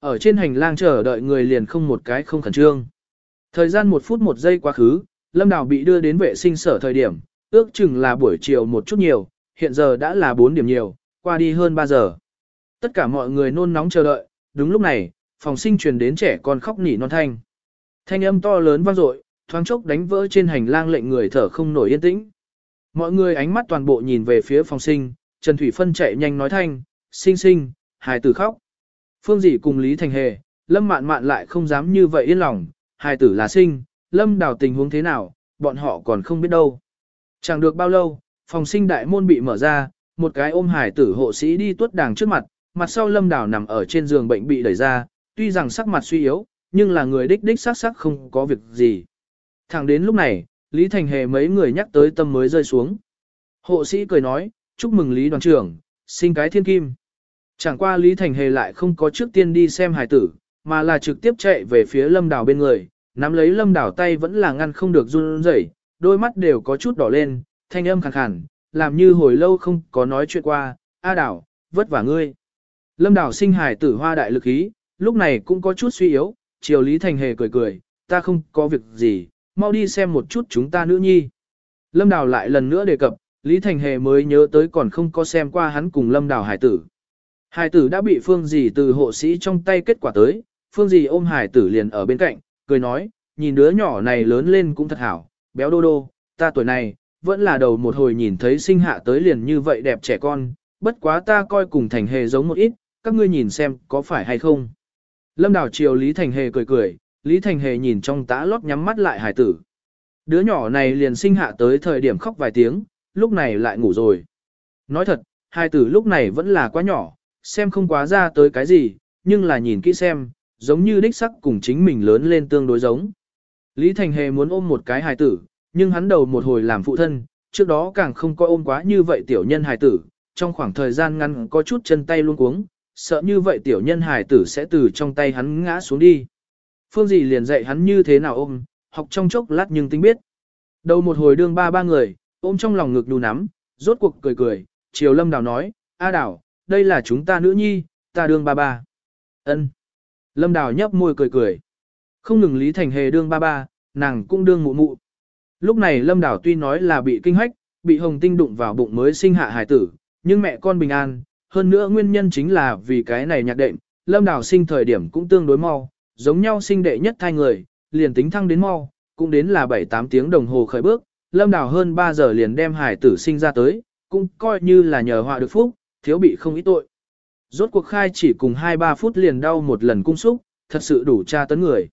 ở trên hành lang chờ đợi người liền không một cái không khẩn trương. Thời gian một phút một giây quá khứ, Lâm Đào bị đưa đến vệ sinh sở thời điểm, ước chừng là buổi chiều một chút nhiều, hiện giờ đã là 4 điểm nhiều, qua đi hơn 3 giờ. Tất cả mọi người nôn nóng chờ đợi, đúng lúc này, phòng sinh truyền đến trẻ con khóc nỉ non thanh. Thanh âm to lớn vang dội, thoáng chốc đánh vỡ trên hành lang lệnh người thở không nổi yên tĩnh. Mọi người ánh mắt toàn bộ nhìn về phía phòng sinh, Trần Thủy Phân chạy nhanh nói thanh, sinh sinh, hài tử khóc. Phương dị cùng Lý Thành Hề, Lâm mạn mạn lại không dám như vậy yên lòng, hai tử là sinh, Lâm đào tình huống thế nào, bọn họ còn không biết đâu. Chẳng được bao lâu, phòng sinh đại môn bị mở ra, một cái ôm Hải tử hộ sĩ đi tuốt đàng trước mặt, mặt sau Lâm đào nằm ở trên giường bệnh bị đẩy ra, tuy rằng sắc mặt suy yếu, nhưng là người đích đích sắc sắc không có việc gì. Thẳng đến lúc này, Lý Thành Hề mấy người nhắc tới tâm mới rơi xuống. Hộ sĩ cười nói, chúc mừng Lý đoàn trưởng, sinh cái thiên kim. Chẳng qua Lý Thành Hề lại không có trước tiên đi xem hải tử, mà là trực tiếp chạy về phía lâm đảo bên người, nắm lấy lâm đảo tay vẫn là ngăn không được run rẩy, đôi mắt đều có chút đỏ lên, thanh âm khàn khàn, làm như hồi lâu không có nói chuyện qua, A đảo, vất vả ngươi. Lâm đảo sinh hải tử hoa đại lực ý, lúc này cũng có chút suy yếu, chiều Lý Thành Hề cười cười, ta không có việc gì, mau đi xem một chút chúng ta nữ nhi. Lâm Đào lại lần nữa đề cập, Lý Thành Hề mới nhớ tới còn không có xem qua hắn cùng Lâm Đào hải tử. Hải tử đã bị Phương Dì từ hộ sĩ trong tay kết quả tới, Phương Dì ôm hải tử liền ở bên cạnh, cười nói, nhìn đứa nhỏ này lớn lên cũng thật hảo, béo đô đô, ta tuổi này, vẫn là đầu một hồi nhìn thấy sinh hạ tới liền như vậy đẹp trẻ con, bất quá ta coi cùng Thành Hề giống một ít, các ngươi nhìn xem có phải hay không. Lâm Đào chiều Lý Thành Hề cười cười, Lý Thành Hề nhìn trong tã lót nhắm mắt lại hải tử. Đứa nhỏ này liền sinh hạ tới thời điểm khóc vài tiếng, lúc này lại ngủ rồi. Nói thật, hải tử lúc này vẫn là quá nhỏ, xem không quá ra tới cái gì, nhưng là nhìn kỹ xem, giống như đích sắc cùng chính mình lớn lên tương đối giống. Lý Thành Hề muốn ôm một cái hài tử, nhưng hắn đầu một hồi làm phụ thân, trước đó càng không có ôm quá như vậy tiểu nhân hài tử, trong khoảng thời gian ngắn có chút chân tay luôn cuống, sợ như vậy tiểu nhân hài tử sẽ từ trong tay hắn ngã xuống đi. Phương Dị liền dạy hắn như thế nào ôm, học trong chốc lát nhưng tính biết. Đầu một hồi đương ba ba người, ôm trong lòng ngực đù nắm, rốt cuộc cười cười, chiều lâm đào nói, A đào, đây là chúng ta nữ nhi, ta đương ba ba. ân Lâm đào nhấp môi cười cười. Không ngừng Lý Thành Hề đương ba ba, nàng cũng đương mụ mụ. Lúc này Lâm đào tuy nói là bị kinh hách, bị hồng tinh đụng vào bụng mới sinh hạ hải tử, nhưng mẹ con bình an, hơn nữa nguyên nhân chính là vì cái này nhạc đệm, Lâm đào sinh thời điểm cũng tương đối mau, giống nhau sinh đệ nhất thai người, liền tính thăng đến mau, cũng đến là 7-8 tiếng đồng hồ khởi bước, lâm đào hơn 3 giờ liền đem hải tử sinh ra tới, cũng coi như là nhờ họa được phúc, thiếu bị không ít tội. Rốt cuộc khai chỉ cùng 2-3 phút liền đau một lần cung xúc, thật sự đủ tra tấn người.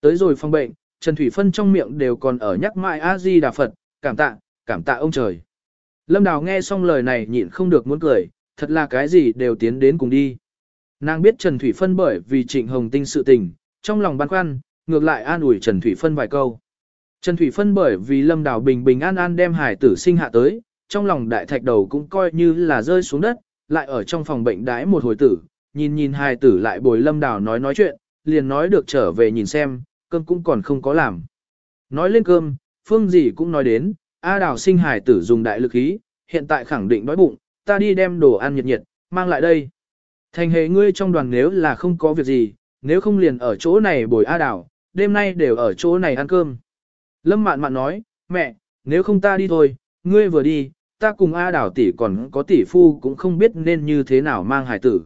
Tới rồi phong bệnh, Trần Thủy Phân trong miệng đều còn ở nhắc mãi A-di Đà Phật, cảm tạ, cảm tạ ông trời. Lâm Đào nghe xong lời này nhịn không được muốn cười, thật là cái gì đều tiến đến cùng đi. Nàng biết Trần Thủy Phân bởi vì Trịnh Hồng Tinh sự tình, trong lòng băn khoăn, ngược lại an ủi Trần Thủy Phân vài câu. Trần Thủy Phân bởi vì Lâm Đào bình bình an an đem hải tử sinh hạ tới, trong lòng đại thạch đầu cũng coi như là rơi xuống đất, lại ở trong phòng bệnh đái một hồi tử, nhìn nhìn hai tử lại bồi Lâm Đào nói nói chuyện, liền nói được trở về nhìn xem, cơm cũng còn không có làm. Nói lên cơm, phương gì cũng nói đến, A Đào sinh hải tử dùng đại lực ý, hiện tại khẳng định đói bụng, ta đi đem đồ ăn nhiệt nhiệt, mang lại đây. Thành hệ ngươi trong đoàn nếu là không có việc gì, nếu không liền ở chỗ này bồi A Đào, đêm nay đều ở chỗ này ăn cơm. Lâm mạn mạn nói, mẹ, nếu không ta đi thôi, ngươi vừa đi, ta cùng A đảo tỷ còn có tỷ phu cũng không biết nên như thế nào mang hải tử.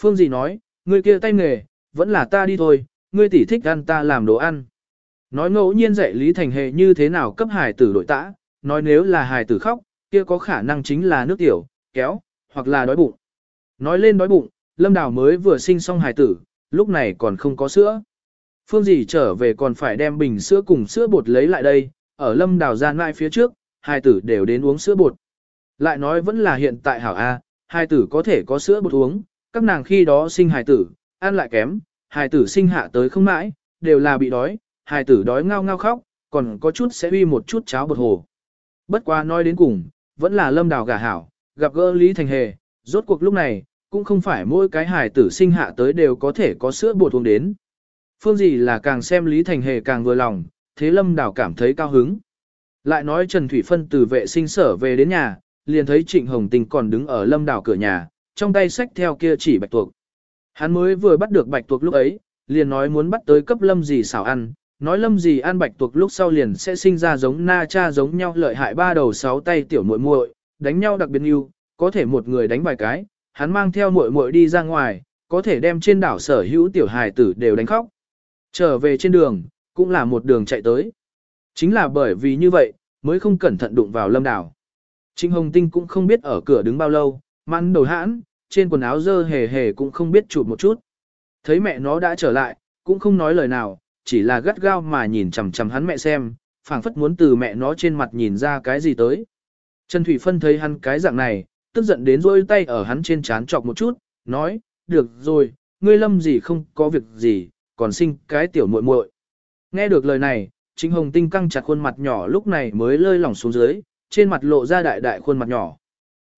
Phương dì nói, người kia tay nghề, vẫn là ta đi thôi, ngươi tỷ thích ăn ta làm đồ ăn. Nói ngẫu nhiên dạy Lý Thành Hệ như thế nào cấp hải tử đội tã, nói nếu là hải tử khóc, kia có khả năng chính là nước tiểu, kéo, hoặc là đói bụng. Nói lên đói bụng, Lâm Đào mới vừa sinh xong hải tử, lúc này còn không có sữa. Phương dì trở về còn phải đem bình sữa cùng sữa bột lấy lại đây, ở lâm đào gian mai phía trước, hai tử đều đến uống sữa bột. Lại nói vẫn là hiện tại hảo A, hai tử có thể có sữa bột uống, các nàng khi đó sinh hài tử, ăn lại kém, hài tử sinh hạ tới không mãi, đều là bị đói, hài tử đói ngao ngao khóc, còn có chút sẽ uy một chút cháo bột hồ. Bất quá nói đến cùng, vẫn là lâm đào gả hảo, gặp gỡ Lý Thành Hề, rốt cuộc lúc này, cũng không phải mỗi cái hài tử sinh hạ tới đều có thể có sữa bột uống đến. Phương gì là càng xem Lý Thành Hề càng vừa lòng, thế Lâm Đào cảm thấy cao hứng. Lại nói Trần Thủy Phân từ vệ sinh sở về đến nhà, liền thấy Trịnh Hồng Tình còn đứng ở Lâm đảo cửa nhà, trong tay sách theo kia chỉ bạch tuộc. Hắn mới vừa bắt được bạch tuộc lúc ấy, liền nói muốn bắt tới cấp lâm gì xảo ăn, nói lâm gì ăn bạch tuộc lúc sau liền sẽ sinh ra giống na cha giống nhau lợi hại ba đầu sáu tay tiểu muội muội, đánh nhau đặc biệt yêu, có thể một người đánh vài cái, hắn mang theo muội muội đi ra ngoài, có thể đem trên đảo sở hữu tiểu hài tử đều đánh khóc. Trở về trên đường, cũng là một đường chạy tới. Chính là bởi vì như vậy, mới không cẩn thận đụng vào lâm đảo. Trịnh Hồng Tinh cũng không biết ở cửa đứng bao lâu, mặn đầu hãn, trên quần áo dơ hề hề cũng không biết chụp một chút. Thấy mẹ nó đã trở lại, cũng không nói lời nào, chỉ là gắt gao mà nhìn chằm chằm hắn mẹ xem, phảng phất muốn từ mẹ nó trên mặt nhìn ra cái gì tới. Trần Thủy Phân thấy hắn cái dạng này, tức giận đến rôi tay ở hắn trên trán chọc một chút, nói, được rồi, ngươi lâm gì không có việc gì, còn sinh cái tiểu muội muội. Nghe được lời này, Trịnh Hồng Tinh căng chặt khuôn mặt nhỏ lúc này mới lơi lỏng xuống dưới, trên mặt lộ ra đại đại khuôn mặt nhỏ.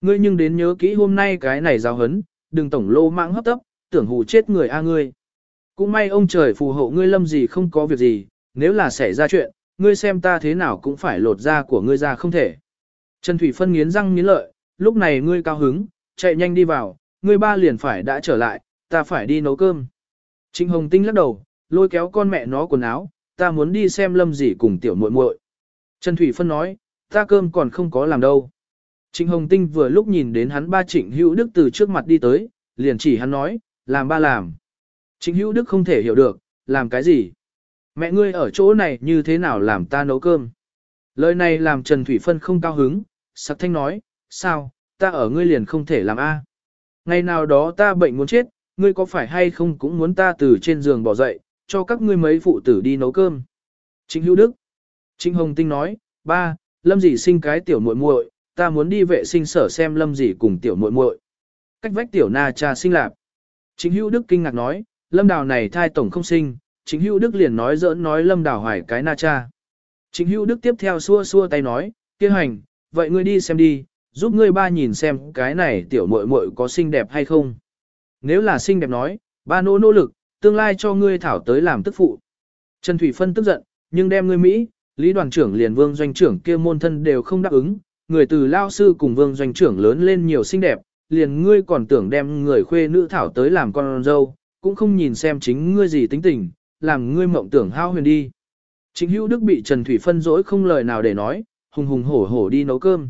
Ngươi nhưng đến nhớ kỹ hôm nay cái này giao hấn, đừng tổng lô mạng hấp tấp, tưởng hù chết người a ngươi. Cũng may ông trời phù hộ ngươi lâm gì không có việc gì, nếu là xảy ra chuyện, ngươi xem ta thế nào cũng phải lột da của ngươi ra không thể. Trần Thủy Phân nghiến răng nghiến lợi, lúc này ngươi cao hứng, chạy nhanh đi vào, ngươi ba liền phải đã trở lại, ta phải đi nấu cơm. Trịnh Hồng Tinh lắc đầu, lôi kéo con mẹ nó quần áo, ta muốn đi xem lâm gì cùng tiểu muội muội. Trần Thủy Phân nói, ta cơm còn không có làm đâu. Trịnh Hồng Tinh vừa lúc nhìn đến hắn ba Trịnh Hữu Đức từ trước mặt đi tới, liền chỉ hắn nói, làm ba làm. Trịnh Hữu Đức không thể hiểu được, làm cái gì? Mẹ ngươi ở chỗ này như thế nào làm ta nấu cơm? Lời này làm Trần Thủy Phân không cao hứng, sặc thanh nói, sao, ta ở ngươi liền không thể làm a? Ngày nào đó ta bệnh muốn chết, ngươi có phải hay không cũng muốn ta từ trên giường bỏ dậy, cho các ngươi mấy phụ tử đi nấu cơm. Trịnh Hữu Đức. Trịnh Hồng Tinh nói, ba, lâm dì sinh cái tiểu muội muội, ta muốn đi vệ sinh sở xem lâm dì cùng tiểu muội muội. Cách vách tiểu na cha sinh lạc. Trịnh Hữu Đức kinh ngạc nói, lâm đào này thai tổng không sinh, Trịnh Hữu Đức liền nói giỡn nói lâm đào hoài cái na cha. Trịnh Hữu Đức tiếp theo xua xua tay nói, kia hành, vậy ngươi đi xem đi, giúp ngươi ba nhìn xem cái này tiểu muội muội có xinh đẹp hay không. Nếu là xinh đẹp nói, ba nỗ nỗ lực, tương lai cho ngươi thảo tới làm tức phụ. Trần Thủy Phân tức giận, nhưng đem ngươi Mỹ, Lý đoàn trưởng liền vương doanh trưởng kia môn thân đều không đáp ứng, người từ lao sư cùng vương doanh trưởng lớn lên nhiều xinh đẹp, liền ngươi còn tưởng đem người khuê nữ thảo tới làm con dâu, cũng không nhìn xem chính ngươi gì tính tình, làm ngươi mộng tưởng hao huyền đi. Chính Hữu Đức bị Trần Thủy Phân dỗi không lời nào để nói, hùng hùng hổ hổ đi nấu cơm.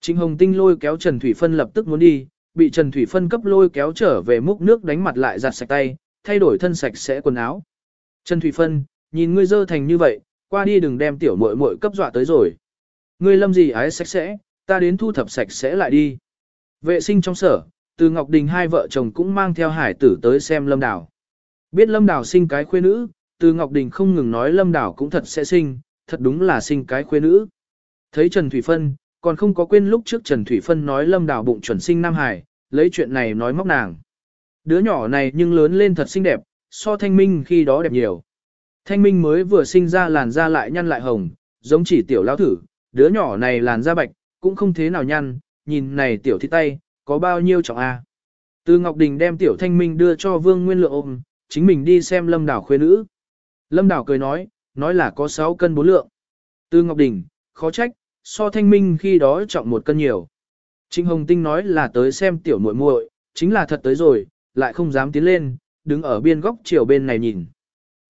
Trịnh Hồng Tinh lôi kéo Trần Thủy Phân lập tức muốn đi, bị Trần Thủy Phân cấp lôi kéo trở về múc nước đánh mặt lại giặt sạch tay, thay đổi thân sạch sẽ quần áo. Trần Thủy Phân, nhìn ngươi dơ thành như vậy, qua đi đừng đem tiểu muội muội cấp dọa tới rồi. Ngươi lâm gì ái sạch sẽ, ta đến thu thập sạch sẽ lại đi. Vệ sinh trong sở, từ Ngọc Đình hai vợ chồng cũng mang theo hải tử tới xem lâm đảo. Biết lâm đảo sinh cái khuê nữ, từ Ngọc Đình không ngừng nói lâm đảo cũng thật sẽ sinh, thật đúng là sinh cái khuê nữ. Thấy Trần Thủy Phân, còn không có quên lúc trước Trần Thủy Phân nói lâm đảo bụng chuẩn sinh Nam Hải, lấy chuyện này nói móc nàng. Đứa nhỏ này nhưng lớn lên thật xinh đẹp, so thanh minh khi đó đẹp nhiều. Thanh minh mới vừa sinh ra làn da lại nhăn lại hồng, giống chỉ tiểu lao thử, đứa nhỏ này làn da bạch, cũng không thế nào nhăn, nhìn này tiểu thịt tay, có bao nhiêu trọng a? Từ Ngọc Đình đem tiểu thanh minh đưa cho Vương Nguyên Lượng ôm, chính mình đi xem Lâm Đảo khuê nữ. Lâm Đảo cười nói, nói là có 6 cân 4 lượng. Từ Ngọc Đình, khó trách, so thanh minh khi đó trọng một cân nhiều. Trinh Hồng Tinh nói là tới xem tiểu muội muội, chính là thật tới rồi, lại không dám tiến lên, đứng ở biên góc chiều bên này nhìn.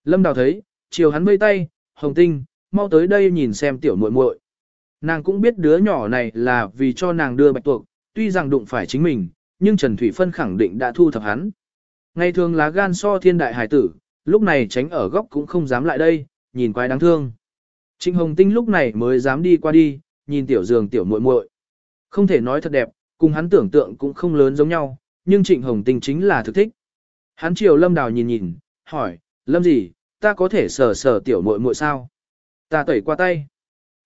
Lâm Đào thấy, chiều hắn vây tay, Hồng Tinh, mau tới đây nhìn xem tiểu muội muội. Nàng cũng biết đứa nhỏ này là vì cho nàng đưa bạch tuộc, tuy rằng đụng phải chính mình, nhưng Trần Thủy Phân khẳng định đã thu thập hắn. Ngày thường lá gan so thiên đại hải tử, lúc này tránh ở góc cũng không dám lại đây, nhìn quái đáng thương. Trịnh Hồng Tinh lúc này mới dám đi qua đi, nhìn tiểu giường tiểu muội muội. Không thể nói thật đẹp, cùng hắn tưởng tượng cũng không lớn giống nhau, nhưng Trịnh Hồng Tinh chính là thực thích. Hắn chiều Lâm Đào nhìn nhìn, hỏi, Lâm gì, ta có thể sờ sờ tiểu muội muội sao? Ta tẩy qua tay.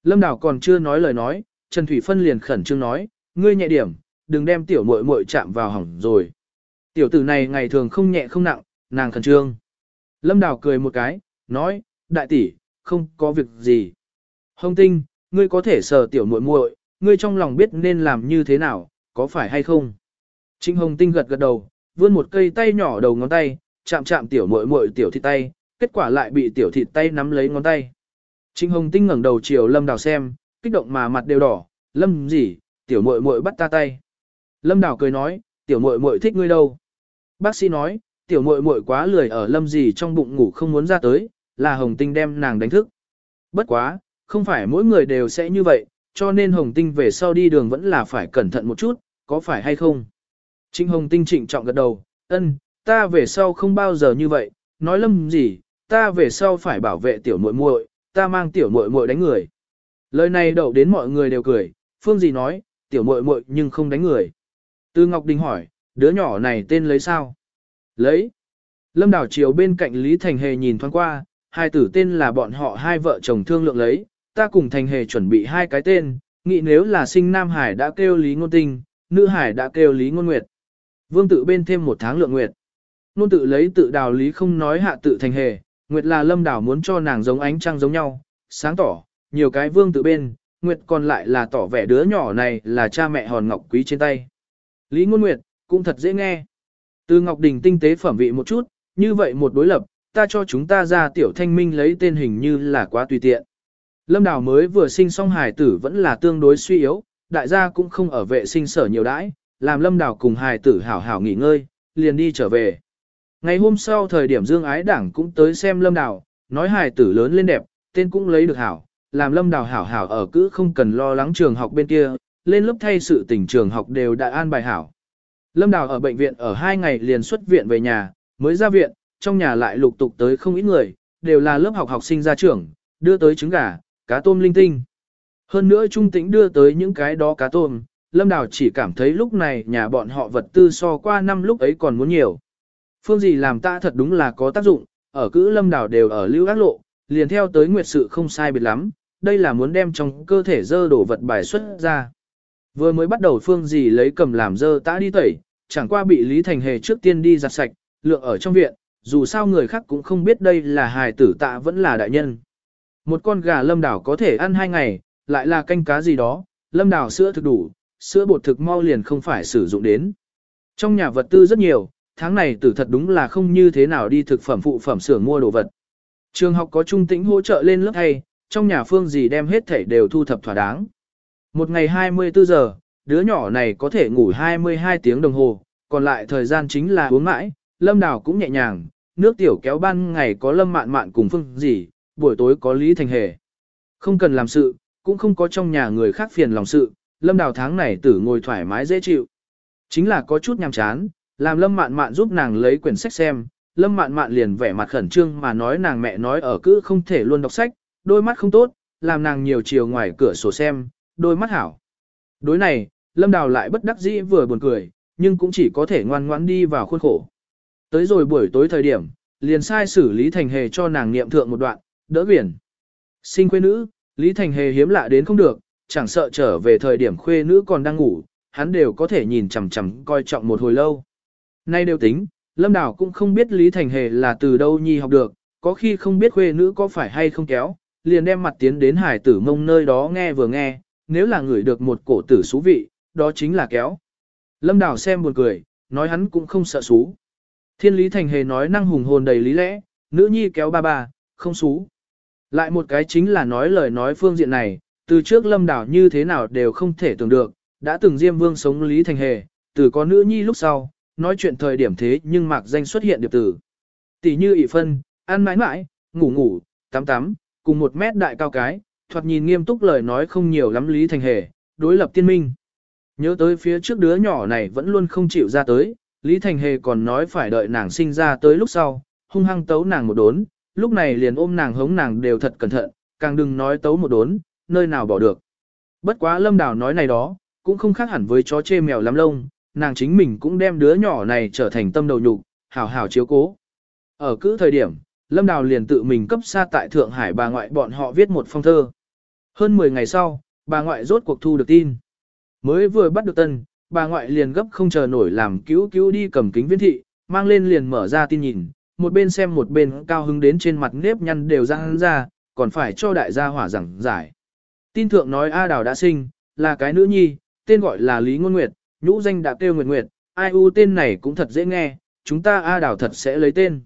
Lâm Đào còn chưa nói lời nói, Trần Thủy Phân liền khẩn trương nói, ngươi nhẹ điểm, đừng đem tiểu muội muội chạm vào hỏng rồi. Tiểu tử này ngày thường không nhẹ không nặng, nàng khẩn trương. Lâm Đào cười một cái, nói, đại tỷ, không có việc gì. Hồng Tinh, ngươi có thể sờ tiểu muội muội, ngươi trong lòng biết nên làm như thế nào, có phải hay không? Trịnh Hồng Tinh gật gật đầu, vươn một cây tay nhỏ đầu ngón tay, chạm chạm tiểu muội muội tiểu thịt tay, kết quả lại bị tiểu thịt tay nắm lấy ngón tay. Trịnh Hồng Tinh ngẩng đầu chiều Lâm Đào xem, kích động mà mặt đều đỏ, "Lâm gì? Tiểu muội muội bắt ta tay." Lâm Đào cười nói, "Tiểu muội muội thích ngươi đâu?" Bác sĩ nói, tiểu muội muội quá lười ở lâm gì trong bụng ngủ không muốn ra tới, là Hồng Tinh đem nàng đánh thức. Bất quá, không phải mỗi người đều sẽ như vậy, cho nên Hồng Tinh về sau đi đường vẫn là phải cẩn thận một chút, có phải hay không? Trịnh Hồng Tinh trịnh trọng gật đầu, ân, ta về sau không bao giờ như vậy, nói lâm gì, ta về sau phải bảo vệ tiểu muội muội, ta mang tiểu muội muội đánh người. Lời này đậu đến mọi người đều cười, Phương gì nói, tiểu muội muội nhưng không đánh người. Tư Ngọc Đình hỏi, đứa nhỏ này tên lấy sao? Lấy. Lâm Đảo Triều bên cạnh Lý Thành Hề nhìn thoáng qua, hai tử tên là bọn họ hai vợ chồng thương lượng lấy, ta cùng Thành Hề chuẩn bị hai cái tên, nghĩ nếu là sinh Nam Hải đã kêu Lý Ngôn Tinh, nữ Hải đã kêu Lý Ngôn Nguyệt. Vương tự bên thêm một tháng lượng Nguyệt. Nôn tự lấy tự đào Lý không nói hạ tự Thành Hề, Nguyệt là Lâm Đảo muốn cho nàng giống ánh trăng giống nhau, sáng tỏ, nhiều cái vương tự bên, Nguyệt còn lại là tỏ vẻ đứa nhỏ này là cha mẹ hòn ngọc quý trên tay. Lý Ngôn Nguyệt, cũng thật dễ nghe. Từ Ngọc Đình tinh tế phẩm vị một chút, như vậy một đối lập, ta cho chúng ta ra tiểu thanh minh lấy tên hình như là quá tùy tiện. Lâm Đào mới vừa sinh xong hài tử vẫn là tương đối suy yếu, đại gia cũng không ở vệ sinh sở nhiều đãi, làm Lâm đảo cùng hài tử hảo hảo nghỉ ngơi, liền đi trở về. Ngày hôm sau thời điểm Dương Ái Đảng cũng tới xem Lâm đảo nói hài tử lớn lên đẹp, tên cũng lấy được hảo, làm Lâm đảo hảo hảo ở cứ không cần lo lắng trường học bên kia, lên lớp thay sự tình trường học đều đã an bài hảo. Lâm Đào ở bệnh viện ở hai ngày liền xuất viện về nhà, mới ra viện, trong nhà lại lục tục tới không ít người, đều là lớp học học sinh ra trưởng, đưa tới trứng gà, cá tôm linh tinh. Hơn nữa trung tĩnh đưa tới những cái đó cá tôm, Lâm Đào chỉ cảm thấy lúc này nhà bọn họ vật tư so qua năm lúc ấy còn muốn nhiều. Phương gì làm ta thật đúng là có tác dụng, ở cữ Lâm Đào đều ở lưu ác lộ, liền theo tới nguyệt sự không sai biệt lắm, đây là muốn đem trong cơ thể dơ đổ vật bài xuất ra. Vừa mới bắt đầu phương gì lấy cầm làm dơ ta đi tẩy, chẳng qua bị Lý Thành Hề trước tiên đi giặt sạch, lượng ở trong viện, dù sao người khác cũng không biết đây là hài tử tạ vẫn là đại nhân. Một con gà lâm đảo có thể ăn hai ngày, lại là canh cá gì đó, lâm đảo sữa thực đủ, sữa bột thực mau liền không phải sử dụng đến. Trong nhà vật tư rất nhiều, tháng này tử thật đúng là không như thế nào đi thực phẩm phụ phẩm xưởng mua đồ vật. Trường học có trung tĩnh hỗ trợ lên lớp hay, trong nhà phương gì đem hết thảy đều thu thập thỏa đáng. Một ngày 24 giờ, đứa nhỏ này có thể ngủ 22 tiếng đồng hồ, còn lại thời gian chính là uống mãi, lâm đào cũng nhẹ nhàng, nước tiểu kéo ban ngày có lâm mạn mạn cùng phương gì, buổi tối có lý thành hề. Không cần làm sự, cũng không có trong nhà người khác phiền lòng sự, lâm đào tháng này tử ngồi thoải mái dễ chịu. Chính là có chút nhàm chán, làm lâm mạn mạn giúp nàng lấy quyển sách xem, lâm mạn mạn liền vẻ mặt khẩn trương mà nói nàng mẹ nói ở cứ không thể luôn đọc sách, đôi mắt không tốt, làm nàng nhiều chiều ngoài cửa sổ xem, đôi mắt hảo. Đối này, lâm đào lại bất đắc dĩ vừa buồn cười, nhưng cũng chỉ có thể ngoan ngoãn đi vào khuôn khổ. Tới rồi buổi tối thời điểm, liền sai xử Lý Thành Hề cho nàng niệm thượng một đoạn, đỡ biển. Sinh quê nữ, Lý Thành Hề hiếm lạ đến không được, chẳng sợ trở về thời điểm khuê nữ còn đang ngủ, hắn đều có thể nhìn chằm chằm coi trọng một hồi lâu. Nay đều tính, Lâm Đào cũng không biết Lý Thành Hề là từ đâu nhi học được, có khi không biết khuê nữ có phải hay không kéo, liền đem mặt tiến đến hải tử mông nơi đó nghe vừa nghe, nếu là ngửi được một cổ tử xú vị, đó chính là kéo. Lâm Đào xem buồn cười, nói hắn cũng không sợ xú. Thiên lý thành hề nói năng hùng hồn đầy lý lẽ, nữ nhi kéo ba ba, không xú. Lại một cái chính là nói lời nói phương diện này, từ trước lâm đảo như thế nào đều không thể tưởng được, đã từng diêm vương sống lý thành hề, từ có nữ nhi lúc sau, nói chuyện thời điểm thế nhưng mạc danh xuất hiện điệp tử. Tỷ như ị phân, ăn mãi mãi, ngủ ngủ, tắm tắm, cùng một mét đại cao cái, thoạt nhìn nghiêm túc lời nói không nhiều lắm lý thành hề, đối lập tiên minh. Nhớ tới phía trước đứa nhỏ này vẫn luôn không chịu ra tới, Lý Thành Hề còn nói phải đợi nàng sinh ra tới lúc sau, hung hăng tấu nàng một đốn, lúc này liền ôm nàng hống nàng đều thật cẩn thận, càng đừng nói tấu một đốn, nơi nào bỏ được. Bất quá lâm đào nói này đó, cũng không khác hẳn với chó chê mèo lắm lông, nàng chính mình cũng đem đứa nhỏ này trở thành tâm đầu nhục, hảo hảo chiếu cố. Ở cứ thời điểm, lâm đào liền tự mình cấp xa tại Thượng Hải bà ngoại bọn họ viết một phong thơ. Hơn 10 ngày sau, bà ngoại rốt cuộc thu được tin. Mới vừa bắt được tân, bà ngoại liền gấp không chờ nổi làm cứu cứu đi cầm kính viễn thị, mang lên liền mở ra tin nhìn, một bên xem một bên cao hứng đến trên mặt nếp nhăn đều ra hắn ra, còn phải cho đại gia hỏa giảng giải. Tin thượng nói A Đào đã sinh, là cái nữ nhi, tên gọi là Lý Ngôn Nguyệt, nhũ danh đã kêu Nguyệt Nguyệt, ai u tên này cũng thật dễ nghe, chúng ta A Đào thật sẽ lấy tên.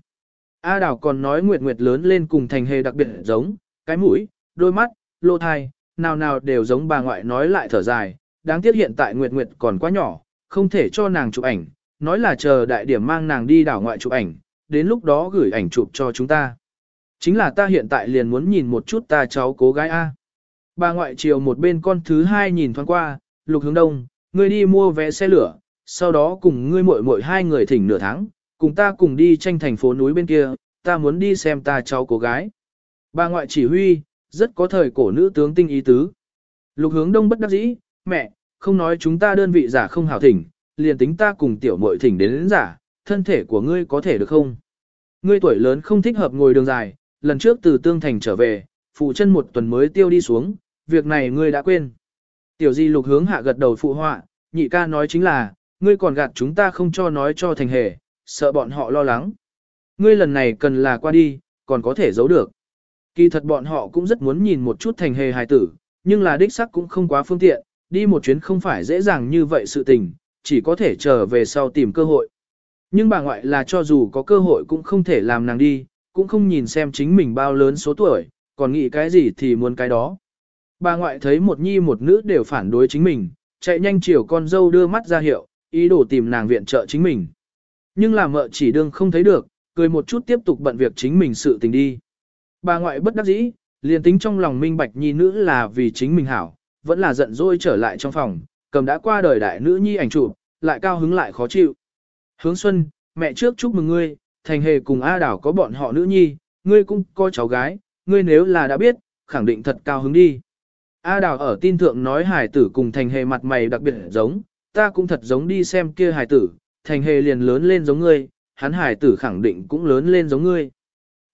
A Đào còn nói Nguyệt Nguyệt lớn lên cùng thành hề đặc biệt giống, cái mũi, đôi mắt, lô thai, nào nào đều giống bà ngoại nói lại thở dài, đáng tiếc hiện tại Nguyệt Nguyệt còn quá nhỏ, không thể cho nàng chụp ảnh, nói là chờ đại điểm mang nàng đi đảo ngoại chụp ảnh, đến lúc đó gửi ảnh chụp cho chúng ta. Chính là ta hiện tại liền muốn nhìn một chút ta cháu cố gái A. Bà ngoại chiều một bên con thứ hai nhìn thoáng qua, lục hướng đông, ngươi đi mua vé xe lửa, sau đó cùng ngươi muội muội hai người thỉnh nửa tháng, cùng ta cùng đi tranh thành phố núi bên kia, ta muốn đi xem ta cháu cô gái. Bà ngoại chỉ huy, rất có thời cổ nữ tướng tinh ý tứ. Lục hướng đông bất đắc dĩ, mẹ, không nói chúng ta đơn vị giả không hảo thỉnh, liền tính ta cùng tiểu muội thỉnh đến, đến giả, thân thể của ngươi có thể được không? Ngươi tuổi lớn không thích hợp ngồi đường dài, lần trước từ Tương Thành trở về, phụ chân một tuần mới tiêu đi xuống, việc này ngươi đã quên. Tiểu di lục hướng hạ gật đầu phụ họa, nhị ca nói chính là, ngươi còn gạt chúng ta không cho nói cho thành hề, sợ bọn họ lo lắng. Ngươi lần này cần là qua đi, còn có thể giấu được. Kỳ thật bọn họ cũng rất muốn nhìn một chút thành hề hài tử, nhưng là đích sắc cũng không quá phương tiện, đi một chuyến không phải dễ dàng như vậy sự tình, chỉ có thể trở về sau tìm cơ hội. Nhưng bà ngoại là cho dù có cơ hội cũng không thể làm nàng đi, cũng không nhìn xem chính mình bao lớn số tuổi, còn nghĩ cái gì thì muốn cái đó. Bà ngoại thấy một nhi một nữ đều phản đối chính mình, chạy nhanh chiều con dâu đưa mắt ra hiệu, ý đồ tìm nàng viện trợ chính mình. Nhưng là mợ chỉ đương không thấy được, cười một chút tiếp tục bận việc chính mình sự tình đi. Bà ngoại bất đắc dĩ, liền tính trong lòng minh bạch nhi nữ là vì chính mình hảo, vẫn là giận dỗi trở lại trong phòng, cầm đã qua đời đại nữ nhi ảnh chụp, lại cao hứng lại khó chịu. Hướng Xuân, mẹ trước chúc mừng ngươi, thành hề cùng A Đảo có bọn họ nữ nhi, ngươi cũng có cháu gái, ngươi nếu là đã biết, khẳng định thật cao hứng đi. A Đào ở tin thượng nói hải tử cùng thành hề mặt mày đặc biệt giống, ta cũng thật giống đi xem kia hải tử, thành hề liền lớn lên giống ngươi, hắn hải tử khẳng định cũng lớn lên giống ngươi.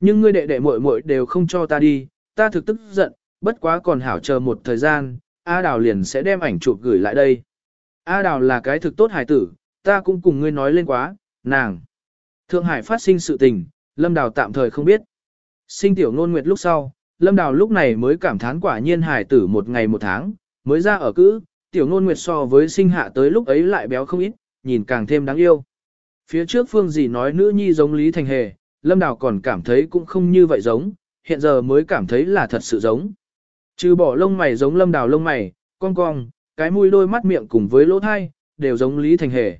Nhưng ngươi đệ đệ muội muội đều không cho ta đi, ta thực tức giận, bất quá còn hảo chờ một thời gian, A Đào liền sẽ đem ảnh chụp gửi lại đây. A Đào là cái thực tốt hải tử, ta cũng cùng ngươi nói lên quá, nàng. Thượng Hải phát sinh sự tình, Lâm Đào tạm thời không biết. Sinh tiểu nôn nguyệt lúc sau, Lâm Đào lúc này mới cảm thán quả nhiên hải tử một ngày một tháng, mới ra ở cữ, tiểu nôn nguyệt so với sinh hạ tới lúc ấy lại béo không ít, nhìn càng thêm đáng yêu. Phía trước phương gì nói nữ nhi giống Lý Thành Hề, Lâm Đào còn cảm thấy cũng không như vậy giống, hiện giờ mới cảm thấy là thật sự giống. Trừ bỏ lông mày giống Lâm Đào lông mày, cong cong, cái mũi đôi mắt miệng cùng với lỗ thai, đều giống Lý Thành Hề.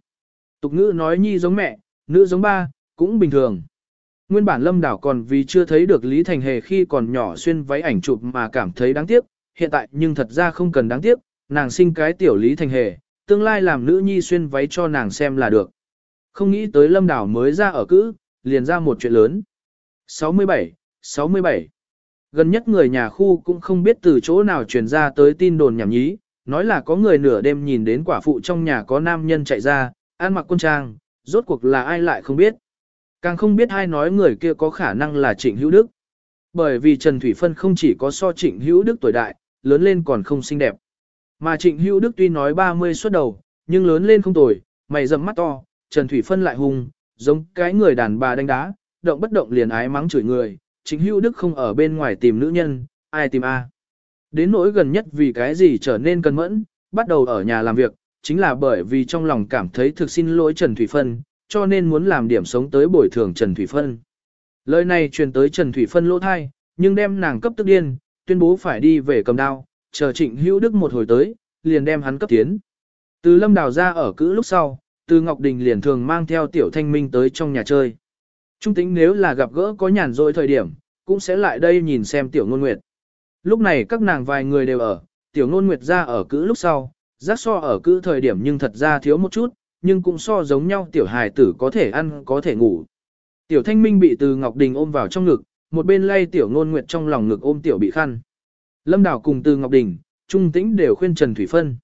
Tục ngữ nói nhi giống mẹ, nữ giống ba, cũng bình thường. Nguyên bản Lâm Đảo còn vì chưa thấy được Lý Thành Hề khi còn nhỏ xuyên váy ảnh chụp mà cảm thấy đáng tiếc, hiện tại nhưng thật ra không cần đáng tiếc, nàng sinh cái tiểu Lý Thành Hề, tương lai làm nữ nhi xuyên váy cho nàng xem là được. Không nghĩ tới Lâm Đảo mới ra ở cữ, liền ra một chuyện lớn. 67, 67. Gần nhất người nhà khu cũng không biết từ chỗ nào truyền ra tới tin đồn nhảm nhí, nói là có người nửa đêm nhìn đến quả phụ trong nhà có nam nhân chạy ra, ăn mặc quân trang, rốt cuộc là ai lại không biết. Càng không biết hai nói người kia có khả năng là Trịnh Hữu Đức. Bởi vì Trần Thủy Phân không chỉ có so Trịnh Hữu Đức tuổi đại, lớn lên còn không xinh đẹp. Mà Trịnh Hữu Đức tuy nói 30 xuất đầu, nhưng lớn lên không tuổi, mày rậm mắt to, Trần Thủy Phân lại hung, giống cái người đàn bà đánh đá, động bất động liền ái mắng chửi người. Trịnh Hữu Đức không ở bên ngoài tìm nữ nhân, ai tìm a? Đến nỗi gần nhất vì cái gì trở nên cân mẫn, bắt đầu ở nhà làm việc, chính là bởi vì trong lòng cảm thấy thực xin lỗi Trần Thủy Phân, cho nên muốn làm điểm sống tới bồi thường Trần Thủy Phân. Lời này truyền tới Trần Thủy Phân lỗ thai, nhưng đem nàng cấp tức điên, tuyên bố phải đi về cầm đao, chờ Trịnh Hữu Đức một hồi tới, liền đem hắn cấp tiến. Từ Lâm Đào ra ở cữ lúc sau, từ Ngọc Đình liền thường mang theo Tiểu Thanh Minh tới trong nhà chơi. Trung tính nếu là gặp gỡ có nhàn rỗi thời điểm, cũng sẽ lại đây nhìn xem Tiểu Ngôn Nguyệt. Lúc này các nàng vài người đều ở, Tiểu Ngôn Nguyệt ra ở cữ lúc sau, giác so ở cữ thời điểm nhưng thật ra thiếu một chút, nhưng cũng so giống nhau tiểu hài tử có thể ăn có thể ngủ. Tiểu thanh minh bị từ Ngọc Đình ôm vào trong ngực, một bên lay tiểu ngôn nguyệt trong lòng ngực ôm tiểu bị khăn. Lâm Đào cùng từ Ngọc Đình, Trung Tĩnh đều khuyên Trần Thủy Phân.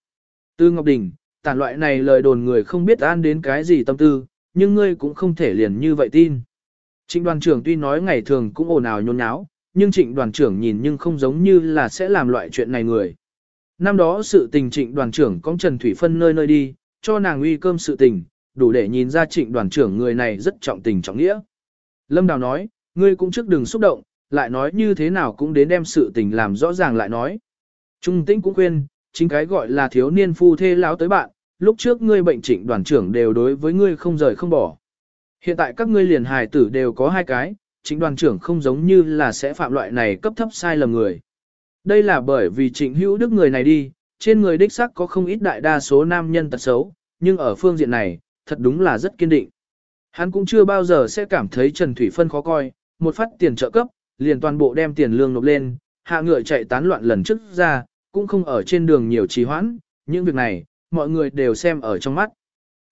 Từ Ngọc Đình, tản loại này lời đồn người không biết an đến cái gì tâm tư, nhưng ngươi cũng không thể liền như vậy tin. Trịnh đoàn trưởng tuy nói ngày thường cũng ồn ào nhôn nháo, nhưng trịnh đoàn trưởng nhìn nhưng không giống như là sẽ làm loại chuyện này người. Năm đó sự tình trịnh đoàn trưởng có Trần Thủy Phân nơi nơi đi, cho nàng uy cơm sự tình, đủ để nhìn ra trịnh đoàn trưởng người này rất trọng tình trọng nghĩa. Lâm Đào nói, ngươi cũng trước đừng xúc động, lại nói như thế nào cũng đến đem sự tình làm rõ ràng lại nói. Trung tĩnh cũng khuyên, chính cái gọi là thiếu niên phu thê láo tới bạn, lúc trước ngươi bệnh trịnh đoàn trưởng đều đối với ngươi không rời không bỏ. Hiện tại các ngươi liền hài tử đều có hai cái, trịnh đoàn trưởng không giống như là sẽ phạm loại này cấp thấp sai lầm người. Đây là bởi vì trịnh hữu đức người này đi, trên người đích sắc có không ít đại đa số nam nhân tật xấu, nhưng ở phương diện này, thật đúng là rất kiên định. Hắn cũng chưa bao giờ sẽ cảm thấy Trần Thủy Phân khó coi, một phát tiền trợ cấp, liền toàn bộ đem tiền lương nộp lên, hạ ngựa chạy tán loạn lần trước ra, cũng không ở trên đường nhiều trì hoãn, những việc này, mọi người đều xem ở trong mắt.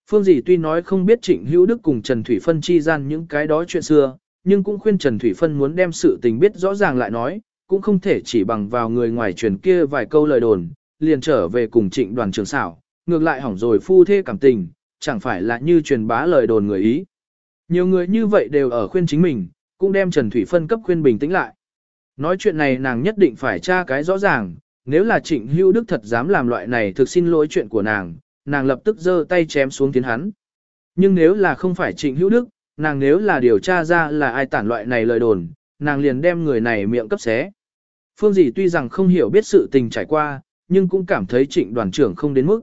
Phương Dĩ tuy nói không biết Trịnh Hữu Đức cùng Trần Thủy Phân chi gian những cái đó chuyện xưa, nhưng cũng khuyên Trần Thủy Phân muốn đem sự tình biết rõ ràng lại nói, cũng không thể chỉ bằng vào người ngoài truyền kia vài câu lời đồn, liền trở về cùng trịnh đoàn trường xảo, ngược lại hỏng rồi phu thê cảm tình, chẳng phải là như truyền bá lời đồn người ý. Nhiều người như vậy đều ở khuyên chính mình, cũng đem Trần Thủy Phân cấp khuyên bình tĩnh lại. Nói chuyện này nàng nhất định phải tra cái rõ ràng, nếu là trịnh hữu đức thật dám làm loại này thực xin lỗi chuyện của nàng, nàng lập tức giơ tay chém xuống tiến hắn. Nhưng nếu là không phải trịnh hữu đức, nàng nếu là điều tra ra là ai tản loại này lời đồn, nàng liền đem người này miệng cấp xé. Phương dì tuy rằng không hiểu biết sự tình trải qua, nhưng cũng cảm thấy trịnh đoàn trưởng không đến mức.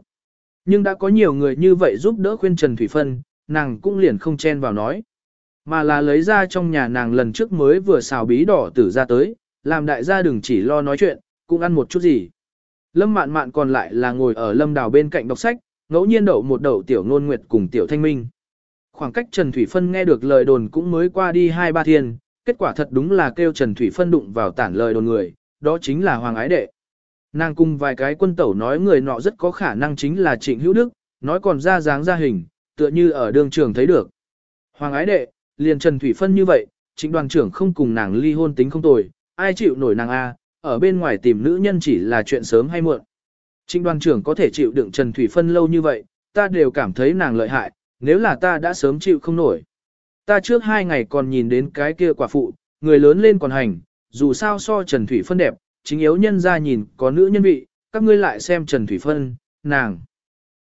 Nhưng đã có nhiều người như vậy giúp đỡ khuyên Trần Thủy Phân, nàng cũng liền không chen vào nói. Mà là lấy ra trong nhà nàng lần trước mới vừa xào bí đỏ tử ra tới, làm đại gia đừng chỉ lo nói chuyện, cũng ăn một chút gì. Lâm mạn mạn còn lại là ngồi ở lâm đào bên cạnh đọc sách, ngẫu nhiên đậu một đậu tiểu nôn nguyệt cùng tiểu thanh minh. Khoảng cách Trần Thủy Phân nghe được lời đồn cũng mới qua đi hai ba thiên, kết quả thật đúng là kêu Trần Thủy Phân đụng vào tản lời đồn người, đó chính là Hoàng Ái Đệ. Nàng cùng vài cái quân tẩu nói người nọ rất có khả năng chính là Trịnh Hữu Đức, nói còn ra dáng ra hình, tựa như ở đường trường thấy được. Hoàng Ái Đệ, liền Trần Thủy Phân như vậy, Trịnh đoàn trưởng không cùng nàng ly hôn tính không tồi, ai chịu nổi nàng A, ở bên ngoài tìm nữ nhân chỉ là chuyện sớm hay muộn. Trịnh đoàn trưởng có thể chịu đựng Trần Thủy Phân lâu như vậy, ta đều cảm thấy nàng lợi hại, nếu là ta đã sớm chịu không nổi. Ta trước hai ngày còn nhìn đến cái kia quả phụ, người lớn lên còn hành, dù sao so Trần Thủy Phân đẹp, chính yếu nhân ra nhìn có nữ nhân vị, các ngươi lại xem Trần Thủy Phân, nàng.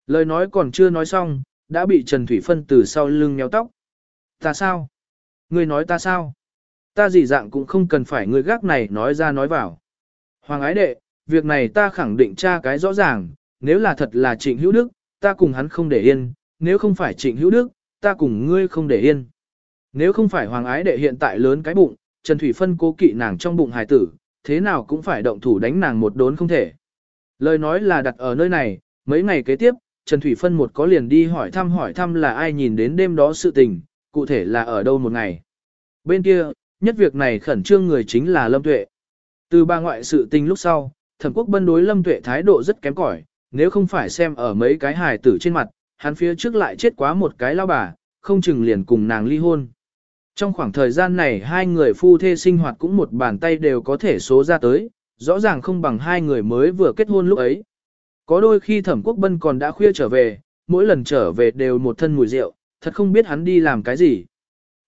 Lời nói còn chưa nói xong, đã bị Trần Thủy Phân từ sau lưng nhéo tóc. Ta sao? Ngươi nói ta sao? Ta gì dạng cũng không cần phải ngươi gác này nói ra nói vào. Hoàng ái đệ, việc này ta khẳng định tra cái rõ ràng, nếu là thật là trịnh hữu đức, ta cùng hắn không để yên, nếu không phải trịnh hữu đức, ta cùng ngươi không để yên. Nếu không phải hoàng ái đệ hiện tại lớn cái bụng, Trần Thủy Phân cố kỵ nàng trong bụng hài tử, thế nào cũng phải động thủ đánh nàng một đốn không thể. Lời nói là đặt ở nơi này, mấy ngày kế tiếp, Trần Thủy Phân một có liền đi hỏi thăm hỏi thăm là ai nhìn đến đêm đó sự tình, cụ thể là ở đâu một ngày. Bên kia, nhất việc này khẩn trương người chính là Lâm Tuệ. Từ ba ngoại sự tình lúc sau, thẩm quốc bân đối Lâm Tuệ thái độ rất kém cỏi, nếu không phải xem ở mấy cái hài tử trên mặt, hắn phía trước lại chết quá một cái lao bà, không chừng liền cùng nàng ly hôn. Trong khoảng thời gian này hai người phu thê sinh hoạt cũng một bàn tay đều có thể số ra tới, rõ ràng không bằng hai người mới vừa kết hôn lúc ấy. Có đôi khi thẩm quốc bân còn đã khuya trở về, mỗi lần trở về đều một thân mùi rượu, thật không biết hắn đi làm cái gì.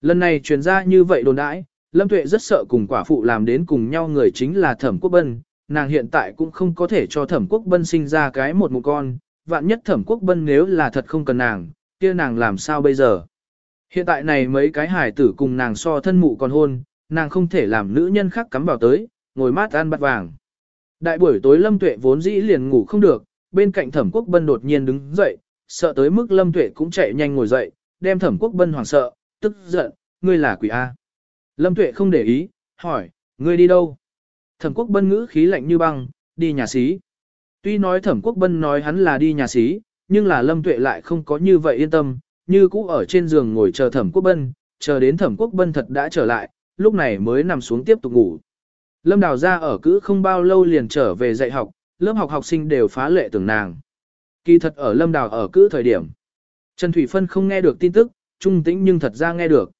Lần này truyền ra như vậy đồn đãi, Lâm Tuệ rất sợ cùng quả phụ làm đến cùng nhau người chính là thẩm quốc bân, nàng hiện tại cũng không có thể cho thẩm quốc bân sinh ra cái một một con, vạn nhất thẩm quốc bân nếu là thật không cần nàng, kia nàng làm sao bây giờ. Hiện tại này mấy cái hải tử cùng nàng so thân mụ còn hôn, nàng không thể làm nữ nhân khác cắm vào tới, ngồi mát ăn bát vàng. Đại buổi tối Lâm Tuệ vốn dĩ liền ngủ không được, bên cạnh Thẩm Quốc Bân đột nhiên đứng dậy, sợ tới mức Lâm Tuệ cũng chạy nhanh ngồi dậy, đem Thẩm Quốc Bân hoảng sợ, tức giận, ngươi là quỷ A. Lâm Tuệ không để ý, hỏi, ngươi đi đâu? Thẩm Quốc Bân ngữ khí lạnh như băng, đi nhà xí. Tuy nói Thẩm Quốc Bân nói hắn là đi nhà xí, nhưng là Lâm Tuệ lại không có như vậy yên tâm, như cũ ở trên giường ngồi chờ thẩm quốc bân, chờ đến thẩm quốc bân thật đã trở lại, lúc này mới nằm xuống tiếp tục ngủ. Lâm Đào ra ở cữ không bao lâu liền trở về dạy học, lớp học học sinh đều phá lệ tưởng nàng. Kỳ thật ở Lâm Đào ở cữ thời điểm. Trần Thủy Phân không nghe được tin tức, trung tĩnh nhưng thật ra nghe được.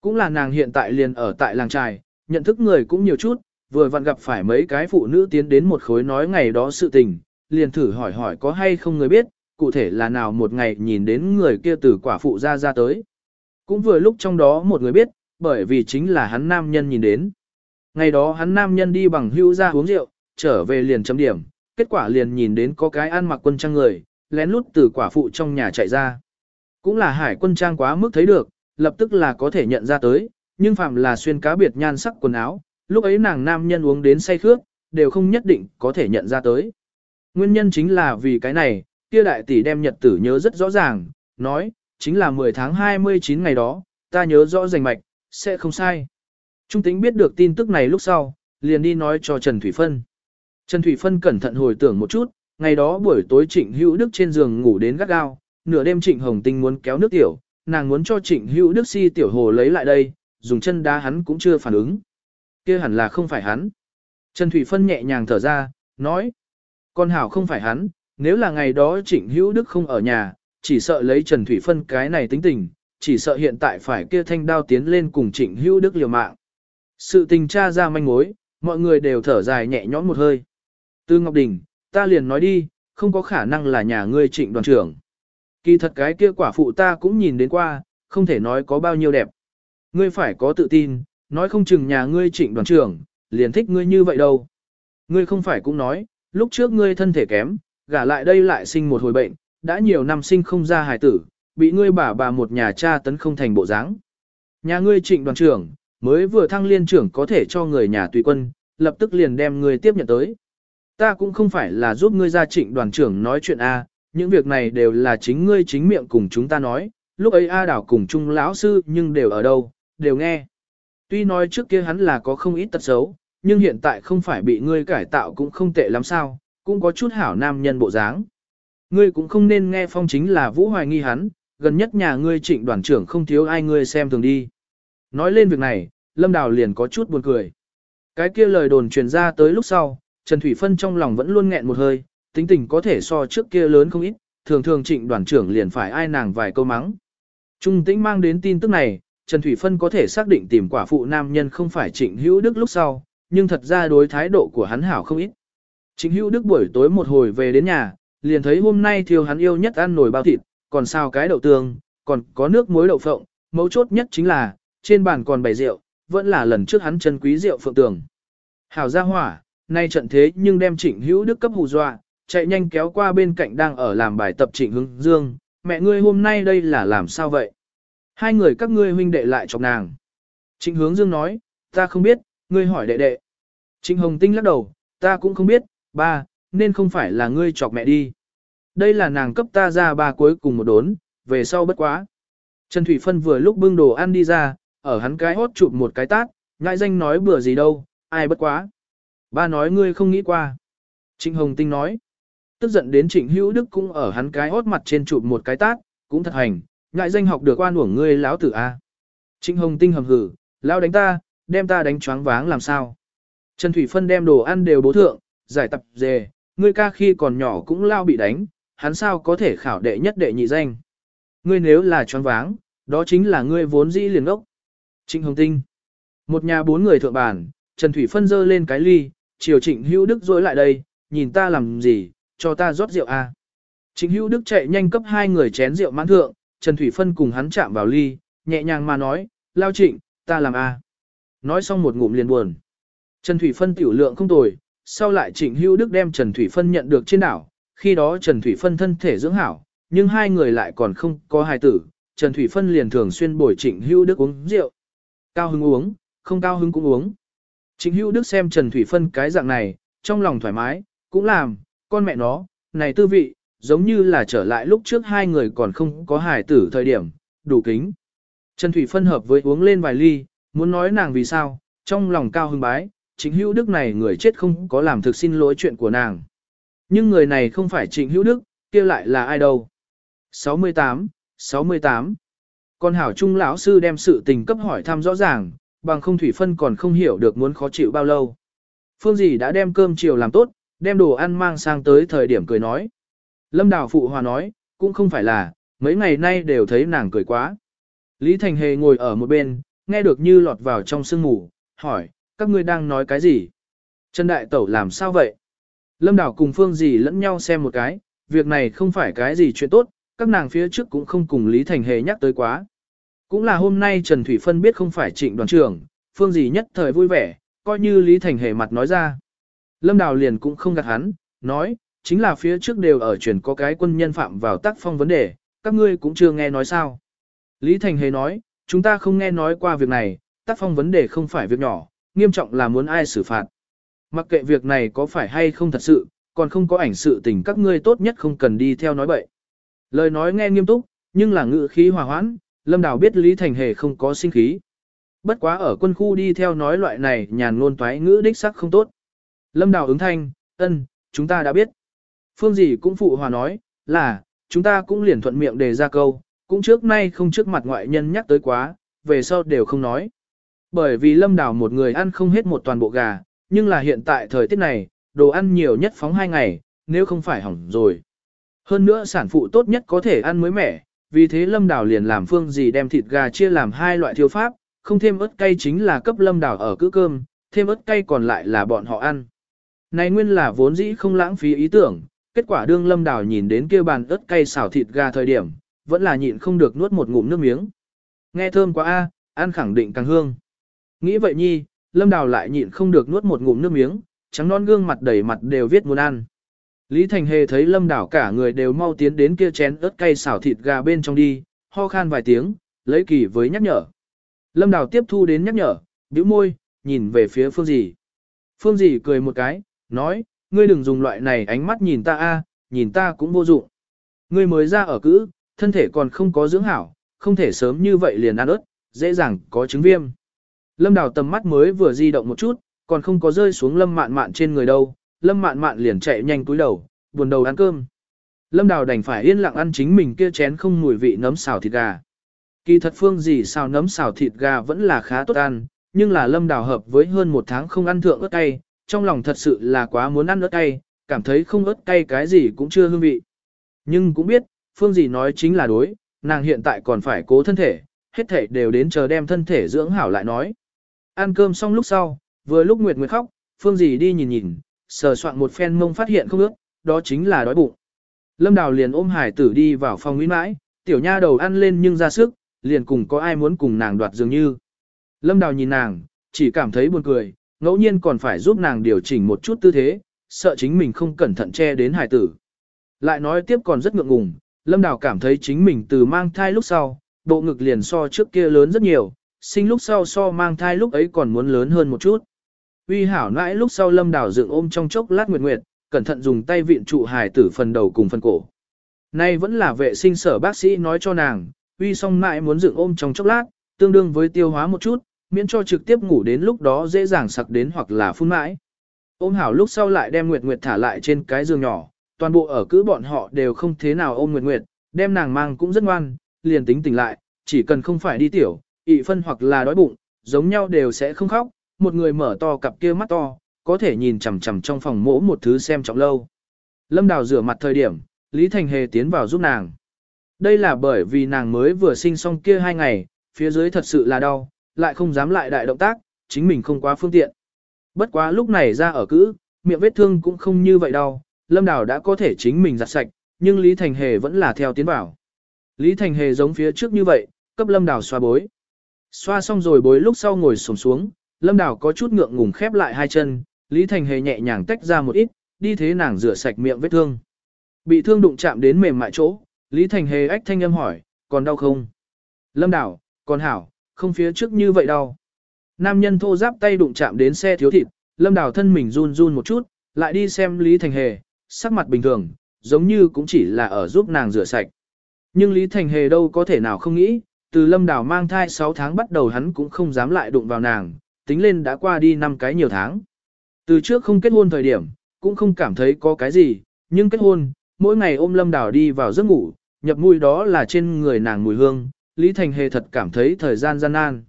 Cũng là nàng hiện tại liền ở tại làng trài, nhận thức người cũng nhiều chút, vừa vặn gặp phải mấy cái phụ nữ tiến đến một khối nói ngày đó sự tình, liền thử hỏi hỏi có hay không người biết, cụ thể là nào một ngày nhìn đến người kia từ quả phụ ra ra tới. Cũng vừa lúc trong đó một người biết, bởi vì chính là hắn nam nhân nhìn đến. Ngày đó hắn nam nhân đi bằng hưu ra uống rượu, trở về liền chấm điểm, kết quả liền nhìn đến có cái ăn mặc quân trang người, lén lút từ quả phụ trong nhà chạy ra. Cũng là hải quân trang quá mức thấy được, lập tức là có thể nhận ra tới, nhưng phạm là xuyên cá biệt nhan sắc quần áo, lúc ấy nàng nam nhân uống đến say khước, đều không nhất định có thể nhận ra tới. Nguyên nhân chính là vì cái này, kia đại tỷ đem nhật tử nhớ rất rõ ràng, nói, chính là 10 tháng 29 ngày đó, ta nhớ rõ rành mạch, sẽ không sai. Trung tính biết được tin tức này lúc sau, liền đi nói cho Trần Thủy Phân. Trần Thủy Phân cẩn thận hồi tưởng một chút, ngày đó buổi tối trịnh hữu đức trên giường ngủ đến gắt gao, nửa đêm Trịnh Hồng Tinh muốn kéo nước tiểu, nàng muốn cho Trịnh Hữu Đức si tiểu hồ lấy lại đây, dùng chân đá hắn cũng chưa phản ứng. kia hẳn là không phải hắn. Trần Thủy Phân nhẹ nhàng thở ra, nói. Con hảo không phải hắn, nếu là ngày đó Trịnh Hữu Đức không ở nhà, chỉ sợ lấy Trần Thủy Phân cái này tính tình, chỉ sợ hiện tại phải kia thanh đao tiến lên cùng Trịnh Hữu Đức liều mạng. Sự tình tra ra manh mối, mọi người đều thở dài nhẹ nhõm một hơi. Tư Ngọc Đình, ta liền nói đi, không có khả năng là nhà ngươi trịnh đoàn trưởng. Kỳ thật cái kia quả phụ ta cũng nhìn đến qua, không thể nói có bao nhiêu đẹp. Ngươi phải có tự tin, nói không chừng nhà ngươi trịnh đoàn trưởng, liền thích ngươi như vậy đâu. Ngươi không phải cũng nói, lúc trước ngươi thân thể kém, gả lại đây lại sinh một hồi bệnh, đã nhiều năm sinh không ra hài tử, bị ngươi bà bà một nhà cha tấn không thành bộ dáng. Nhà ngươi trịnh đoàn trưởng, mới vừa thăng liên trưởng có thể cho người nhà tùy quân, lập tức liền đem ngươi tiếp nhận tới. Ta cũng không phải là giúp ngươi ra trịnh đoàn trưởng nói chuyện A, những việc này đều là chính ngươi chính miệng cùng chúng ta nói, lúc ấy A đảo cùng chung lão sư nhưng đều ở đâu, đều nghe. Tuy nói trước kia hắn là có không ít tật xấu, nhưng hiện tại không phải bị ngươi cải tạo cũng không tệ lắm sao, cũng có chút hảo nam nhân bộ dáng. Ngươi cũng không nên nghe phong chính là vũ hoài nghi hắn, gần nhất nhà ngươi trịnh đoàn trưởng không thiếu ai ngươi xem thường đi. Nói lên việc này, Lâm Đào liền có chút buồn cười. Cái kia lời đồn truyền ra tới lúc sau, Trần Thủy Phân trong lòng vẫn luôn nghẹn một hơi, tính tình có thể so trước kia lớn không ít, thường thường trịnh đoàn trưởng liền phải ai nàng vài câu mắng. Trung tĩnh mang đến tin tức này, Trần Thủy Phân có thể xác định tìm quả phụ nam nhân không phải trịnh hữu đức lúc sau, nhưng thật ra đối thái độ của hắn hảo không ít. Trịnh hữu đức buổi tối một hồi về đến nhà, liền thấy hôm nay thiêu hắn yêu nhất ăn nồi bao thịt, còn sao cái đậu tương, còn có nước muối đậu phộng, mấu chốt nhất chính là, trên bàn còn bày rượu, vẫn là lần trước hắn chân quý rượu phượng tường. Hảo ra hỏa, nay trận thế nhưng đem trịnh hữu đức cấp hù dọa, chạy nhanh kéo qua bên cạnh đang ở làm bài tập trịnh hướng dương, mẹ ngươi hôm nay đây là làm sao vậy? Hai người các ngươi huynh đệ lại chọc nàng. Trịnh hướng dương nói, ta không biết, ngươi hỏi đệ đệ. Trịnh hồng tinh lắc đầu, ta cũng không biết, ba, nên không phải là ngươi chọc mẹ đi. Đây là nàng cấp ta ra ba cuối cùng một đốn, về sau bất quá. Trần Thủy Phân vừa lúc bưng đồ ăn đi ra, ở hắn cái hốt chụp một cái tát, ngại danh nói bừa gì đâu, ai bất quá. Ba nói ngươi không nghĩ qua. Trịnh Hồng Tinh nói. Tức giận đến Trịnh Hữu Đức cũng ở hắn cái hốt mặt trên chụp một cái tát, cũng thật hành, ngại danh học được oan uổng ngươi lão tử a. Trịnh Hồng Tinh hầm hử, lão đánh ta, đem ta đánh choáng váng làm sao. Trần Thủy Phân đem đồ ăn đều bố thượng, giải tập dề, ngươi ca khi còn nhỏ cũng lao bị đánh, hắn sao có thể khảo đệ nhất đệ nhị danh. Ngươi nếu là choáng váng, đó chính là ngươi vốn dĩ liền ốc. Trịnh Hồng Tinh. Một nhà bốn người thượng bàn, Trần Thủy Phân dơ lên cái ly, chiều Trịnh Hữu Đức dối lại đây, nhìn ta làm gì, cho ta rót rượu à. Trịnh Hữu Đức chạy nhanh cấp hai người chén rượu mãn thượng, Trần Thủy Phân cùng hắn chạm vào ly, nhẹ nhàng mà nói, lao trịnh, ta làm à. Nói xong một ngụm liền buồn. Trần Thủy Phân tiểu lượng không tồi, sau lại Trịnh Hữu Đức đem Trần Thủy Phân nhận được trên đảo, khi đó Trần Thủy Phân thân thể dưỡng hảo, nhưng hai người lại còn không có hài tử, Trần Thủy Phân liền thường xuyên bồi Trịnh Hữu Đức uống rượu. Cao hứng uống, không cao hứng cũng uống. Trịnh Hữu Đức xem Trần Thủy Phân cái dạng này, trong lòng thoải mái, cũng làm, con mẹ nó, này tư vị, giống như là trở lại lúc trước hai người còn không có hài tử thời điểm, đủ kính. Trần Thủy Phân hợp với uống lên vài ly, muốn nói nàng vì sao, trong lòng cao hứng bái, Trịnh Hữu Đức này người chết không có làm thực xin lỗi chuyện của nàng. Nhưng người này không phải Trịnh Hữu Đức, kia lại là ai đâu. 68, 68. Con hảo trung lão sư đem sự tình cấp hỏi thăm rõ ràng, bằng không thủy phân còn không hiểu được muốn khó chịu bao lâu. Phương dì đã đem cơm chiều làm tốt, đem đồ ăn mang sang tới thời điểm cười nói. Lâm Đào Phụ Hòa nói, cũng không phải là, mấy ngày nay đều thấy nàng cười quá. Lý Thành Hề ngồi ở một bên, nghe được như lọt vào trong sương mù, hỏi, các ngươi đang nói cái gì? Trần Đại Tẩu làm sao vậy? Lâm đảo cùng Phương dì lẫn nhau xem một cái, việc này không phải cái gì chuyện tốt, các nàng phía trước cũng không cùng Lý Thành Hề nhắc tới quá. Cũng là hôm nay Trần Thủy Phân biết không phải trịnh đoàn trưởng, phương dì nhất thời vui vẻ, coi như Lý Thành Hề mặt nói ra. Lâm Đào liền cũng không gạt hắn, nói, chính là phía trước đều ở truyền có cái quân nhân phạm vào tác phong vấn đề, các ngươi cũng chưa nghe nói sao. Lý Thành Hề nói, chúng ta không nghe nói qua việc này, tác phong vấn đề không phải việc nhỏ, nghiêm trọng là muốn ai xử phạt. Mặc kệ việc này có phải hay không thật sự, còn không có ảnh sự tình các ngươi tốt nhất không cần đi theo nói bậy. Lời nói nghe nghiêm túc, nhưng là ngữ khí hòa hoãn, Lâm Đào biết Lý Thành Hề không có sinh khí. Bất quá ở quân khu đi theo nói loại này nhàn ngôn toái ngữ đích sắc không tốt. Lâm Đào ứng thanh, ân, chúng ta đã biết. Phương gì cũng phụ hòa nói, là, chúng ta cũng liền thuận miệng đề ra câu, cũng trước nay không trước mặt ngoại nhân nhắc tới quá, về sau đều không nói. Bởi vì lâm đảo một người ăn không hết một toàn bộ gà, nhưng là hiện tại thời tiết này, đồ ăn nhiều nhất phóng hai ngày, nếu không phải hỏng rồi. Hơn nữa sản phụ tốt nhất có thể ăn mới mẻ, vì thế lâm đảo liền làm phương gì đem thịt gà chia làm hai loại thiêu pháp, không thêm ớt cay chính là cấp lâm đảo ở cữ cơm, thêm ớt cay còn lại là bọn họ ăn. Này nguyên là vốn dĩ không lãng phí ý tưởng, kết quả đương lâm đảo nhìn đến kia bàn ớt cay xào thịt gà thời điểm, vẫn là nhịn không được nuốt một ngụm nước miếng. Nghe thơm quá a, ăn khẳng định càng hương. Nghĩ vậy nhi, lâm đào lại nhịn không được nuốt một ngụm nước miếng, trắng non gương mặt đầy mặt đều viết muốn ăn. Lý Thành Hề thấy lâm đảo cả người đều mau tiến đến kia chén ớt cay xào thịt gà bên trong đi, ho khan vài tiếng, lấy kỳ với nhắc nhở. Lâm đảo tiếp thu đến nhắc nhở, bĩu môi, nhìn về phía phương dì. Phương dì cười một cái, nói, ngươi đừng dùng loại này ánh mắt nhìn ta a, nhìn ta cũng vô dụng. Ngươi mới ra ở cữ, thân thể còn không có dưỡng hảo, không thể sớm như vậy liền ăn ớt, dễ dàng có chứng viêm. Lâm đào tầm mắt mới vừa di động một chút, còn không có rơi xuống lâm mạn mạn trên người đâu, lâm mạn mạn liền chạy nhanh túi đầu, buồn đầu ăn cơm. Lâm đào đành phải yên lặng ăn chính mình kia chén không mùi vị nấm xào thịt gà. Kỳ thật phương gì xào nấm xào thịt gà vẫn là khá tốt ăn, nhưng là lâm đào hợp với hơn một tháng không ăn thượng ớt cay, trong lòng thật sự là quá muốn ăn ớt cay, cảm thấy không ớt cay cái gì cũng chưa hương vị. Nhưng cũng biết, phương gì nói chính là đối, nàng hiện tại còn phải cố thân thể, hết thể đều đến chờ đem thân thể dưỡng hảo lại nói. Ăn cơm xong lúc sau, vừa lúc Nguyệt Nguyệt khóc, phương gì đi nhìn nhìn, sờ soạn một phen mông phát hiện không ước, đó chính là đói bụng. Lâm Đào liền ôm hải tử đi vào phòng nguyễn mãi, tiểu nha đầu ăn lên nhưng ra sức, liền cùng có ai muốn cùng nàng đoạt dường như. Lâm Đào nhìn nàng, chỉ cảm thấy buồn cười, ngẫu nhiên còn phải giúp nàng điều chỉnh một chút tư thế, sợ chính mình không cẩn thận che đến hải tử. Lại nói tiếp còn rất ngượng ngùng, Lâm Đào cảm thấy chính mình từ mang thai lúc sau, bộ ngực liền so trước kia lớn rất nhiều, sinh lúc sau so mang thai lúc ấy còn muốn lớn hơn một chút. Uy hảo nãi lúc sau Lâm đảo dựng ôm trong chốc lát nguyệt nguyệt, cẩn thận dùng tay viện trụ hài tử phần đầu cùng phần cổ. Nay vẫn là vệ sinh sở bác sĩ nói cho nàng, uy xong mãi muốn dựng ôm trong chốc lát, tương đương với tiêu hóa một chút, miễn cho trực tiếp ngủ đến lúc đó dễ dàng sặc đến hoặc là phun mãi. Ôm hảo lúc sau lại đem Nguyệt Nguyệt thả lại trên cái giường nhỏ, toàn bộ ở cứ bọn họ đều không thế nào ôm Nguyệt Nguyệt, đem nàng mang cũng rất ngoan, liền tính tỉnh lại, chỉ cần không phải đi tiểu, ị phân hoặc là đói bụng, giống nhau đều sẽ không khóc, một người mở to cặp kia mắt to, có thể nhìn chằm chằm trong phòng mỗ một thứ xem trọng lâu. Lâm Đào rửa mặt thời điểm, Lý Thành Hề tiến vào giúp nàng. Đây là bởi vì nàng mới vừa sinh xong kia hai ngày, phía dưới thật sự là đau, lại không dám lại đại động tác, chính mình không quá phương tiện. Bất quá lúc này ra ở cữ, miệng vết thương cũng không như vậy đâu, Lâm Đào đã có thể chính mình giặt sạch, nhưng Lý Thành Hề vẫn là theo tiến vào. Lý Thành Hề giống phía trước như vậy, cấp Lâm Đào xoa bối. Xoa xong rồi bối lúc sau ngồi xổm xuống, Lâm Đào có chút ngượng ngùng khép lại hai chân, Lý Thành Hề nhẹ nhàng tách ra một ít, đi thế nàng rửa sạch miệng vết thương. Bị thương đụng chạm đến mềm mại chỗ, Lý Thành Hề ách thanh âm hỏi, còn đau không? Lâm Đào, còn hảo, không phía trước như vậy đau. Nam nhân thô giáp tay đụng chạm đến xe thiếu thịt, Lâm Đào thân mình run run một chút, lại đi xem Lý Thành Hề, sắc mặt bình thường, giống như cũng chỉ là ở giúp nàng rửa sạch. Nhưng Lý Thành Hề đâu có thể nào không nghĩ, từ Lâm Đào mang thai 6 tháng bắt đầu hắn cũng không dám lại đụng vào nàng, tính lên đã qua đi năm cái nhiều tháng. Từ trước không kết hôn thời điểm, cũng không cảm thấy có cái gì, nhưng kết hôn, mỗi ngày ôm Lâm Đào đi vào giấc ngủ, nhập mùi đó là trên người nàng mùi hương, Lý Thành Hề thật cảm thấy thời gian gian nan.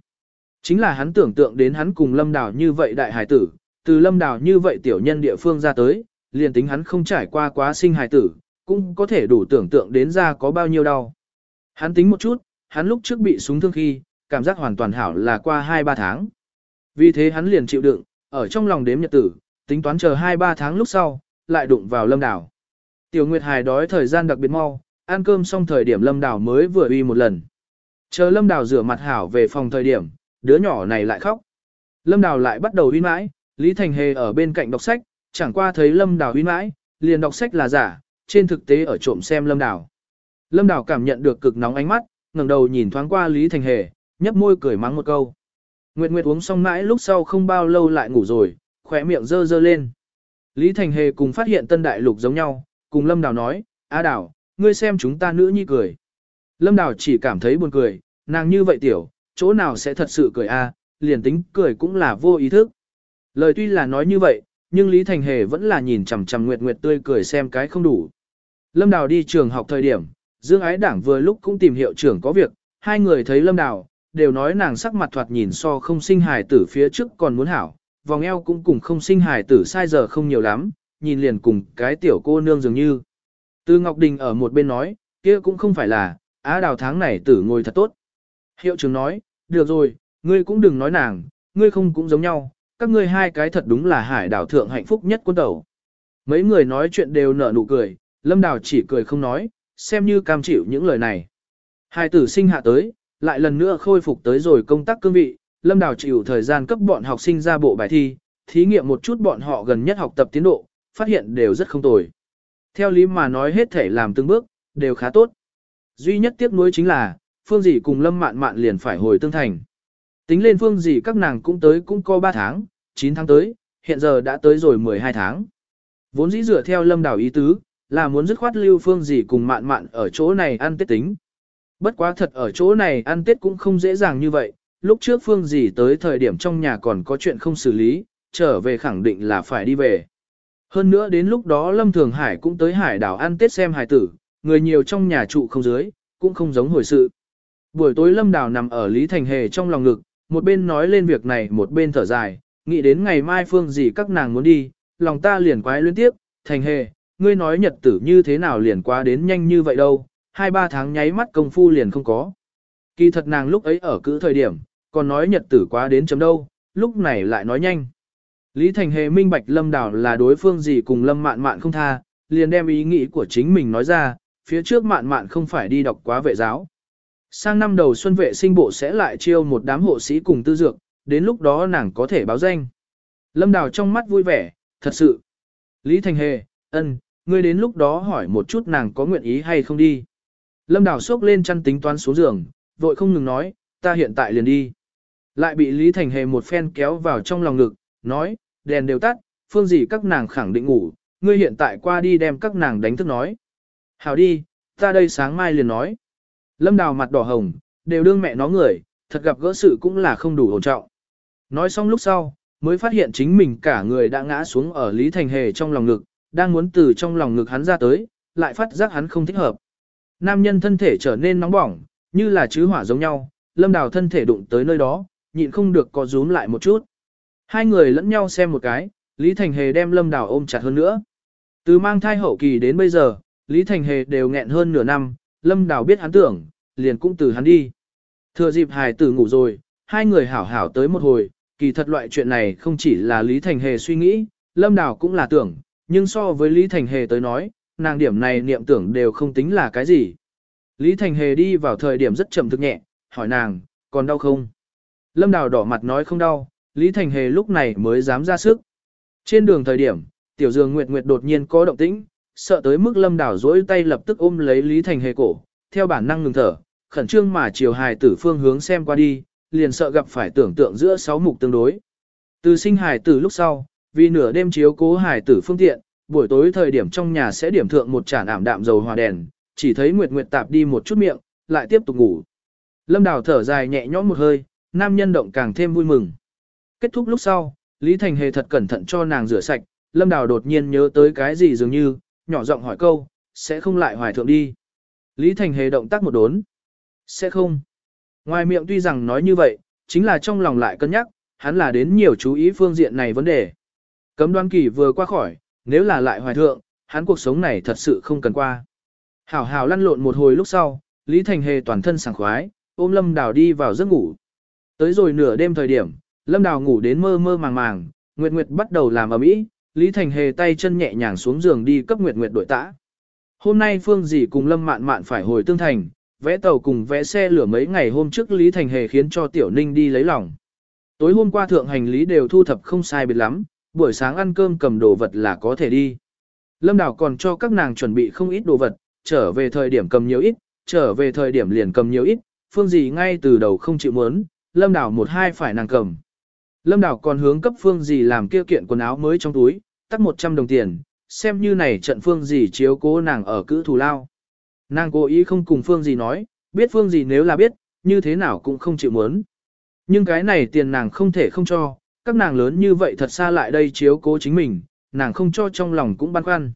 Chính là hắn tưởng tượng đến hắn cùng Lâm Đào như vậy đại hải tử, từ Lâm Đào như vậy tiểu nhân địa phương ra tới, liền tính hắn không trải qua quá sinh hải tử, cũng có thể đủ tưởng tượng đến ra có bao nhiêu đau. Hắn tính một chút, hắn lúc trước bị súng thương khi, cảm giác hoàn toàn hảo là qua 2-3 tháng. Vì thế hắn liền chịu đựng, ở trong lòng đếm nhật tử, tính toán chờ 2-3 tháng lúc sau, lại đụng vào lâm đảo. Tiểu Nguyệt Hải đói thời gian đặc biệt mau, ăn cơm xong thời điểm lâm đảo mới vừa uy một lần. Chờ lâm đảo rửa mặt hảo về phòng thời điểm, đứa nhỏ này lại khóc. Lâm đảo lại bắt đầu uy mãi, Lý Thành Hề ở bên cạnh đọc sách, chẳng qua thấy lâm đảo uy mãi, liền đọc sách là giả, trên thực tế ở trộm xem lâm đảo. Lâm đảo cảm nhận được cực nóng ánh mắt, ngẩng đầu nhìn thoáng qua Lý Thành Hề, nhấp môi cười mắng một câu. Nguyệt Nguyệt uống xong mãi lúc sau không bao lâu lại ngủ rồi, khỏe miệng dơ dơ lên. Lý Thành Hề cùng phát hiện tân đại lục giống nhau, cùng Lâm Đào nói, A Đào, ngươi xem chúng ta nữ nhi cười. Lâm Đào chỉ cảm thấy buồn cười, nàng như vậy tiểu, chỗ nào sẽ thật sự cười a? liền tính cười cũng là vô ý thức. Lời tuy là nói như vậy, nhưng Lý Thành Hề vẫn là nhìn chằm chằm Nguyệt Nguyệt tươi cười xem cái không đủ. Lâm Đào đi trường học thời điểm, Dương Ái Đảng vừa lúc cũng tìm hiệu trưởng có việc, hai người thấy Lâm Đào, đều nói nàng sắc mặt thoạt nhìn so không sinh hài tử phía trước còn muốn hảo, vòng eo cũng cùng không sinh hài tử sai giờ không nhiều lắm, nhìn liền cùng cái tiểu cô nương dường như. Tư Ngọc Đình ở một bên nói, kia cũng không phải là, á đào tháng này tử ngồi thật tốt. Hiệu trưởng nói, được rồi, ngươi cũng đừng nói nàng, ngươi không cũng giống nhau, các ngươi hai cái thật đúng là hải đảo thượng hạnh phúc nhất quân tàu. Mấy người nói chuyện đều nở nụ cười, lâm đào chỉ cười không nói, xem như cam chịu những lời này. Hai tử sinh hạ tới, lại lần nữa khôi phục tới rồi công tác cương vị, lâm đào chịu thời gian cấp bọn học sinh ra bộ bài thi, thí nghiệm một chút bọn họ gần nhất học tập tiến độ, phát hiện đều rất không tồi. Theo lý mà nói hết thể làm từng bước, đều khá tốt. Duy nhất tiếc nuối chính là, phương dì cùng lâm mạn mạn liền phải hồi tương thành. Tính lên phương dì các nàng cũng tới cũng có 3 tháng, 9 tháng tới, hiện giờ đã tới rồi 12 tháng. Vốn dĩ dựa theo lâm đảo ý tứ, là muốn dứt khoát lưu phương gì cùng mạn mạn ở chỗ này ăn tết tính. Bất quá thật ở chỗ này ăn tết cũng không dễ dàng như vậy, lúc trước phương gì tới thời điểm trong nhà còn có chuyện không xử lý, trở về khẳng định là phải đi về. Hơn nữa đến lúc đó Lâm Thường Hải cũng tới hải đảo ăn tết xem hải tử, người nhiều trong nhà trụ không dưới, cũng không giống hồi sự. Buổi tối Lâm Đào nằm ở Lý Thành Hề trong lòng ngực, một bên nói lên việc này một bên thở dài, nghĩ đến ngày mai phương gì các nàng muốn đi, lòng ta liền quái liên tiếp, Thành Hề, ngươi nói nhật tử như thế nào liền qua đến nhanh như vậy đâu, hai ba tháng nháy mắt công phu liền không có. Kỳ thật nàng lúc ấy ở cữ thời điểm, còn nói nhật tử quá đến chấm đâu, lúc này lại nói nhanh. Lý Thành Hề minh bạch Lâm Đào là đối phương gì cùng Lâm Mạn Mạn không tha, liền đem ý nghĩ của chính mình nói ra, phía trước Mạn Mạn không phải đi đọc quá vệ giáo. Sang năm đầu xuân vệ sinh bộ sẽ lại chiêu một đám hộ sĩ cùng tư dược, đến lúc đó nàng có thể báo danh. Lâm Đào trong mắt vui vẻ, thật sự. Lý Thành Hề, ân, ngươi đến lúc đó hỏi một chút nàng có nguyện ý hay không đi. Lâm Đào sốc lên chăn tính toán xuống giường, vội không ngừng nói, ta hiện tại liền đi. Lại bị Lý Thành Hề một phen kéo vào trong lòng ngực, nói, đèn đều tắt, phương gì các nàng khẳng định ngủ, ngươi hiện tại qua đi đem các nàng đánh thức nói. Hào đi, ta đây sáng mai liền nói. Lâm đào mặt đỏ hồng, đều đương mẹ nó người, thật gặp gỡ sự cũng là không đủ ổn trọng. Nói xong lúc sau, mới phát hiện chính mình cả người đã ngã xuống ở Lý Thành Hề trong lòng ngực, đang muốn từ trong lòng ngực hắn ra tới, lại phát giác hắn không thích hợp. Nam nhân thân thể trở nên nóng bỏng, như là chứ hỏa giống nhau, lâm đào thân thể đụng tới nơi đó, nhịn không được có rúm lại một chút. Hai người lẫn nhau xem một cái, Lý Thành Hề đem lâm đào ôm chặt hơn nữa. Từ mang thai hậu kỳ đến bây giờ, Lý Thành Hề đều nghẹn hơn nửa năm, lâm đào biết hắn tưởng, liền cũng từ hắn đi. Thừa dịp hài tử ngủ rồi, hai người hảo hảo tới một hồi, kỳ thật loại chuyện này không chỉ là Lý Thành Hề suy nghĩ, lâm đào cũng là tưởng, nhưng so với Lý Thành Hề tới nói, nàng điểm này niệm tưởng đều không tính là cái gì. Lý Thành Hề đi vào thời điểm rất chậm thực nhẹ, hỏi nàng, còn đau không? Lâm Đào đỏ mặt nói không đau, Lý Thành Hề lúc này mới dám ra sức. Trên đường thời điểm, Tiểu Dương Nguyệt Nguyệt đột nhiên có động tĩnh, sợ tới mức Lâm Đào dỗi tay lập tức ôm lấy Lý Thành Hề cổ, theo bản năng ngừng thở, khẩn trương mà chiều hài tử phương hướng xem qua đi, liền sợ gặp phải tưởng tượng giữa sáu mục tương đối. Từ sinh hài tử lúc sau, vì nửa đêm chiếu cố hài tử phương tiện, buổi tối thời điểm trong nhà sẽ điểm thượng một chản ảm đạm dầu hòa đèn, chỉ thấy Nguyệt Nguyệt tạp đi một chút miệng, lại tiếp tục ngủ. Lâm Đào thở dài nhẹ nhõm một hơi, nam nhân động càng thêm vui mừng. Kết thúc lúc sau, Lý Thành Hề thật cẩn thận cho nàng rửa sạch, Lâm Đào đột nhiên nhớ tới cái gì dường như, nhỏ giọng hỏi câu, sẽ không lại hoài thượng đi. Lý Thành Hề động tác một đốn. Sẽ không. Ngoài miệng tuy rằng nói như vậy, chính là trong lòng lại cân nhắc, hắn là đến nhiều chú ý phương diện này vấn đề. Cấm đoan kỳ vừa qua khỏi, nếu là lại hoài thượng, hắn cuộc sống này thật sự không cần qua. Hảo hảo lăn lộn một hồi lúc sau, Lý Thành Hề toàn thân sảng khoái, ôm Lâm Đào đi vào giấc ngủ. Tới rồi nửa đêm thời điểm, Lâm Đào ngủ đến mơ mơ màng màng, Nguyệt Nguyệt bắt đầu làm ở mỹ, Lý Thành Hề tay chân nhẹ nhàng xuống giường đi cấp Nguyệt Nguyệt đội tã. Hôm nay Phương Dĩ cùng Lâm Mạn Mạn phải hồi tương thành, vẽ tàu cùng vẽ xe lửa mấy ngày hôm trước Lý Thành Hề khiến cho Tiểu Ninh đi lấy lòng. Tối hôm qua thượng hành lý đều thu thập không sai biệt lắm, buổi sáng ăn cơm cầm đồ vật là có thể đi. Lâm Đào còn cho các nàng chuẩn bị không ít đồ vật, trở về thời điểm cầm nhiều ít, trở về thời điểm liền cầm nhiều ít, Phương gì ngay từ đầu không chịu muốn, Lâm Đào một hai phải nàng cầm. Lâm Đào còn hướng cấp Phương gì làm kia kiện quần áo mới trong túi, tắt 100 đồng tiền, xem như này trận Phương gì chiếu cố nàng ở cữ thù lao. Nàng cố ý không cùng Phương gì nói, biết Phương gì nếu là biết, như thế nào cũng không chịu muốn. Nhưng cái này tiền nàng không thể không cho, các nàng lớn như vậy thật xa lại đây chiếu cố chính mình, nàng không cho trong lòng cũng băn khoăn.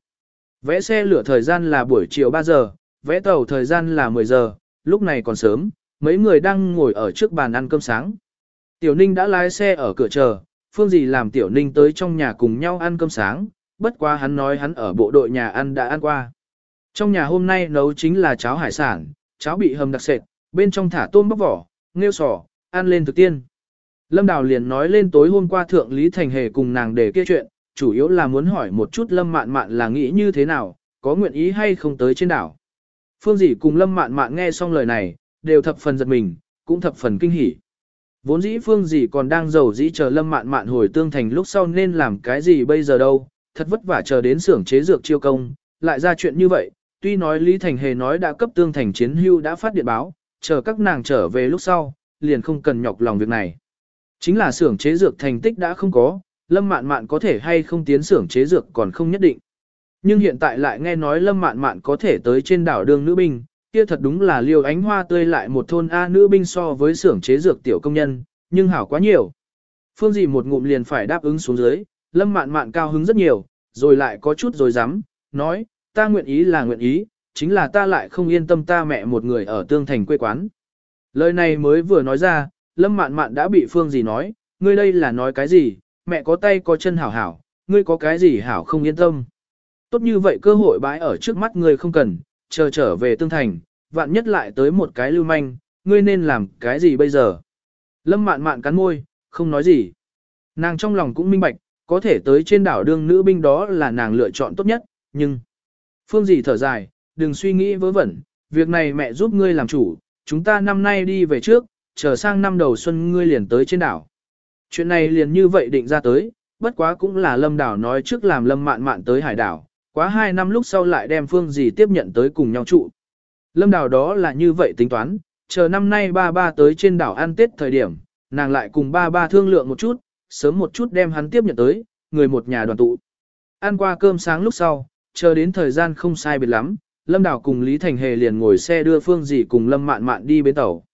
Vẽ xe lửa thời gian là buổi chiều 3 giờ, vẽ tàu thời gian là 10 giờ, lúc này còn sớm, mấy người đang ngồi ở trước bàn ăn cơm sáng. Tiểu Ninh đã lái xe ở cửa chờ, Phương Dì làm Tiểu Ninh tới trong nhà cùng nhau ăn cơm sáng, bất quá hắn nói hắn ở bộ đội nhà ăn đã ăn qua. Trong nhà hôm nay nấu chính là cháo hải sản, cháo bị hầm đặc sệt, bên trong thả tôm bóc vỏ, nghêu sò, ăn lên thực tiên. Lâm Đào liền nói lên tối hôm qua thượng Lý Thành Hề cùng nàng để kia chuyện, chủ yếu là muốn hỏi một chút Lâm Mạn Mạn là nghĩ như thế nào, có nguyện ý hay không tới trên đảo. Phương Dĩ cùng Lâm Mạn Mạn nghe xong lời này, đều thập phần giật mình, cũng thập phần kinh hỉ. Vốn dĩ Phương Dĩ còn đang giàu dĩ chờ Lâm Mạn Mạn hồi tương thành lúc sau nên làm cái gì bây giờ đâu, thật vất vả chờ đến xưởng chế dược chiêu công, lại ra chuyện như vậy, tuy nói Lý Thành Hề nói đã cấp tương thành chiến hưu đã phát điện báo, chờ các nàng trở về lúc sau, liền không cần nhọc lòng việc này. Chính là xưởng chế dược thành tích đã không có, Lâm Mạn Mạn có thể hay không tiến xưởng chế dược còn không nhất định. Nhưng hiện tại lại nghe nói Lâm Mạn Mạn có thể tới trên đảo đường nữ binh, kia thật đúng là liều ánh hoa tươi lại một thôn A nữ binh so với xưởng chế dược tiểu công nhân, nhưng hảo quá nhiều. Phương dị một ngụm liền phải đáp ứng xuống dưới, Lâm Mạn Mạn cao hứng rất nhiều, rồi lại có chút rồi dám, nói, ta nguyện ý là nguyện ý, chính là ta lại không yên tâm ta mẹ một người ở tương thành quê quán. Lời này mới vừa nói ra, Lâm Mạn Mạn đã bị Phương gì nói, ngươi đây là nói cái gì, mẹ có tay có chân hảo hảo, ngươi có cái gì hảo không yên tâm. Tốt như vậy cơ hội bãi ở trước mắt ngươi không cần, chờ trở về tương thành, vạn nhất lại tới một cái lưu manh, ngươi nên làm cái gì bây giờ. Lâm Mạn Mạn cắn môi, không nói gì. Nàng trong lòng cũng minh bạch, có thể tới trên đảo đương nữ binh đó là nàng lựa chọn tốt nhất, nhưng... Phương gì thở dài, đừng suy nghĩ vớ vẩn, việc này mẹ giúp ngươi làm chủ, chúng ta năm nay đi về trước, chờ sang năm đầu xuân ngươi liền tới trên đảo. Chuyện này liền như vậy định ra tới, bất quá cũng là lâm đảo nói trước làm lâm mạn mạn tới hải đảo, quá hai năm lúc sau lại đem phương gì tiếp nhận tới cùng nhau trụ. Lâm đảo đó là như vậy tính toán, chờ năm nay ba ba tới trên đảo ăn tết thời điểm, nàng lại cùng ba ba thương lượng một chút, sớm một chút đem hắn tiếp nhận tới, người một nhà đoàn tụ. Ăn qua cơm sáng lúc sau, chờ đến thời gian không sai biệt lắm, Lâm Đào cùng Lý Thành Hề liền ngồi xe đưa Phương Dì cùng Lâm Mạn Mạn đi bến tàu.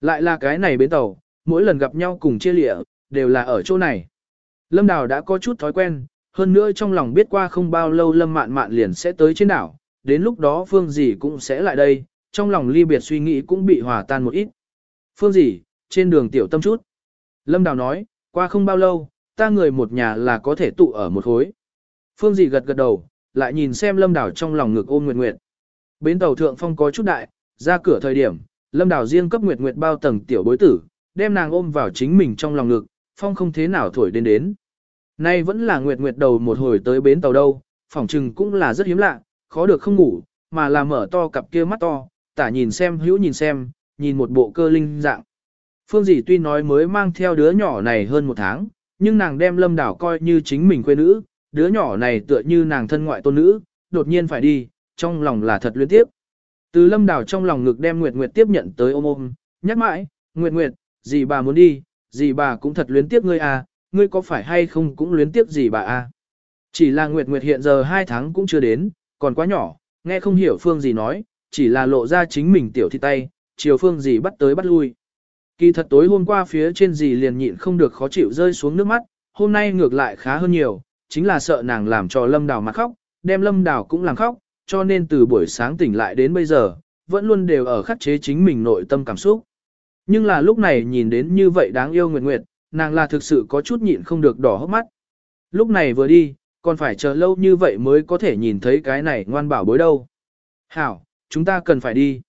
Lại là cái này bến tàu, mỗi lần gặp nhau cùng chia lịa, đều là ở chỗ này. Lâm Đào đã có chút thói quen, hơn nữa trong lòng biết qua không bao lâu Lâm Mạn Mạn liền sẽ tới trên đảo, đến lúc đó Phương Dì cũng sẽ lại đây, trong lòng ly biệt suy nghĩ cũng bị hòa tan một ít. Phương Dì, trên đường tiểu tâm chút. Lâm Đào nói, qua không bao lâu, ta người một nhà là có thể tụ ở một khối. Phương Dì gật gật đầu, lại nhìn xem Lâm Đào trong lòng ngực ôm Nguyệt Nguyệt. Bến tàu thượng phong có chút đại, ra cửa thời điểm, Lâm Đào riêng cấp Nguyệt Nguyệt bao tầng tiểu bối tử, đem nàng ôm vào chính mình trong lòng ngực, phong không thế nào thổi đến đến. Nay vẫn là Nguyệt Nguyệt đầu một hồi tới bến tàu đâu, phỏng chừng cũng là rất hiếm lạ, khó được không ngủ, mà là mở to cặp kia mắt to, tả nhìn xem hữu nhìn xem, nhìn một bộ cơ linh dạng. Phương Dị tuy nói mới mang theo đứa nhỏ này hơn một tháng, nhưng nàng đem lâm đảo coi như chính mình quê nữ, đứa nhỏ này tựa như nàng thân ngoại tôn nữ, đột nhiên phải đi, trong lòng là thật luyến tiếp. Từ lâm đảo trong lòng ngực đem Nguyệt Nguyệt tiếp nhận tới ôm ôm, nhắc mãi, Nguyệt Nguyệt, dì bà muốn đi, dì bà cũng thật luyến tiếc ngươi à, ngươi có phải hay không cũng luyến tiếc dì bà à. Chỉ là Nguyệt Nguyệt hiện giờ hai tháng cũng chưa đến, còn quá nhỏ, nghe không hiểu phương gì nói, chỉ là lộ ra chính mình tiểu thi tay, chiều phương gì bắt tới bắt lui. Kỳ thật tối hôm qua phía trên gì liền nhịn không được khó chịu rơi xuống nước mắt, hôm nay ngược lại khá hơn nhiều, chính là sợ nàng làm cho lâm đào mặt khóc, đem lâm đào cũng làm khóc, cho nên từ buổi sáng tỉnh lại đến bây giờ, vẫn luôn đều ở khắc chế chính mình nội tâm cảm xúc. Nhưng là lúc này nhìn đến như vậy đáng yêu Nguyệt Nguyệt, nàng là thực sự có chút nhịn không được đỏ hốc mắt. Lúc này vừa đi, còn phải chờ lâu như vậy mới có thể nhìn thấy cái này ngoan bảo bối đâu. Hảo, chúng ta cần phải đi.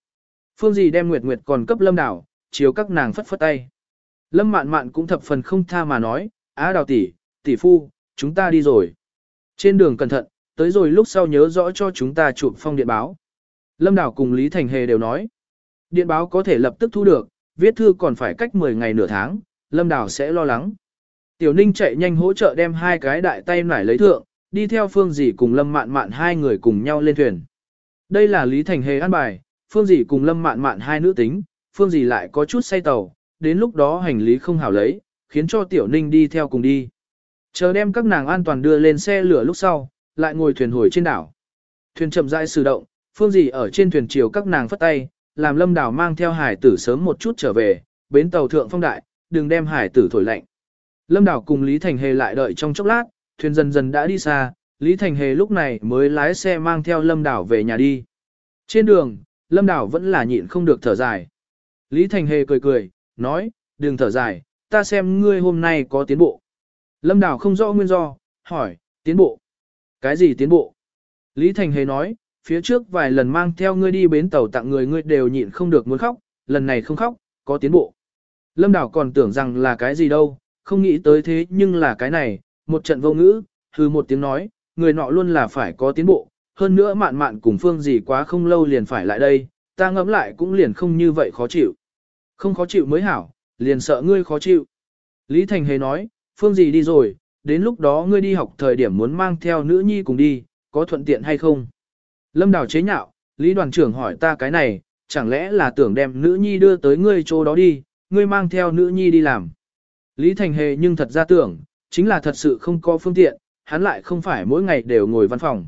Phương gì đem Nguyệt Nguyệt còn cấp lâm đảo, chiếu các nàng phất phất tay. Lâm mạn mạn cũng thập phần không tha mà nói, á đào tỷ, tỷ phu, chúng ta đi rồi. Trên đường cẩn thận, tới rồi lúc sau nhớ rõ cho chúng ta chụp phong điện báo. Lâm Đảo cùng Lý Thành Hề đều nói, điện báo có thể lập tức thu được, viết thư còn phải cách 10 ngày nửa tháng, Lâm Đảo sẽ lo lắng. Tiểu Ninh chạy nhanh hỗ trợ đem hai cái đại tay nải lấy thượng, đi theo Phương Dĩ cùng Lâm Mạn Mạn hai người cùng nhau lên thuyền. Đây là Lý Thành Hề an bài, Phương Dĩ cùng Lâm Mạn Mạn hai nữ tính, Phương Dĩ lại có chút say tàu, đến lúc đó hành lý không hảo lấy, khiến cho Tiểu Ninh đi theo cùng đi. Chờ đem các nàng an toàn đưa lên xe lửa lúc sau, lại ngồi thuyền hồi trên đảo. Thuyền chậm rãi sử động, Phương Dĩ ở trên thuyền chiều các nàng phất tay, làm Lâm Đảo mang theo hải tử sớm một chút trở về, bến tàu thượng phong đại, đừng đem hải tử thổi lạnh. Lâm Đảo cùng Lý Thành Hề lại đợi trong chốc lát, thuyền dần dần đã đi xa, Lý Thành Hề lúc này mới lái xe mang theo Lâm Đảo về nhà đi. Trên đường, Lâm Đảo vẫn là nhịn không được thở dài. Lý Thành Hề cười cười, nói, đừng thở dài, ta xem ngươi hôm nay có tiến bộ. Lâm Đảo không rõ nguyên do, hỏi, tiến bộ. Cái gì tiến bộ? Lý Thành Hề nói, phía trước vài lần mang theo ngươi đi bến tàu tặng người ngươi đều nhịn không được muốn khóc, lần này không khóc, có tiến bộ. Lâm Đảo còn tưởng rằng là cái gì đâu, không nghĩ tới thế nhưng là cái này, một trận vô ngữ, hư một tiếng nói, người nọ luôn là phải có tiến bộ, hơn nữa mạn mạn cùng phương gì quá không lâu liền phải lại đây, ta ngẫm lại cũng liền không như vậy khó chịu. Không khó chịu mới hảo, liền sợ ngươi khó chịu. Lý Thành Hề nói, phương gì đi rồi, đến lúc đó ngươi đi học thời điểm muốn mang theo nữ nhi cùng đi, có thuận tiện hay không? Lâm Đào chế nhạo, Lý đoàn trưởng hỏi ta cái này, chẳng lẽ là tưởng đem nữ nhi đưa tới ngươi chỗ đó đi, ngươi mang theo nữ nhi đi làm. Lý Thành Hề nhưng thật ra tưởng, chính là thật sự không có phương tiện, hắn lại không phải mỗi ngày đều ngồi văn phòng.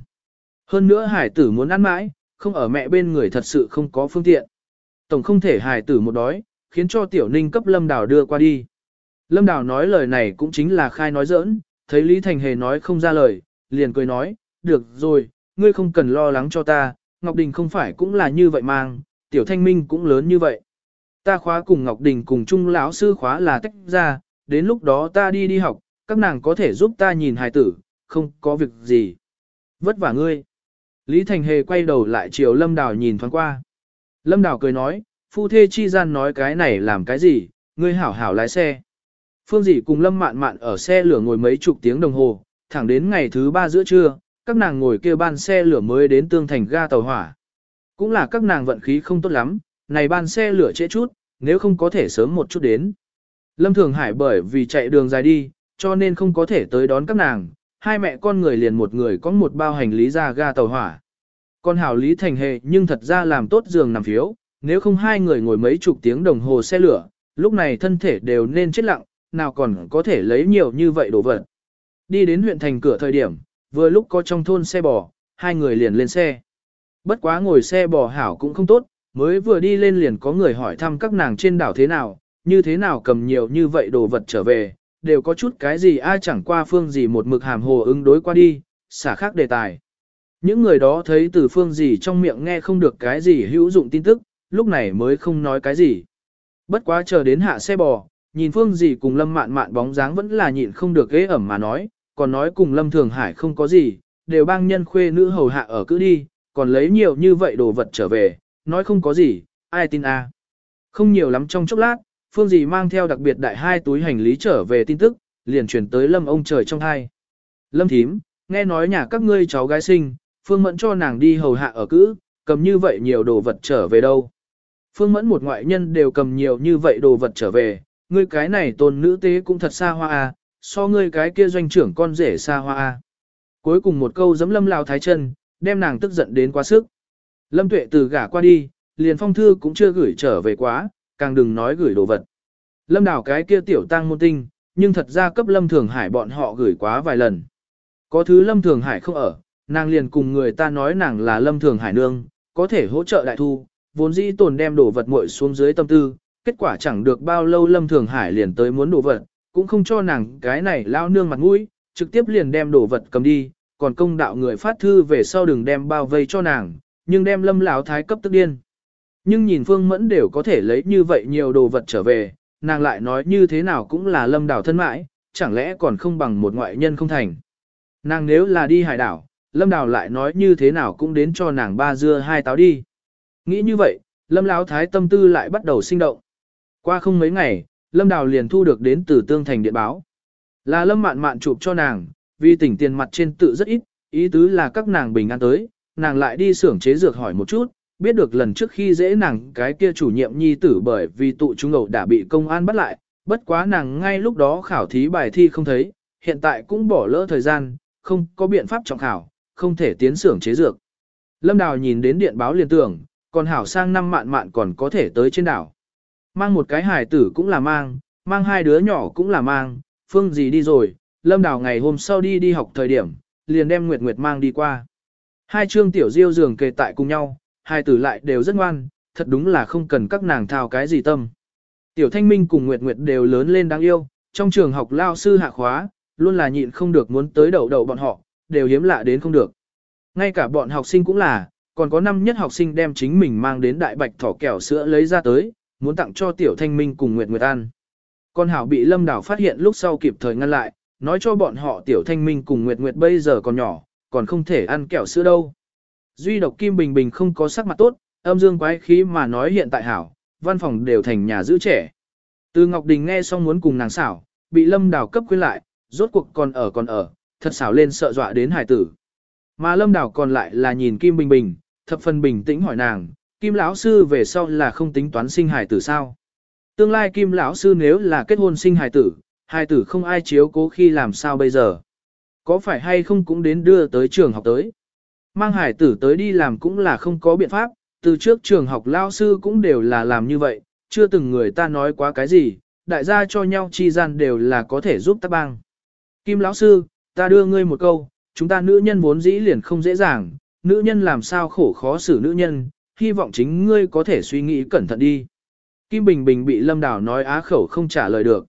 Hơn nữa hải tử muốn ăn mãi, không ở mẹ bên người thật sự không có phương tiện. Tổng không thể hải tử một đói, khiến cho tiểu ninh cấp Lâm Đào đưa qua đi. Lâm Đào nói lời này cũng chính là khai nói giỡn, thấy Lý Thành Hề nói không ra lời, liền cười nói, được rồi, ngươi không cần lo lắng cho ta, Ngọc Đình không phải cũng là như vậy mang, tiểu thanh minh cũng lớn như vậy. Ta khóa cùng Ngọc Đình cùng chung lão sư khóa là tách ra, đến lúc đó ta đi đi học, các nàng có thể giúp ta nhìn hài tử, không có việc gì. Vất vả ngươi. Lý Thành Hề quay đầu lại chiều Lâm Đào nhìn thoáng qua. Lâm Đào cười nói, phu thê chi gian nói cái này làm cái gì, ngươi hảo hảo lái xe. Phương Dĩ cùng Lâm Mạn Mạn ở xe lửa ngồi mấy chục tiếng đồng hồ, thẳng đến ngày thứ ba giữa trưa, các nàng ngồi kia ban xe lửa mới đến tương thành ga tàu hỏa. Cũng là các nàng vận khí không tốt lắm, này ban xe lửa trễ chút, nếu không có thể sớm một chút đến. Lâm Thường Hải bởi vì chạy đường dài đi, cho nên không có thể tới đón các nàng, hai mẹ con người liền một người có một bao hành lý ra ga tàu hỏa. Con hảo lý thành hệ nhưng thật ra làm tốt giường nằm phiếu, nếu không hai người ngồi mấy chục tiếng đồng hồ xe lửa, lúc này thân thể đều nên chết lặng, nào còn có thể lấy nhiều như vậy đồ vật. Đi đến huyện thành cửa thời điểm, vừa lúc có trong thôn xe bò, hai người liền lên xe. Bất quá ngồi xe bò hảo cũng không tốt, mới vừa đi lên liền có người hỏi thăm các nàng trên đảo thế nào, như thế nào cầm nhiều như vậy đồ vật trở về, đều có chút cái gì ai chẳng qua phương gì một mực hàm hồ ứng đối qua đi, xả khác đề tài. Những người đó thấy từ phương gì trong miệng nghe không được cái gì hữu dụng tin tức, lúc này mới không nói cái gì. Bất quá chờ đến hạ xe bò, nhìn phương gì cùng lâm mạn mạn bóng dáng vẫn là nhịn không được ghế ẩm mà nói, còn nói cùng lâm thường hải không có gì, đều bang nhân khuê nữ hầu hạ ở cứ đi, còn lấy nhiều như vậy đồ vật trở về, nói không có gì, ai tin a? Không nhiều lắm trong chốc lát, Phương Dì mang theo đặc biệt đại hai túi hành lý trở về tin tức, liền chuyển tới Lâm ông trời trong hai. Lâm thím, nghe nói nhà các ngươi cháu gái sinh, Phương Mẫn cho nàng đi hầu hạ ở cữ, cầm như vậy nhiều đồ vật trở về đâu. Phương Mẫn một ngoại nhân đều cầm nhiều như vậy đồ vật trở về, ngươi cái này tôn nữ tế cũng thật xa hoa à, so ngươi cái kia doanh trưởng con rể xa hoa à. Cuối cùng một câu giấm lâm lao thái chân, đem nàng tức giận đến quá sức. Lâm tuệ từ gả qua đi, liền phong thư cũng chưa gửi trở về quá, càng đừng nói gửi đồ vật. Lâm đảo cái kia tiểu tăng môn tinh, nhưng thật ra cấp Lâm Thường Hải bọn họ gửi quá vài lần. Có thứ Lâm Thường Hải không ở, nàng liền cùng người ta nói nàng là Lâm Thường Hải nương, có thể hỗ trợ đại thu, vốn dĩ tồn đem đồ vật muội xuống dưới tâm tư, kết quả chẳng được bao lâu Lâm Thường Hải liền tới muốn đồ vật, cũng không cho nàng cái này lao nương mặt mũi, trực tiếp liền đem đồ vật cầm đi, còn công đạo người phát thư về sau đừng đem bao vây cho nàng, nhưng đem Lâm lão thái cấp tức điên. Nhưng nhìn Phương Mẫn đều có thể lấy như vậy nhiều đồ vật trở về, nàng lại nói như thế nào cũng là lâm đảo thân mãi, chẳng lẽ còn không bằng một ngoại nhân không thành. Nàng nếu là đi hải đảo, lâm đảo lại nói như thế nào cũng đến cho nàng ba dưa hai táo đi. Nghĩ như vậy, lâm lão thái tâm tư lại bắt đầu sinh động. Qua không mấy ngày, lâm Đào liền thu được đến từ tương thành điện báo. Là lâm mạn mạn chụp cho nàng, vì tỉnh tiền mặt trên tự rất ít, ý tứ là các nàng bình an tới, nàng lại đi xưởng chế dược hỏi một chút, biết được lần trước khi dễ nàng cái kia chủ nhiệm nhi tử bởi vì tụ trung ẩu đã bị công an bắt lại, bất quá nàng ngay lúc đó khảo thí bài thi không thấy, hiện tại cũng bỏ lỡ thời gian, không có biện pháp trọng khảo, không thể tiến xưởng chế dược. Lâm Đào nhìn đến điện báo liền tưởng, còn hảo sang năm mạn mạn còn có thể tới trên đảo. Mang một cái hải tử cũng là mang, mang hai đứa nhỏ cũng là mang, phương gì đi rồi, Lâm Đào ngày hôm sau đi đi học thời điểm, liền đem Nguyệt Nguyệt mang đi qua. Hai trương tiểu diêu giường kề tại cùng nhau, hai tử lại đều rất ngoan, thật đúng là không cần các nàng thao cái gì tâm. Tiểu Thanh Minh cùng Nguyệt Nguyệt đều lớn lên đáng yêu, trong trường học lao sư hạ khóa, luôn là nhịn không được muốn tới đầu đầu bọn họ, đều hiếm lạ đến không được. Ngay cả bọn học sinh cũng là, còn có năm nhất học sinh đem chính mình mang đến đại bạch thỏ kẹo sữa lấy ra tới, muốn tặng cho tiểu thanh minh cùng Nguyệt Nguyệt ăn. Con hảo bị lâm đảo phát hiện lúc sau kịp thời ngăn lại, nói cho bọn họ tiểu thanh minh cùng Nguyệt Nguyệt bây giờ còn nhỏ, còn không thể ăn kẹo sữa đâu. Duy độc Kim Bình Bình không có sắc mặt tốt, âm dương quái khí mà nói hiện tại hảo, văn phòng đều thành nhà giữ trẻ. Từ Ngọc Đình nghe xong muốn cùng nàng xảo, bị lâm đảo cấp khuyên lại, rốt cuộc còn ở còn ở, thật xảo lên sợ dọa đến hải tử. Mà lâm đảo còn lại là nhìn Kim Bình Bình, thập phần bình tĩnh hỏi nàng, Kim lão sư về sau là không tính toán sinh hải tử sao? Tương lai Kim lão sư nếu là kết hôn sinh hải tử, hải tử không ai chiếu cố khi làm sao bây giờ? Có phải hay không cũng đến đưa tới trường học tới? Mang hải tử tới đi làm cũng là không có biện pháp, từ trước trường học lao sư cũng đều là làm như vậy, chưa từng người ta nói quá cái gì, đại gia cho nhau chi gian đều là có thể giúp tác bang. Kim lão sư, ta đưa ngươi một câu, chúng ta nữ nhân vốn dĩ liền không dễ dàng, nữ nhân làm sao khổ khó xử nữ nhân, hy vọng chính ngươi có thể suy nghĩ cẩn thận đi. Kim Bình Bình bị Lâm Đào nói á khẩu không trả lời được.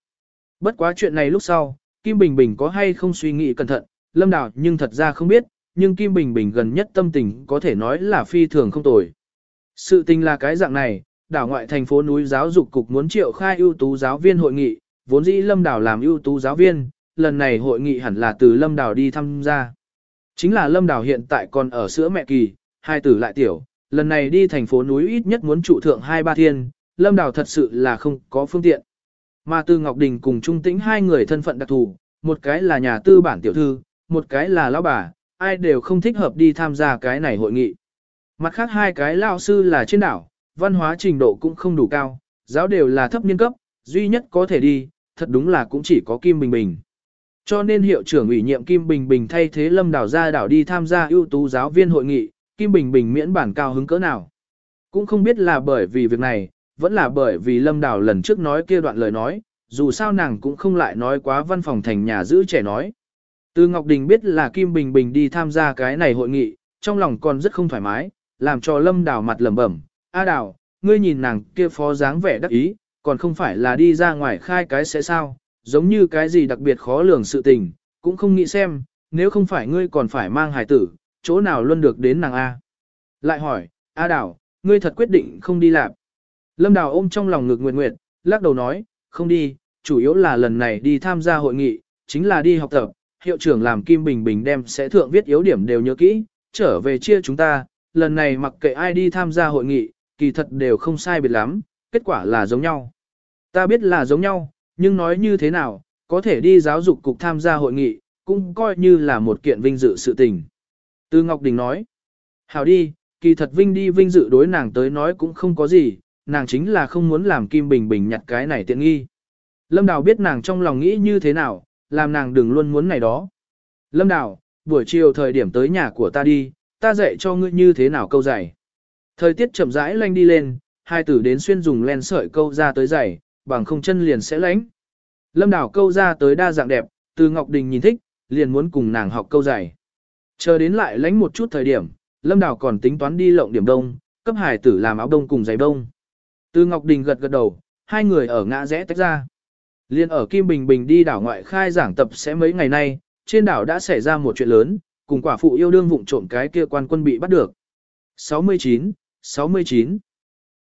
Bất quá chuyện này lúc sau, Kim Bình Bình có hay không suy nghĩ cẩn thận, Lâm Đào nhưng thật ra không biết, nhưng Kim Bình Bình gần nhất tâm tình có thể nói là phi thường không tồi. Sự tình là cái dạng này, đảo ngoại thành phố núi giáo dục cục muốn triệu khai ưu tú giáo viên hội nghị, vốn dĩ Lâm Đào làm ưu tú giáo viên, lần này hội nghị hẳn là từ Lâm Đào đi tham gia. Chính là Lâm Đào hiện tại còn ở sữa mẹ kỳ, hai tử lại tiểu, lần này đi thành phố núi ít nhất muốn trụ thượng hai ba thiên, Lâm Đào thật sự là không có phương tiện. Mà Tư Ngọc Đình cùng Trung Tĩnh hai người thân phận đặc thù, một cái là nhà tư bản tiểu thư, một cái là lão bà, ai đều không thích hợp đi tham gia cái này hội nghị. Mặt khác hai cái lao sư là trên đảo, văn hóa trình độ cũng không đủ cao, giáo đều là thấp niên cấp, duy nhất có thể đi, thật đúng là cũng chỉ có Kim Bình Bình. Cho nên hiệu trưởng ủy nhiệm Kim Bình Bình thay thế Lâm Đảo ra đảo đi tham gia ưu tú giáo viên hội nghị, Kim Bình Bình miễn bản cao hứng cỡ nào. Cũng không biết là bởi vì việc này, vẫn là bởi vì Lâm Đào lần trước nói kia đoạn lời nói, dù sao nàng cũng không lại nói quá văn phòng thành nhà giữ trẻ nói. Từ Ngọc Đình biết là Kim Bình Bình đi tham gia cái này hội nghị, trong lòng còn rất không thoải mái, làm cho Lâm Đào mặt lẩm bẩm, A Đào, ngươi nhìn nàng kia phó dáng vẻ đắc ý, còn không phải là đi ra ngoài khai cái sẽ sao, giống như cái gì đặc biệt khó lường sự tình, cũng không nghĩ xem, nếu không phải ngươi còn phải mang hài tử, chỗ nào luôn được đến nàng A. Lại hỏi, A đào ngươi thật quyết định không đi làm. Lâm Đào ôm trong lòng ngực Nguyệt Nguyệt, lắc đầu nói, không đi, chủ yếu là lần này đi tham gia hội nghị, chính là đi học tập, hiệu trưởng làm Kim Bình Bình đem sẽ thượng viết yếu điểm đều nhớ kỹ, trở về chia chúng ta, lần này mặc kệ ai đi tham gia hội nghị, kỳ thật đều không sai biệt lắm, kết quả là giống nhau. Ta biết là giống nhau, nhưng nói như thế nào, có thể đi giáo dục cục tham gia hội nghị, cũng coi như là một kiện vinh dự sự tình. Từ Ngọc Đình nói, hảo đi, kỳ thật vinh đi vinh dự đối nàng tới nói cũng không có gì, nàng chính là không muốn làm Kim Bình Bình nhặt cái này tiện nghi. Lâm Đào biết nàng trong lòng nghĩ như thế nào, làm nàng đừng luôn muốn này đó. Lâm Đào, buổi chiều thời điểm tới nhà của ta đi, ta dạy cho ngươi như thế nào câu giày. Thời tiết chậm rãi lanh đi lên, hai tử đến xuyên dùng len sợi câu ra tới giày, bằng không chân liền sẽ lánh. Lâm Đào câu ra tới đa dạng đẹp, từ Ngọc Đình nhìn thích, liền muốn cùng nàng học câu giày. Chờ đến lại lánh một chút thời điểm, Lâm Đào còn tính toán đi lộng điểm đông, cấp hải tử làm áo đông cùng giày đông. Từ Ngọc Đình gật gật đầu, hai người ở ngã rẽ tách ra. Liên ở Kim Bình Bình đi đảo ngoại khai giảng tập sẽ mấy ngày nay, trên đảo đã xảy ra một chuyện lớn, cùng quả phụ yêu đương vụng trộm cái kia quan quân bị bắt được. 69, 69.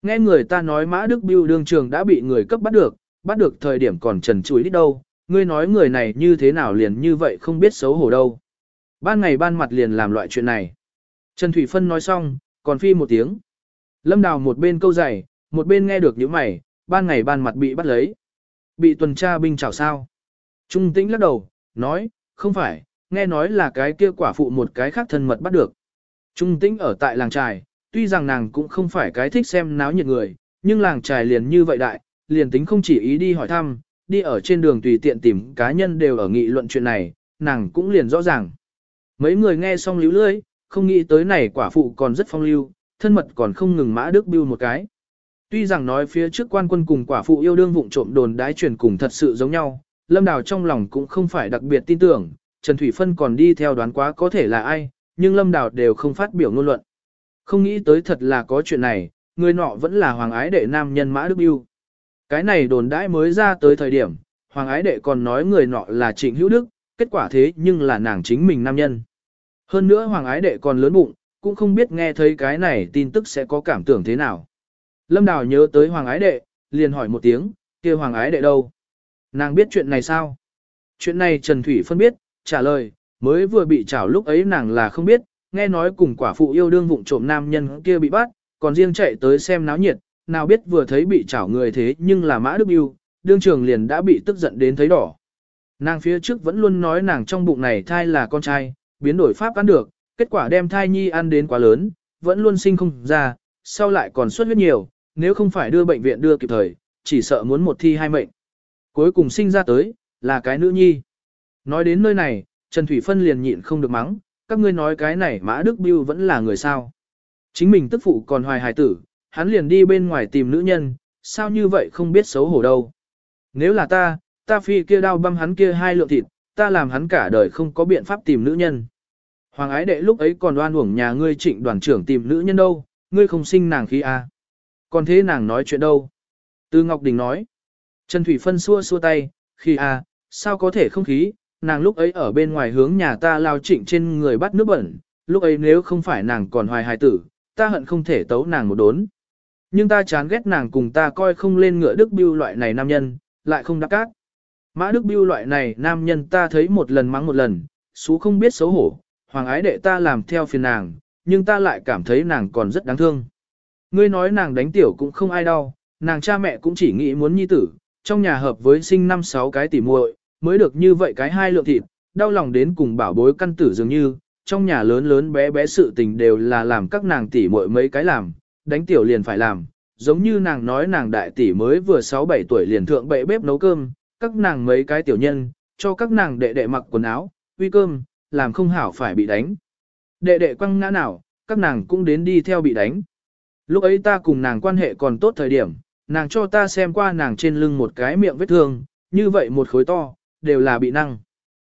Nghe người ta nói Mã Đức Biêu đương trường đã bị người cấp bắt được, bắt được thời điểm còn trần chuối đít đâu, ngươi nói người này như thế nào liền như vậy không biết xấu hổ đâu. Ban ngày ban mặt liền làm loại chuyện này. Trần Thủy Phân nói xong, còn phi một tiếng. Lâm Đào một bên câu giày, một bên nghe được những mày, ban ngày ban mặt bị bắt lấy. Bị tuần tra binh chảo sao. Trung tĩnh lắc đầu, nói, không phải, nghe nói là cái kia quả phụ một cái khác thân mật bắt được. Trung tĩnh ở tại làng trài, tuy rằng nàng cũng không phải cái thích xem náo nhiệt người, nhưng làng trài liền như vậy đại, liền tính không chỉ ý đi hỏi thăm, đi ở trên đường tùy tiện tìm cá nhân đều ở nghị luận chuyện này, nàng cũng liền rõ ràng. Mấy người nghe xong líu lưỡi, không nghĩ tới này quả phụ còn rất phong lưu, thân mật còn không ngừng mã đức bưu một cái. Tuy rằng nói phía trước quan quân cùng quả phụ yêu đương vụng trộm đồn đái truyền cùng thật sự giống nhau, Lâm Đào trong lòng cũng không phải đặc biệt tin tưởng, Trần Thủy Phân còn đi theo đoán quá có thể là ai, nhưng Lâm Đào đều không phát biểu ngôn luận. Không nghĩ tới thật là có chuyện này, người nọ vẫn là hoàng ái đệ nam nhân Mã Đức Biêu. Cái này đồn đãi mới ra tới thời điểm, hoàng ái đệ còn nói người nọ là trịnh hữu đức, kết quả thế nhưng là nàng chính mình nam nhân. Hơn nữa hoàng ái đệ còn lớn bụng, cũng không biết nghe thấy cái này tin tức sẽ có cảm tưởng thế nào. Lâm Đào nhớ tới hoàng ái đệ, liền hỏi một tiếng, kia hoàng ái đệ đâu? Nàng biết chuyện này sao? Chuyện này Trần Thủy phân biết, trả lời, mới vừa bị trảo lúc ấy nàng là không biết, nghe nói cùng quả phụ yêu đương vụng trộm nam nhân kia bị bắt, còn riêng chạy tới xem náo nhiệt, nào biết vừa thấy bị trảo người thế nhưng là Mã Đức Yêu, đương trường liền đã bị tức giận đến thấy đỏ. Nàng phía trước vẫn luôn nói nàng trong bụng này thai là con trai, biến đổi pháp ăn được, kết quả đem thai nhi ăn đến quá lớn, vẫn luôn sinh không ra, sau lại còn xuất huyết nhiều, nếu không phải đưa bệnh viện đưa kịp thời, chỉ sợ muốn một thi hai mệnh. Cuối cùng sinh ra tới, là cái nữ nhi. Nói đến nơi này, Trần Thủy Phân liền nhịn không được mắng, các ngươi nói cái này Mã Đức Biêu vẫn là người sao. Chính mình tức phụ còn hoài hài tử, hắn liền đi bên ngoài tìm nữ nhân, sao như vậy không biết xấu hổ đâu. Nếu là ta, ta phi kia đao băm hắn kia hai lượng thịt, ta làm hắn cả đời không có biện pháp tìm nữ nhân. Hoàng ái đệ lúc ấy còn đoan uổng nhà ngươi trịnh đoàn trưởng tìm nữ nhân đâu, ngươi không sinh nàng khi a. À. Còn thế nàng nói chuyện đâu? Từ Ngọc Đình nói. Trần Thủy Phân xua xua tay, khi a, à, sao có thể không khí, nàng lúc ấy ở bên ngoài hướng nhà ta lao trịnh trên người bắt nước bẩn, lúc ấy nếu không phải nàng còn hoài hài tử, ta hận không thể tấu nàng một đốn. Nhưng ta chán ghét nàng cùng ta coi không lên ngựa Đức Biêu loại này nam nhân, lại không đắc cát. Mã Đức Biêu loại này nam nhân ta thấy một lần mắng một lần, xú không biết xấu hổ, hoàng ái đệ ta làm theo phiền nàng, nhưng ta lại cảm thấy nàng còn rất đáng thương. Ngươi nói nàng đánh tiểu cũng không ai đau, nàng cha mẹ cũng chỉ nghĩ muốn nhi tử, trong nhà hợp với sinh năm sáu cái tỉ muội, mới được như vậy cái hai lượng thịt, đau lòng đến cùng bảo bối căn tử dường như, trong nhà lớn lớn bé bé sự tình đều là làm các nàng tỉ muội mấy cái làm, đánh tiểu liền phải làm, giống như nàng nói nàng đại tỷ mới vừa 6-7 tuổi liền thượng bệ bếp nấu cơm, các nàng mấy cái tiểu nhân, cho các nàng đệ đệ mặc quần áo, uy cơm, làm không hảo phải bị đánh. Đệ đệ quăng ngã nào, các nàng cũng đến đi theo bị đánh. Lúc ấy ta cùng nàng quan hệ còn tốt thời điểm, nàng cho ta xem qua nàng trên lưng một cái miệng vết thương, như vậy một khối to, đều là bị năng.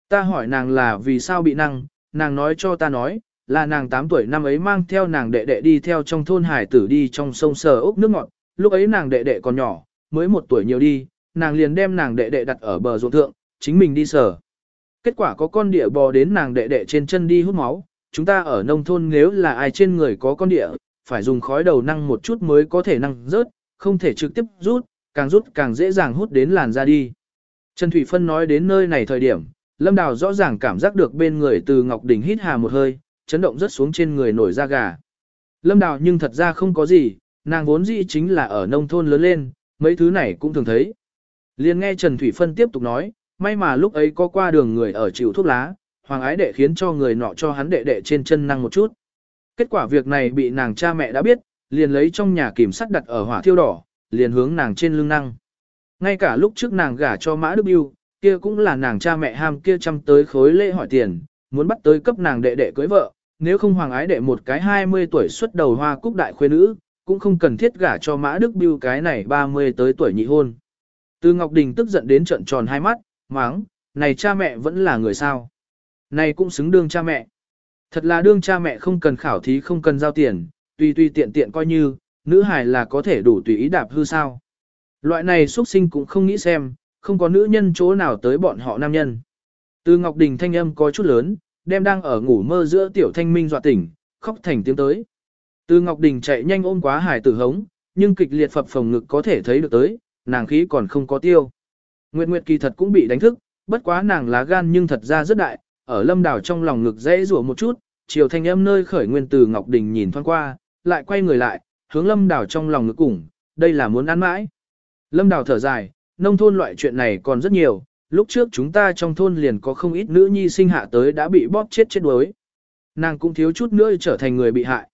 Ta hỏi nàng là vì sao bị năng, nàng nói cho ta nói, là nàng 8 tuổi năm ấy mang theo nàng đệ đệ đi theo trong thôn hải tử đi trong sông sờ ốc nước ngọt, lúc ấy nàng đệ đệ còn nhỏ, mới một tuổi nhiều đi, nàng liền đem nàng đệ đệ đặt ở bờ ruộng thượng, chính mình đi sờ. Kết quả có con địa bò đến nàng đệ đệ trên chân đi hút máu, chúng ta ở nông thôn nếu là ai trên người có con địa, phải dùng khói đầu năng một chút mới có thể năng rớt, không thể trực tiếp rút, càng rút càng dễ dàng hút đến làn da đi. Trần Thủy Phân nói đến nơi này thời điểm, Lâm Đào rõ ràng cảm giác được bên người từ Ngọc Đình hít hà một hơi, chấn động rất xuống trên người nổi da gà. Lâm Đào nhưng thật ra không có gì, nàng vốn dĩ chính là ở nông thôn lớn lên, mấy thứ này cũng thường thấy. Liên nghe Trần Thủy Phân tiếp tục nói, may mà lúc ấy có qua đường người ở chịu thuốc lá, hoàng ái đệ khiến cho người nọ cho hắn đệ đệ trên chân năng một chút. Kết quả việc này bị nàng cha mẹ đã biết, liền lấy trong nhà kìm sắt đặt ở hỏa thiêu đỏ, liền hướng nàng trên lưng năng. Ngay cả lúc trước nàng gả cho Mã Đức Biêu, kia cũng là nàng cha mẹ ham kia chăm tới khối lễ hỏi tiền, muốn bắt tới cấp nàng đệ đệ cưới vợ, nếu không hoàng ái đệ một cái 20 tuổi xuất đầu hoa cúc đại khuê nữ, cũng không cần thiết gả cho Mã Đức Biêu cái này 30 tới tuổi nhị hôn. Từ Ngọc Đình tức giận đến trận tròn hai mắt, máng, này cha mẹ vẫn là người sao. Này cũng xứng đương cha mẹ. Thật là đương cha mẹ không cần khảo thí không cần giao tiền, tùy tùy tiện tiện coi như, nữ hài là có thể đủ tùy ý đạp hư sao. Loại này xuất sinh cũng không nghĩ xem, không có nữ nhân chỗ nào tới bọn họ nam nhân. Từ Ngọc Đình thanh âm có chút lớn, đem đang ở ngủ mơ giữa tiểu thanh minh dọa tỉnh, khóc thành tiếng tới. Từ Ngọc Đình chạy nhanh ôm quá hải tử hống, nhưng kịch liệt phập phồng ngực có thể thấy được tới, nàng khí còn không có tiêu. Nguyệt Nguyệt kỳ thật cũng bị đánh thức, bất quá nàng lá gan nhưng thật ra rất đại, ở lâm đảo trong lòng ngực dễ rủa một chút, chiều thanh âm nơi khởi nguyên từ Ngọc Đình nhìn thoáng qua, lại quay người lại, hướng lâm đảo trong lòng ngực cùng, đây là muốn ăn mãi. Lâm đảo thở dài, nông thôn loại chuyện này còn rất nhiều, lúc trước chúng ta trong thôn liền có không ít nữ nhi sinh hạ tới đã bị bóp chết chết đuối. Nàng cũng thiếu chút nữa trở thành người bị hại.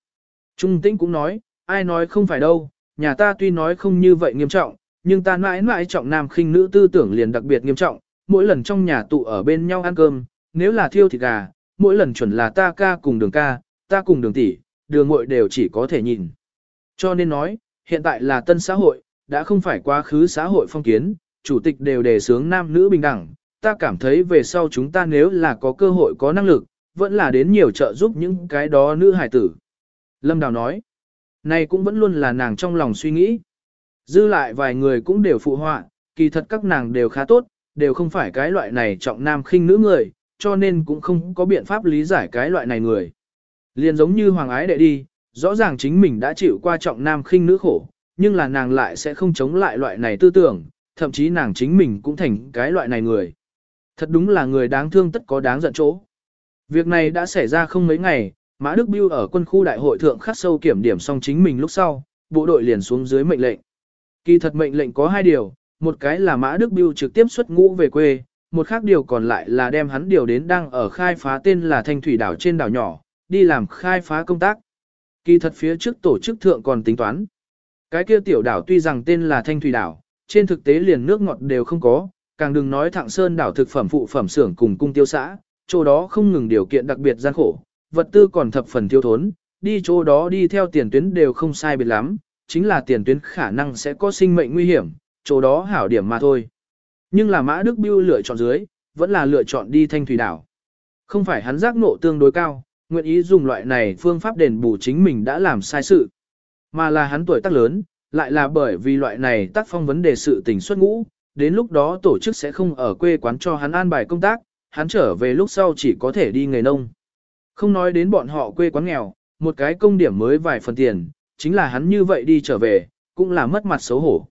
Trung tĩnh cũng nói, ai nói không phải đâu, nhà ta tuy nói không như vậy nghiêm trọng, nhưng ta mãi mãi trọng nam khinh nữ tư tưởng liền đặc biệt nghiêm trọng, mỗi lần trong nhà tụ ở bên nhau ăn cơm, nếu là thiêu thịt gà, mỗi lần chuẩn là ta ca cùng đường ca, ta cùng đường tỷ, đường muội đều chỉ có thể nhìn. Cho nên nói, hiện tại là tân xã hội, đã không phải quá khứ xã hội phong kiến, chủ tịch đều đề xướng nam nữ bình đẳng, ta cảm thấy về sau chúng ta nếu là có cơ hội có năng lực, vẫn là đến nhiều trợ giúp những cái đó nữ hài tử. Lâm Đào nói, này cũng vẫn luôn là nàng trong lòng suy nghĩ. Dư lại vài người cũng đều phụ họa, kỳ thật các nàng đều khá tốt, đều không phải cái loại này trọng nam khinh nữ người, cho nên cũng không có biện pháp lý giải cái loại này người. Liền giống như hoàng ái đệ đi, rõ ràng chính mình đã chịu qua trọng nam khinh nữ khổ, nhưng là nàng lại sẽ không chống lại loại này tư tưởng, thậm chí nàng chính mình cũng thành cái loại này người. Thật đúng là người đáng thương tất có đáng giận chỗ. Việc này đã xảy ra không mấy ngày, Mã Đức Biêu ở quân khu đại hội thượng khắc sâu kiểm điểm xong chính mình lúc sau, bộ đội liền xuống dưới mệnh lệnh. Kỳ thật mệnh lệnh có hai điều, một cái là Mã Đức Biêu trực tiếp xuất ngũ về quê, một khác điều còn lại là đem hắn điều đến đang ở khai phá tên là Thanh Thủy đảo trên đảo nhỏ, đi làm khai phá công tác. Kỳ thật phía trước tổ chức thượng còn tính toán. Cái kia tiểu đảo tuy rằng tên là Thanh Thủy đảo, trên thực tế liền nước ngọt đều không có, càng đừng nói thẳng sơn đảo thực phẩm phụ phẩm xưởng cùng cung tiêu xã, chỗ đó không ngừng điều kiện đặc biệt gian khổ, vật tư còn thập phần thiếu thốn, đi chỗ đó đi theo tiền tuyến đều không sai biệt lắm, chính là tiền tuyến khả năng sẽ có sinh mệnh nguy hiểm, chỗ đó hảo điểm mà thôi. Nhưng là Mã Đức Biêu lựa chọn dưới, vẫn là lựa chọn đi thanh thủy đảo. Không phải hắn giác ngộ tương đối cao, nguyện ý dùng loại này phương pháp đền bù chính mình đã làm sai sự, mà là hắn tuổi tác lớn, lại là bởi vì loại này tác phong vấn đề sự tình xuất ngũ, đến lúc đó tổ chức sẽ không ở quê quán cho hắn an bài công tác, hắn trở về lúc sau chỉ có thể đi nghề nông. Không nói đến bọn họ quê quán nghèo, một cái công điểm mới vài phần tiền, chính là hắn như vậy đi trở về, cũng là mất mặt xấu hổ.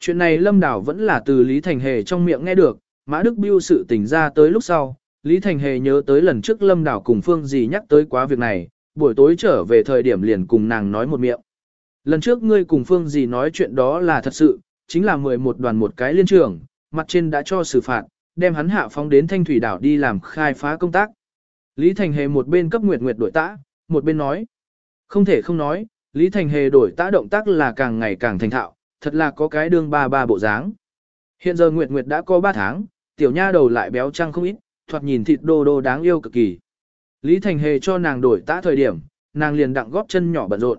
Chuyện này Lâm Đảo vẫn là từ Lý Thành Hề trong miệng nghe được, Mã Đức Biêu sự tỉnh ra tới lúc sau, Lý Thành Hề nhớ tới lần trước Lâm Đảo cùng Phương Dì nhắc tới quá việc này, buổi tối trở về thời điểm liền cùng nàng nói một miệng. Lần trước ngươi cùng Phương Dì nói chuyện đó là thật sự, chính là 11 đoàn một cái liên trường, mặt trên đã cho xử phạt, đem hắn hạ phóng đến Thanh Thủy đảo đi làm khai phá công tác. Lý Thành Hề một bên cấp Nguyệt Nguyệt đổi tã, một bên nói. Không thể không nói, Lý Thành Hề đổi tã động tác là càng ngày càng thành thạo, thật là có cái đương ba ba bộ dáng. Hiện giờ Nguyệt Nguyệt đã có 3 tháng, tiểu nha đầu lại béo trăng không ít, thoạt nhìn thịt đô đô đáng yêu cực kỳ. Lý Thành Hề cho nàng đổi tã thời điểm, nàng liền đặng góp chân nhỏ bận rộn.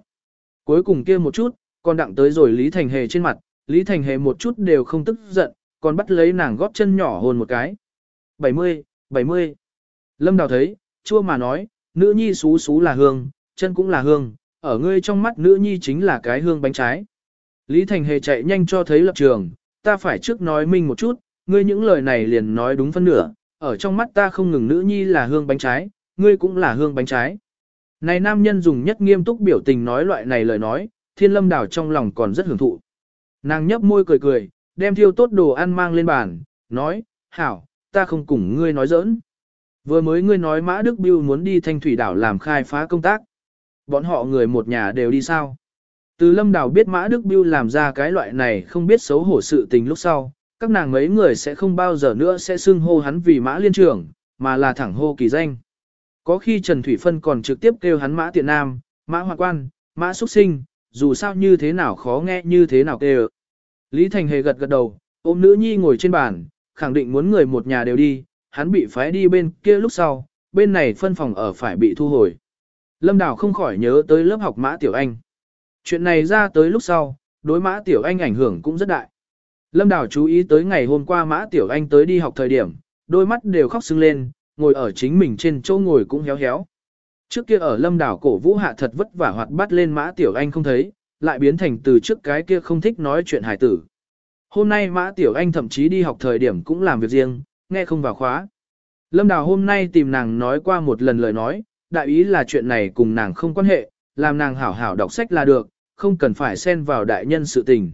Cuối cùng kia một chút, còn đặng tới rồi Lý Thành Hề trên mặt, Lý Thành Hề một chút đều không tức giận, còn bắt lấy nàng góp chân nhỏ hôn một cái. 70, 70. Lâm Đào thấy, chua mà nói, nữ nhi xú xú là hương, chân cũng là hương, ở ngươi trong mắt nữ nhi chính là cái hương bánh trái. Lý Thành Hề chạy nhanh cho thấy lập trường, ta phải trước nói minh một chút, ngươi những lời này liền nói đúng phân nửa, ở trong mắt ta không ngừng nữ nhi là hương bánh trái, ngươi cũng là hương bánh trái. Này nam nhân dùng nhất nghiêm túc biểu tình nói loại này lời nói, thiên lâm đảo trong lòng còn rất hưởng thụ. Nàng nhấp môi cười cười, đem thiêu tốt đồ ăn mang lên bàn, nói, hảo, ta không cùng ngươi nói giỡn. Vừa mới ngươi nói Mã Đức Biêu muốn đi thanh thủy đảo làm khai phá công tác. Bọn họ người một nhà đều đi sao? Từ lâm Đào biết Mã Đức Biêu làm ra cái loại này không biết xấu hổ sự tình lúc sau, các nàng mấy người sẽ không bao giờ nữa sẽ xưng hô hắn vì Mã Liên trưởng, mà là thẳng hô kỳ danh. Có khi Trần Thủy Phân còn trực tiếp kêu hắn Mã Tiện Nam, Mã Hoa Quan, Mã Xuất Sinh, dù sao như thế nào khó nghe như thế nào kêu. Lý Thành Hề gật gật đầu, ôm nữ nhi ngồi trên bàn, khẳng định muốn người một nhà đều đi, hắn bị phái đi bên kia lúc sau, bên này phân phòng ở phải bị thu hồi. Lâm Đào không khỏi nhớ tới lớp học Mã Tiểu Anh. Chuyện này ra tới lúc sau, đối Mã Tiểu Anh ảnh hưởng cũng rất đại. Lâm Đào chú ý tới ngày hôm qua Mã Tiểu Anh tới đi học thời điểm, đôi mắt đều khóc sưng lên, ngồi ở chính mình trên chỗ ngồi cũng héo héo. Trước kia ở Lâm Đảo cổ vũ hạ thật vất vả hoạt bắt lên Mã Tiểu Anh không thấy, lại biến thành từ trước cái kia không thích nói chuyện hài tử. Hôm nay Mã Tiểu Anh thậm chí đi học thời điểm cũng làm việc riêng, nghe không vào khóa. Lâm Đào hôm nay tìm nàng nói qua một lần lời nói, đại ý là chuyện này cùng nàng không quan hệ, làm nàng hảo hảo đọc sách là được, không cần phải xen vào đại nhân sự tình.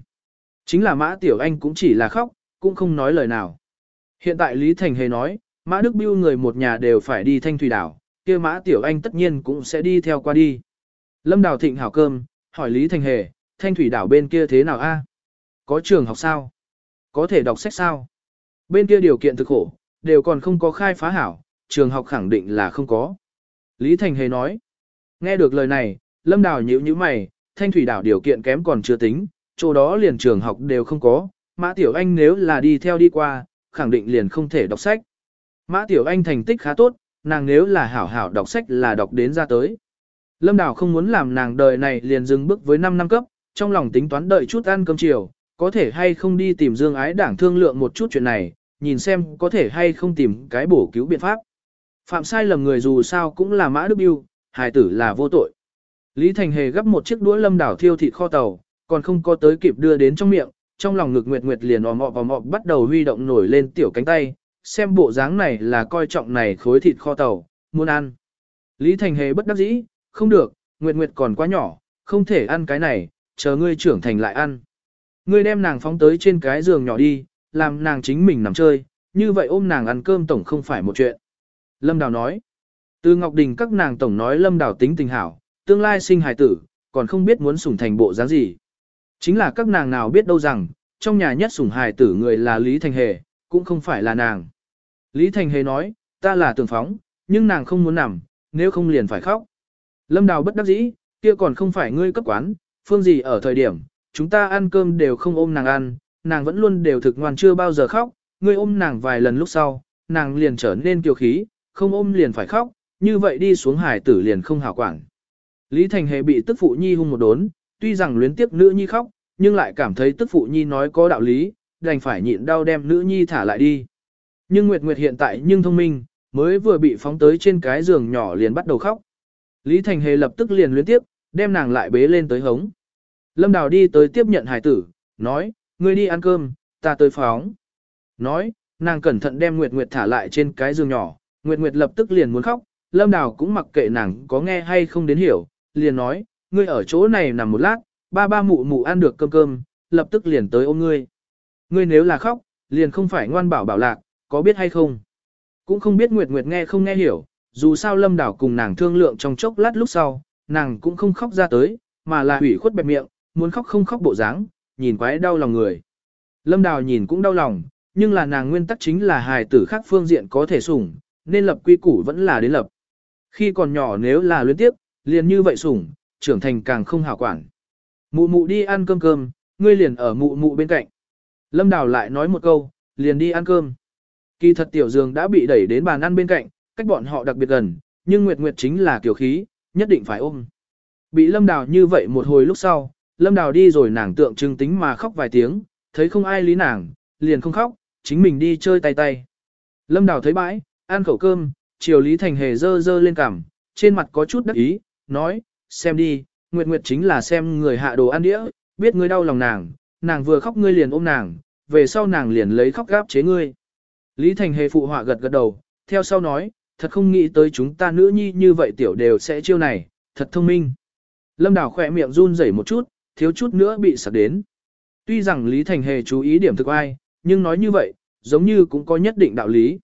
Chính là Mã Tiểu Anh cũng chỉ là khóc, cũng không nói lời nào. Hiện tại Lý Thành Hề nói, Mã Đức Biêu người một nhà đều phải đi thanh thủy đảo, kia Mã Tiểu Anh tất nhiên cũng sẽ đi theo qua đi. Lâm Đào Thịnh hảo cơm, hỏi Lý Thành Hề, thanh thủy đảo bên kia thế nào a? Có trường học sao? Có thể đọc sách sao? Bên kia điều kiện thực khổ, đều còn không có khai phá hảo, trường học khẳng định là không có. Lý Thành Hề nói, nghe được lời này, Lâm Đào nhíu nhíu mày, thanh thủy đảo điều kiện kém còn chưa tính, chỗ đó liền trường học đều không có, Mã Tiểu Anh nếu là đi theo đi qua, khẳng định liền không thể đọc sách. Mã Tiểu Anh thành tích khá tốt, nàng nếu là hảo hảo đọc sách là đọc đến ra tới. Lâm Đào không muốn làm nàng đời này liền dừng bước với 5 năm cấp, trong lòng tính toán đợi chút ăn cơm chiều, có thể hay không đi tìm Dương Ái Đảng thương lượng một chút chuyện này, nhìn xem có thể hay không tìm cái bổ cứu biện pháp. Phạm sai lầm người dù sao cũng là Mã Đức yêu, hài tử là vô tội. Lý Thành Hề gấp một chiếc đũa Lâm đảo thiêu thịt kho tàu, còn không có tới kịp đưa đến trong miệng, trong lòng ngực Nguyệt Nguyệt liền ồm ọp ồm ọp bắt đầu huy động nổi lên tiểu cánh tay, xem bộ dáng này là coi trọng này khối thịt kho tàu, muốn ăn. Lý Thành Hề bất đắc dĩ, không được, Nguyệt Nguyệt còn quá nhỏ, không thể ăn cái này, chờ ngươi trưởng thành lại ăn. Ngươi đem nàng phóng tới trên cái giường nhỏ đi, làm nàng chính mình nằm chơi, như vậy ôm nàng ăn cơm tổng không phải một chuyện. Lâm Đào nói, từ Ngọc Đình các nàng tổng nói Lâm Đào tính tình hảo, tương lai sinh hài tử, còn không biết muốn sủng thành bộ dáng gì. Chính là các nàng nào biết đâu rằng, trong nhà nhất sủng hài tử người là Lý Thành Hề, cũng không phải là nàng. Lý Thành Hề nói, ta là tường phóng, nhưng nàng không muốn nằm, nếu không liền phải khóc. Lâm Đào bất đắc dĩ, kia còn không phải ngươi cấp quán, phương gì ở thời điểm, chúng ta ăn cơm đều không ôm nàng ăn, nàng vẫn luôn đều thực ngoan chưa bao giờ khóc, ngươi ôm nàng vài lần lúc sau, nàng liền trở nên kiêu khí, không ôm liền phải khóc, như vậy đi xuống hải tử liền không hảo quản. Lý Thành Hề bị tức phụ nhi hung một đốn, tuy rằng luyến tiếp nữ nhi khóc, nhưng lại cảm thấy tức phụ nhi nói có đạo lý, đành phải nhịn đau đem nữ nhi thả lại đi. Nhưng Nguyệt Nguyệt hiện tại nhưng thông minh, mới vừa bị phóng tới trên cái giường nhỏ liền bắt đầu khóc. Lý Thành Hề lập tức liền luyến tiếp, đem nàng lại bế lên tới hống. Lâm Đào đi tới tiếp nhận hải tử, nói, ngươi đi ăn cơm, ta tới phóng. Nói, nàng cẩn thận đem Nguyệt Nguyệt thả lại trên cái giường nhỏ, Nguyệt Nguyệt lập tức liền muốn khóc, Lâm Đào cũng mặc kệ nàng có nghe hay không đến hiểu, liền nói, ngươi ở chỗ này nằm một lát, ba ba mụ mụ ăn được cơm cơm, lập tức liền tới ôm ngươi. Ngươi nếu là khóc, liền không phải ngoan bảo bảo lạc, có biết hay không? Cũng không biết Nguyệt Nguyệt nghe không nghe hiểu, dù sao Lâm Đào cùng nàng thương lượng trong chốc lát lúc sau, nàng cũng không khóc ra tới, mà là ủy khuất bẹp miệng, muốn khóc không khóc bộ dáng, nhìn quái đau lòng người. Lâm Đào nhìn cũng đau lòng, nhưng là nàng nguyên tắc chính là hài tử khác phương diện có thể sủng, nên lập quy củ vẫn là đến lập. Khi còn nhỏ nếu là luyến tiếp, liền như vậy sủng, trưởng thành càng không hảo quản. Mụ mụ đi ăn cơm cơm, ngươi liền ở mụ mụ bên cạnh. Lâm Đào lại nói một câu, liền đi ăn cơm. Kỳ thật tiểu dương đã bị đẩy đến bàn ăn bên cạnh, cách bọn họ đặc biệt gần, nhưng Nguyệt Nguyệt chính là kiểu khí, nhất định phải ôm. Bị Lâm Đào như vậy một hồi lúc sau, Lâm Đào đi rồi nàng tượng trưng tính mà khóc vài tiếng, thấy không ai lý nàng, liền không khóc, chính mình đi chơi tay tay. Lâm Đào thấy bãi, ăn khẩu cơm, triều Lý Thành Hề dơ dơ lên cằm, trên mặt có chút đắc ý, nói, xem đi, Nguyệt Nguyệt chính là xem người hạ đồ ăn đĩa, biết ngươi đau lòng nàng, nàng vừa khóc ngươi liền ôm nàng, về sau nàng liền lấy khóc gáp chế ngươi. Lý Thành Hề phụ họa gật gật đầu, theo sau nói, thật không nghĩ tới chúng ta nữ nhi như vậy tiểu đều sẽ chiêu này, thật thông minh. Lâm Đào khỏe miệng run rẩy một chút, thiếu chút nữa bị sặc đến. Tuy rằng Lý Thành Hề chú ý điểm thực ai, nhưng nói như vậy, giống như cũng có nhất định đạo lý.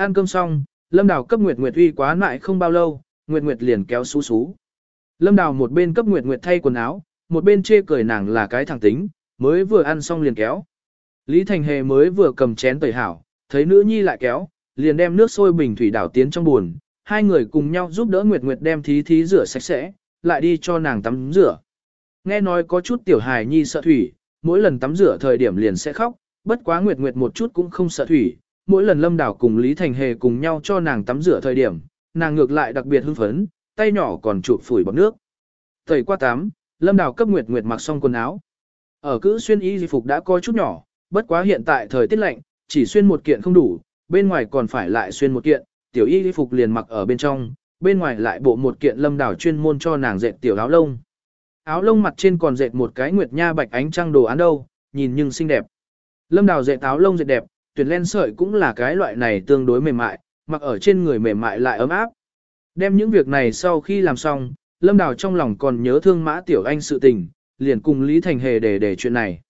Ăn cơm xong, Lâm Đào cấp Nguyệt Nguyệt uy quá lại không bao lâu, Nguyệt Nguyệt liền kéo xú xú. Lâm Đào một bên cấp Nguyệt Nguyệt thay quần áo, một bên chê cười nàng là cái thằng tính, mới vừa ăn xong liền kéo. Lý Thành Hề mới vừa cầm chén tẩy hảo, thấy nữ nhi lại kéo, liền đem nước sôi bình thủy đảo tiến trong buồn, hai người cùng nhau giúp đỡ Nguyệt Nguyệt đem thí thí rửa sạch sẽ, lại đi cho nàng tắm rửa. Nghe nói có chút tiểu hài nhi sợ thủy, mỗi lần tắm rửa thời điểm liền sẽ khóc, bất quá Nguyệt Nguyệt một chút cũng không sợ thủy, mỗi lần Lâm Đảo cùng Lý Thành Hề cùng nhau cho nàng tắm rửa thời điểm, nàng ngược lại đặc biệt hưng phấn, tay nhỏ còn chụp phủi bọc nước. Tẩy qua tắm, Lâm Đảo cấp Nguyệt Nguyệt mặc xong quần áo. Ở cữ xuyên y phục đã có chút nhỏ, bất quá hiện tại thời tiết lạnh, chỉ xuyên một kiện không đủ, bên ngoài còn phải lại xuyên một kiện, tiểu y phục liền mặc ở bên trong, bên ngoài lại bộ một kiện lâm đảo chuyên môn cho nàng dệt tiểu áo lông. Áo lông mặt trên còn dệt một cái nguyệt nha bạch ánh trăng đồ án đâu, nhìn nhưng xinh đẹp. Lâm Đào dệt áo lông dệt đẹp, tuyển len sợi cũng là cái loại này tương đối mềm mại, mặc ở trên người mềm mại lại ấm áp. Đem những việc này sau khi làm xong, Lâm Đào trong lòng còn nhớ thương Mã Tiểu Anh sự tình, liền cùng Lý Thành Hề để để chuyện này.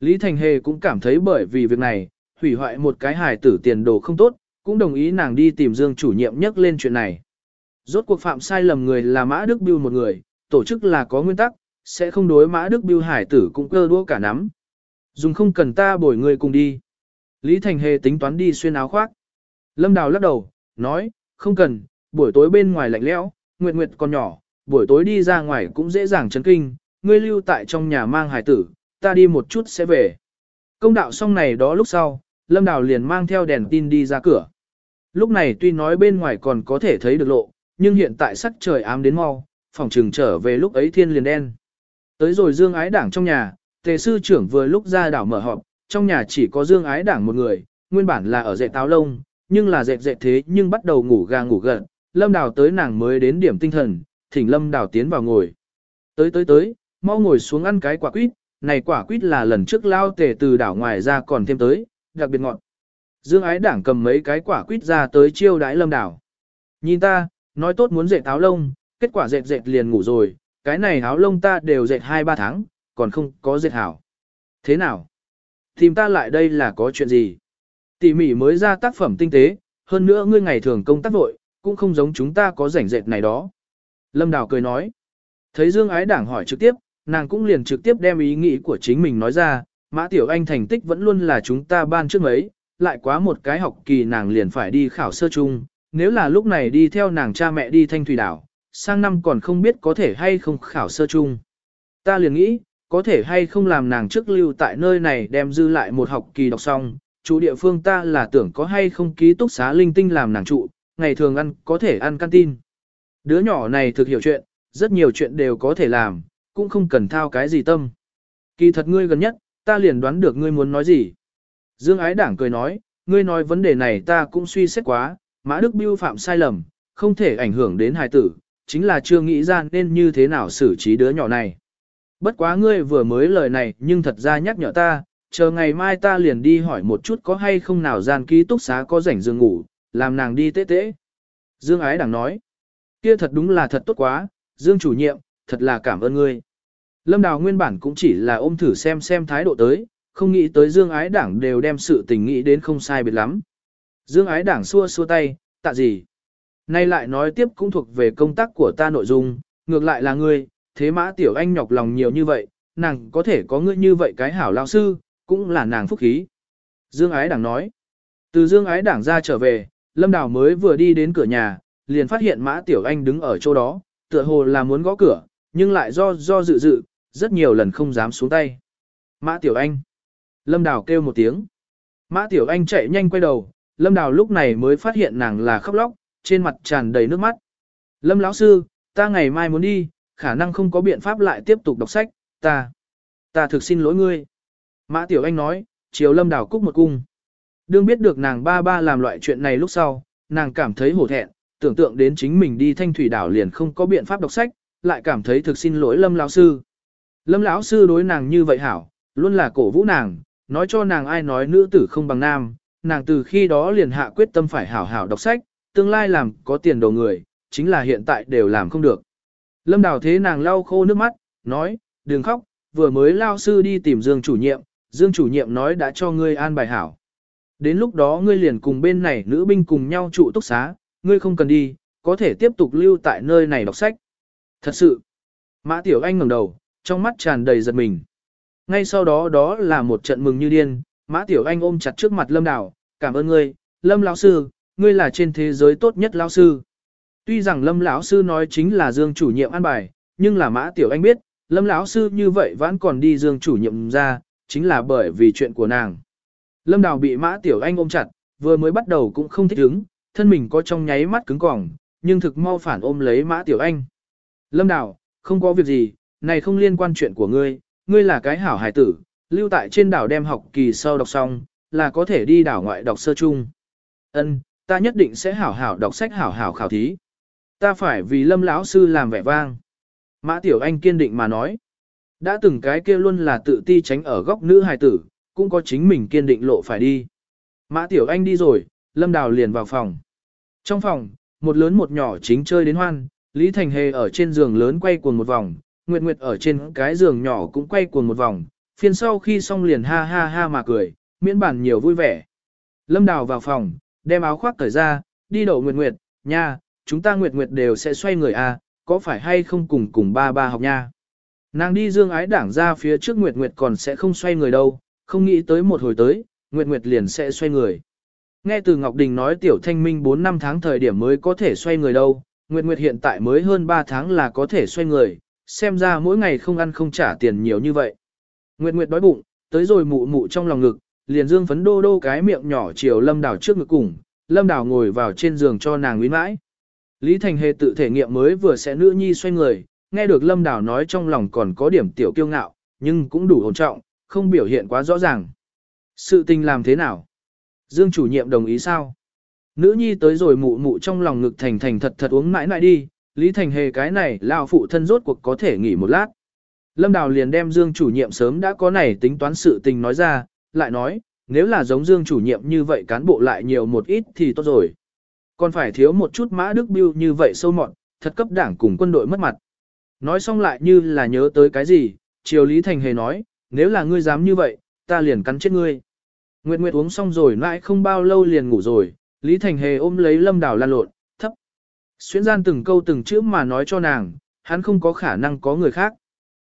Lý Thành Hề cũng cảm thấy bởi vì việc này, hủy hoại một cái hài tử tiền đồ không tốt, cũng đồng ý nàng đi tìm Dương chủ nhiệm nhắc lên chuyện này. Rốt cuộc phạm sai lầm người là Mã Đức Biêu một người, tổ chức là có nguyên tắc, sẽ không đối Mã Đức Biêu hải tử cũng cơ đua cả nắm. Dùng không cần ta bồi người cùng đi. Lý Thành Hề tính toán đi xuyên áo khoác. Lâm Đào lắc đầu, nói, không cần, buổi tối bên ngoài lạnh lẽo, Nguyệt Nguyệt còn nhỏ, buổi tối đi ra ngoài cũng dễ dàng chấn kinh, ngươi lưu tại trong nhà mang hải tử, ta đi một chút sẽ về. Công đạo xong này đó lúc sau, Lâm Đào liền mang theo đèn tin đi ra cửa. Lúc này tuy nói bên ngoài còn có thể thấy được lộ, nhưng hiện tại sắc trời ám đến mau, phòng trường trở về lúc ấy thiên liền đen. Tới rồi Dương Ái Đảng trong nhà, tề sư trưởng vừa lúc ra đảo mở họp, trong nhà chỉ có Dương Ái Đảng một người, nguyên bản là ở dệt táo lông, nhưng là dệt dệt thế nhưng bắt đầu ngủ gà ngủ gật, Lâm Đào tới nàng mới đến điểm tinh thần, thỉnh Lâm Đào tiến vào ngồi. Tới tới tới, mau ngồi xuống ăn cái quả quýt, này quả quýt là lần trước lao tề từ đảo ngoài ra còn thêm tới, đặc biệt ngọt. Dương ái đảng cầm mấy cái quả quýt ra tới chiêu đãi lâm đảo. Nhìn ta, nói tốt muốn dệt áo lông, kết quả dệt dệt liền ngủ rồi, cái này áo lông ta đều dệt 2-3 tháng, còn không có dệt hảo. Thế nào? Tìm ta lại đây là có chuyện gì? Tỉ mỉ mới ra tác phẩm tinh tế, hơn nữa ngươi ngày thường công tác vội, cũng không giống chúng ta có rảnh rệt này đó. Lâm Đào cười nói. Thấy Dương Ái Đảng hỏi trực tiếp, nàng cũng liền trực tiếp đem ý nghĩ của chính mình nói ra, Mã Tiểu Anh thành tích vẫn luôn là chúng ta ban trước mấy, lại quá một cái học kỳ nàng liền phải đi khảo sơ chung, nếu là lúc này đi theo nàng cha mẹ đi thanh thủy đảo, sang năm còn không biết có thể hay không khảo sơ chung. Ta liền nghĩ, có thể hay không làm nàng trước lưu tại nơi này đem dư lại một học kỳ đọc xong, chủ địa phương ta là tưởng có hay không ký túc xá linh tinh làm nàng trụ, ngày thường ăn có thể ăn canteen. Đứa nhỏ này thực hiểu chuyện, rất nhiều chuyện đều có thể làm, cũng không cần thao cái gì tâm. Kỳ thật ngươi gần nhất, ta liền đoán được ngươi muốn nói gì. Dương Ái Đảng cười nói, ngươi nói vấn đề này ta cũng suy xét quá, Mã Đức Biêu phạm sai lầm, không thể ảnh hưởng đến hài tử, chính là chưa nghĩ ra nên như thế nào xử trí đứa nhỏ này. Bất quá ngươi vừa mới lời này nhưng thật ra nhắc nhở ta, chờ ngày mai ta liền đi hỏi một chút có hay không nào gian ký túc xá có rảnh giường ngủ, làm nàng đi tế tế. Dương Ái Đảng nói, kia thật đúng là thật tốt quá, Dương chủ nhiệm, thật là cảm ơn ngươi. Lâm Đào nguyên bản cũng chỉ là ôm thử xem xem thái độ tới, không nghĩ tới Dương Ái Đảng đều đem sự tình nghĩ đến không sai biệt lắm. Dương Ái Đảng xua xua tay, tạ gì? Nay lại nói tiếp cũng thuộc về công tác của ta nội dung, ngược lại là ngươi, thế mã tiểu anh nhọc lòng nhiều như vậy, nàng có thể có ngươi như vậy cái hảo lao sư, cũng là nàng phúc khí. Dương Ái Đảng nói, từ Dương Ái Đảng ra trở về, Lâm Đào mới vừa đi đến cửa nhà, liền phát hiện mã tiểu anh đứng ở chỗ đó, tựa hồ là muốn gõ cửa, nhưng lại do do dự dự, rất nhiều lần không dám xuống tay. Mã Tiểu Anh. Lâm Đào kêu một tiếng. Mã Tiểu Anh chạy nhanh quay đầu, Lâm Đào lúc này mới phát hiện nàng là khóc lóc, trên mặt tràn đầy nước mắt. Lâm lão sư, ta ngày mai muốn đi, khả năng không có biện pháp lại tiếp tục đọc sách, ta. Ta thực xin lỗi ngươi. Mã Tiểu Anh nói, chiều Lâm Đào cúc một cung. Đương biết được nàng ba ba làm loại chuyện này lúc sau, nàng cảm thấy hổ thẹn, tưởng tượng đến chính mình đi thanh thủy đảo liền không có biện pháp đọc sách, lại cảm thấy thực xin lỗi Lâm lão sư. Lâm lão sư đối nàng như vậy hảo, luôn là cổ vũ nàng, nói cho nàng ai nói nữ tử không bằng nam, nàng từ khi đó liền hạ quyết tâm phải hảo hảo đọc sách, tương lai làm có tiền đồ người, chính là hiện tại đều làm không được. Lâm đào thế nàng lau khô nước mắt, nói, đừng khóc, vừa mới lao sư đi tìm Dương chủ nhiệm, Dương chủ nhiệm nói đã cho ngươi an bài hảo. Đến lúc đó ngươi liền cùng bên này nữ binh cùng nhau trụ túc xá, ngươi không cần đi, có thể tiếp tục lưu tại nơi này đọc sách. Thật sự, Mã Tiểu Anh ngẩng đầu, trong mắt tràn đầy giật mình. Ngay sau đó đó là một trận mừng như điên, Mã Tiểu Anh ôm chặt trước mặt Lâm Đào, cảm ơn ngươi, Lâm lão sư, ngươi là trên thế giới tốt nhất lão sư. Tuy rằng Lâm lão sư nói chính là Dương chủ nhiệm an bài, nhưng là Mã Tiểu Anh biết, Lâm lão sư như vậy vẫn còn đi Dương chủ nhiệm ra, chính là bởi vì chuyện của nàng. Lâm Đào bị Mã Tiểu Anh ôm chặt, vừa mới bắt đầu cũng không thích ứng, thân mình có trong nháy mắt cứng cỏng, nhưng thực mau phản ôm lấy Mã Tiểu Anh. Lâm Đào, không có việc gì, này không liên quan chuyện của ngươi, ngươi là cái hảo hải tử, lưu tại trên đảo đem học kỳ sau đọc xong, là có thể đi đảo ngoại đọc sơ chung. Ân, ta nhất định sẽ hảo hảo đọc sách hảo hảo khảo thí. Ta phải vì lâm lão sư làm vẻ vang. Mã Tiểu Anh kiên định mà nói. Đã từng cái kia luôn là tự ti tránh ở góc nữ hài tử, cũng có chính mình kiên định lộ phải đi. Mã Tiểu Anh đi rồi, Lâm Đào liền vào phòng. Trong phòng, một lớn một nhỏ chính chơi đến hoan, Lý Thành Hề ở trên giường lớn quay cuồng một vòng, Nguyệt Nguyệt ở trên cái giường nhỏ cũng quay cuồng một vòng, phiên sau khi xong liền ha ha ha mà cười, miễn bản nhiều vui vẻ. Lâm Đào vào phòng, đem áo khoác cởi ra, đi đậu Nguyệt Nguyệt, nha, chúng ta Nguyệt Nguyệt đều sẽ xoay người à, có phải hay không cùng cùng ba ba học nha. Nàng đi dương ái đảng ra phía trước Nguyệt Nguyệt còn sẽ không xoay người đâu, không nghĩ tới một hồi tới, Nguyệt Nguyệt liền sẽ xoay người. Nghe từ Ngọc Đình nói tiểu thanh minh 4 năm tháng thời điểm mới có thể xoay người đâu, Nguyệt Nguyệt hiện tại mới hơn 3 tháng là có thể xoay người, xem ra mỗi ngày không ăn không trả tiền nhiều như vậy. Nguyệt Nguyệt đói bụng, tới rồi mụ mụ trong lòng ngực, liền dương phấn đô đô cái miệng nhỏ chiều Lâm đảo trước ngực cùng, Lâm đảo ngồi vào trên giường cho nàng uyến mãi. Lý Thành Hề tự thể nghiệm mới vừa sẽ nữ nhi xoay người, nghe được Lâm Đào nói trong lòng còn có điểm tiểu kiêu ngạo, nhưng cũng đủ ổn trọng, không biểu hiện quá rõ ràng. Sự tình làm thế nào? Dương chủ nhiệm đồng ý sao? Nữ nhi tới rồi mụ mụ trong lòng ngực thành thành thật thật uống mãi mãi đi, Lý Thành Hề cái này lao phụ thân rốt cuộc có thể nghỉ một lát. Lâm Đào liền đem Dương chủ nhiệm sớm đã có này tính toán sự tình nói ra, lại nói, nếu là giống Dương chủ nhiệm như vậy cán bộ lại nhiều một ít thì tốt rồi. Còn phải thiếu một chút mã đức biêu như vậy sâu mọn, thật cấp đảng cùng quân đội mất mặt. Nói xong lại như là nhớ tới cái gì, Triều Lý Thành hề nói, nếu là ngươi dám như vậy, ta liền cắn chết ngươi. Nguyệt Nguyệt uống xong rồi lại không bao lâu liền ngủ rồi, Lý Thành hề ôm lấy lâm đảo lan lộn, thấp. Xuyên gian từng câu từng chữ mà nói cho nàng, hắn không có khả năng có người khác.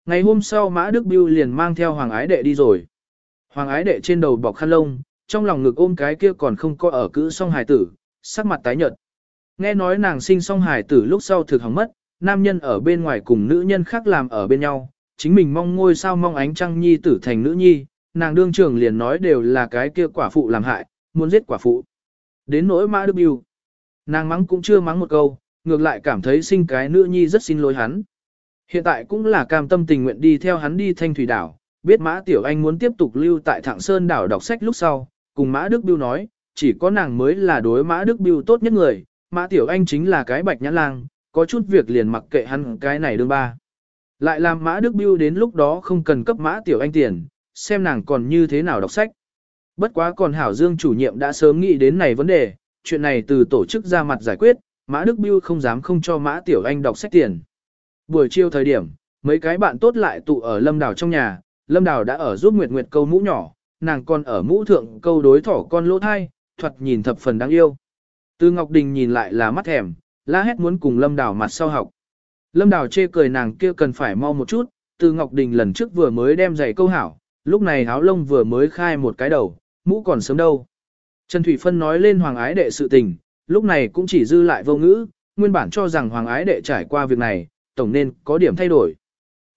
Ngày hôm sau Mã Đức Biêu liền mang theo Hoàng Ái Đệ đi rồi. Hoàng Ái Đệ trên đầu bọc khăn lông, trong lòng ngực ôm cái kia còn không có ở cữ song hài tử, sắc mặt tái nhợt. Nghe nói nàng sinh song hài tử lúc sau thực hỏng mất, nam nhân ở bên ngoài cùng nữ nhân khác làm ở bên nhau, chính mình mong ngôi sao mong ánh trăng nhi tử thành nữ nhi, nàng đương trưởng liền nói đều là cái kia quả phụ làm hại, muốn giết quả phụ. Đến nỗi Mã Đức Biêu, nàng mắng cũng chưa mắng một câu, ngược lại cảm thấy sinh cái nữ nhi rất xin lỗi hắn. Hiện tại cũng là cam tâm tình nguyện đi theo hắn đi thanh thủy đảo, biết Mã Tiểu Anh muốn tiếp tục lưu tại Thạng Sơn đảo đọc sách lúc sau, cùng Mã Đức Biêu nói, chỉ có nàng mới là đối Mã Đức Biêu tốt nhất người, Mã Tiểu Anh chính là cái bạch nhãn lang, có chút việc liền mặc kệ hắn cái này đương ba. Lại làm Mã Đức Biêu đến lúc đó không cần cấp Mã Tiểu Anh tiền, xem nàng còn như thế nào đọc sách. Bất quá còn Hảo Dương chủ nhiệm đã sớm nghĩ đến này vấn đề, chuyện này từ tổ chức ra mặt giải quyết, Mã Đức Biêu không dám không cho Mã Tiểu Anh đọc sách tiền. Buổi chiều thời điểm, mấy cái bạn tốt lại tụ ở Lâm Đào trong nhà, Lâm Đào đã ở giúp Nguyệt Nguyệt câu mũ nhỏ, nàng còn ở mũ thượng câu đối thỏ con lỗ thai, thuật nhìn thập phần đáng yêu. Từ Ngọc Đình nhìn lại là mắt thèm, la hét muốn cùng Lâm Đào mặt sau học. Lâm Đào chê cười nàng kia cần phải mau một chút, từ Ngọc Đình lần trước vừa mới đem giày câu hảo, lúc này áo lông vừa mới khai một cái đầu, mũ còn sớm đâu. Trần Thủy Phân nói lên Hoàng Ái Đệ sự tình, lúc này cũng chỉ dư lại vô ngữ, nguyên bản cho rằng Hoàng Ái Đệ trải qua việc này, tổng nên có điểm thay đổi.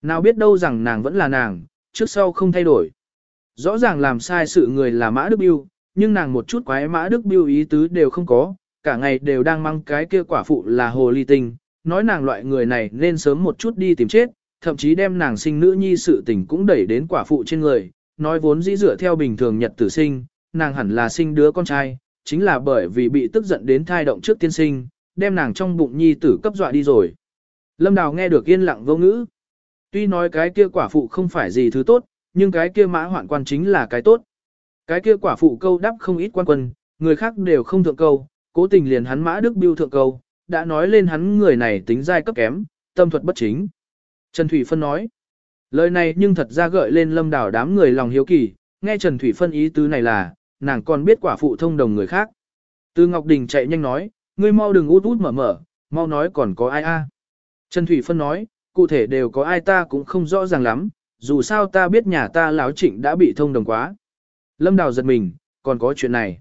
Nào biết đâu rằng nàng vẫn là nàng, trước sau không thay đổi. Rõ ràng làm sai sự người là Mã Đức yêu nhưng nàng một chút quái Mã Đức Biêu ý tứ đều không có, cả ngày đều đang mang cái kia quả phụ là hồ ly tinh, nói nàng loại người này nên sớm một chút đi tìm chết, thậm chí đem nàng sinh nữ nhi sự tình cũng đẩy đến quả phụ trên người, nói vốn dĩ dựa theo bình thường nhật tử sinh, nàng hẳn là sinh đứa con trai, chính là bởi vì bị tức giận đến thai động trước tiên sinh, đem nàng trong bụng nhi tử cấp dọa đi rồi. Lâm Đào nghe được yên lặng vô ngữ. Tuy nói cái kia quả phụ không phải gì thứ tốt, nhưng cái kia mã hoạn quan chính là cái tốt. Cái kia quả phụ câu đắp không ít quan quân, người khác đều không thượng câu, cố tình liền hắn mã đức biêu thượng câu, đã nói lên hắn người này tính giai cấp kém, tâm thuật bất chính. Trần Thủy Phân nói, lời này nhưng thật ra gợi lên lâm đảo đám người lòng hiếu kỳ, nghe Trần Thủy Phân ý tứ này là, nàng còn biết quả phụ thông đồng người khác. Từ Ngọc Đình chạy nhanh nói, ngươi mau đừng út út mở mở, mau nói còn có ai a? Trần Thủy Phân nói, cụ thể đều có ai ta cũng không rõ ràng lắm, dù sao ta biết nhà ta lão trịnh đã bị thông đồng quá. Lâm Đào giật mình, còn có chuyện này.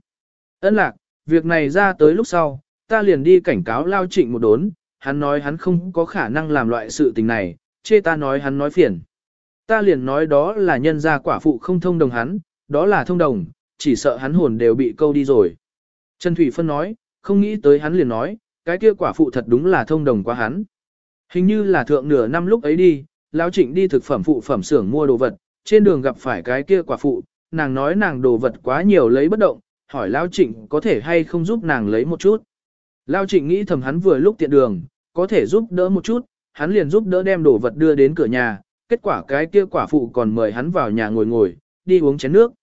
Ân lạc, việc này ra tới lúc sau, ta liền đi cảnh cáo lao trịnh một đốn, hắn nói hắn không có khả năng làm loại sự tình này, chê ta nói hắn nói phiền. Ta liền nói đó là nhân gia quả phụ không thông đồng hắn, đó là thông đồng, chỉ sợ hắn hồn đều bị câu đi rồi. Trần Thủy Phân nói, không nghĩ tới hắn liền nói, cái kia quả phụ thật đúng là thông đồng quá hắn. Hình như là thượng nửa năm lúc ấy đi, lão trịnh đi thực phẩm phụ phẩm xưởng mua đồ vật, trên đường gặp phải cái kia quả phụ, nàng nói nàng đồ vật quá nhiều lấy bất động, hỏi lao trịnh có thể hay không giúp nàng lấy một chút. lao trịnh nghĩ thầm hắn vừa lúc tiện đường, có thể giúp đỡ một chút, hắn liền giúp đỡ đem đồ vật đưa đến cửa nhà, kết quả cái kia quả phụ còn mời hắn vào nhà ngồi ngồi, đi uống chén nước.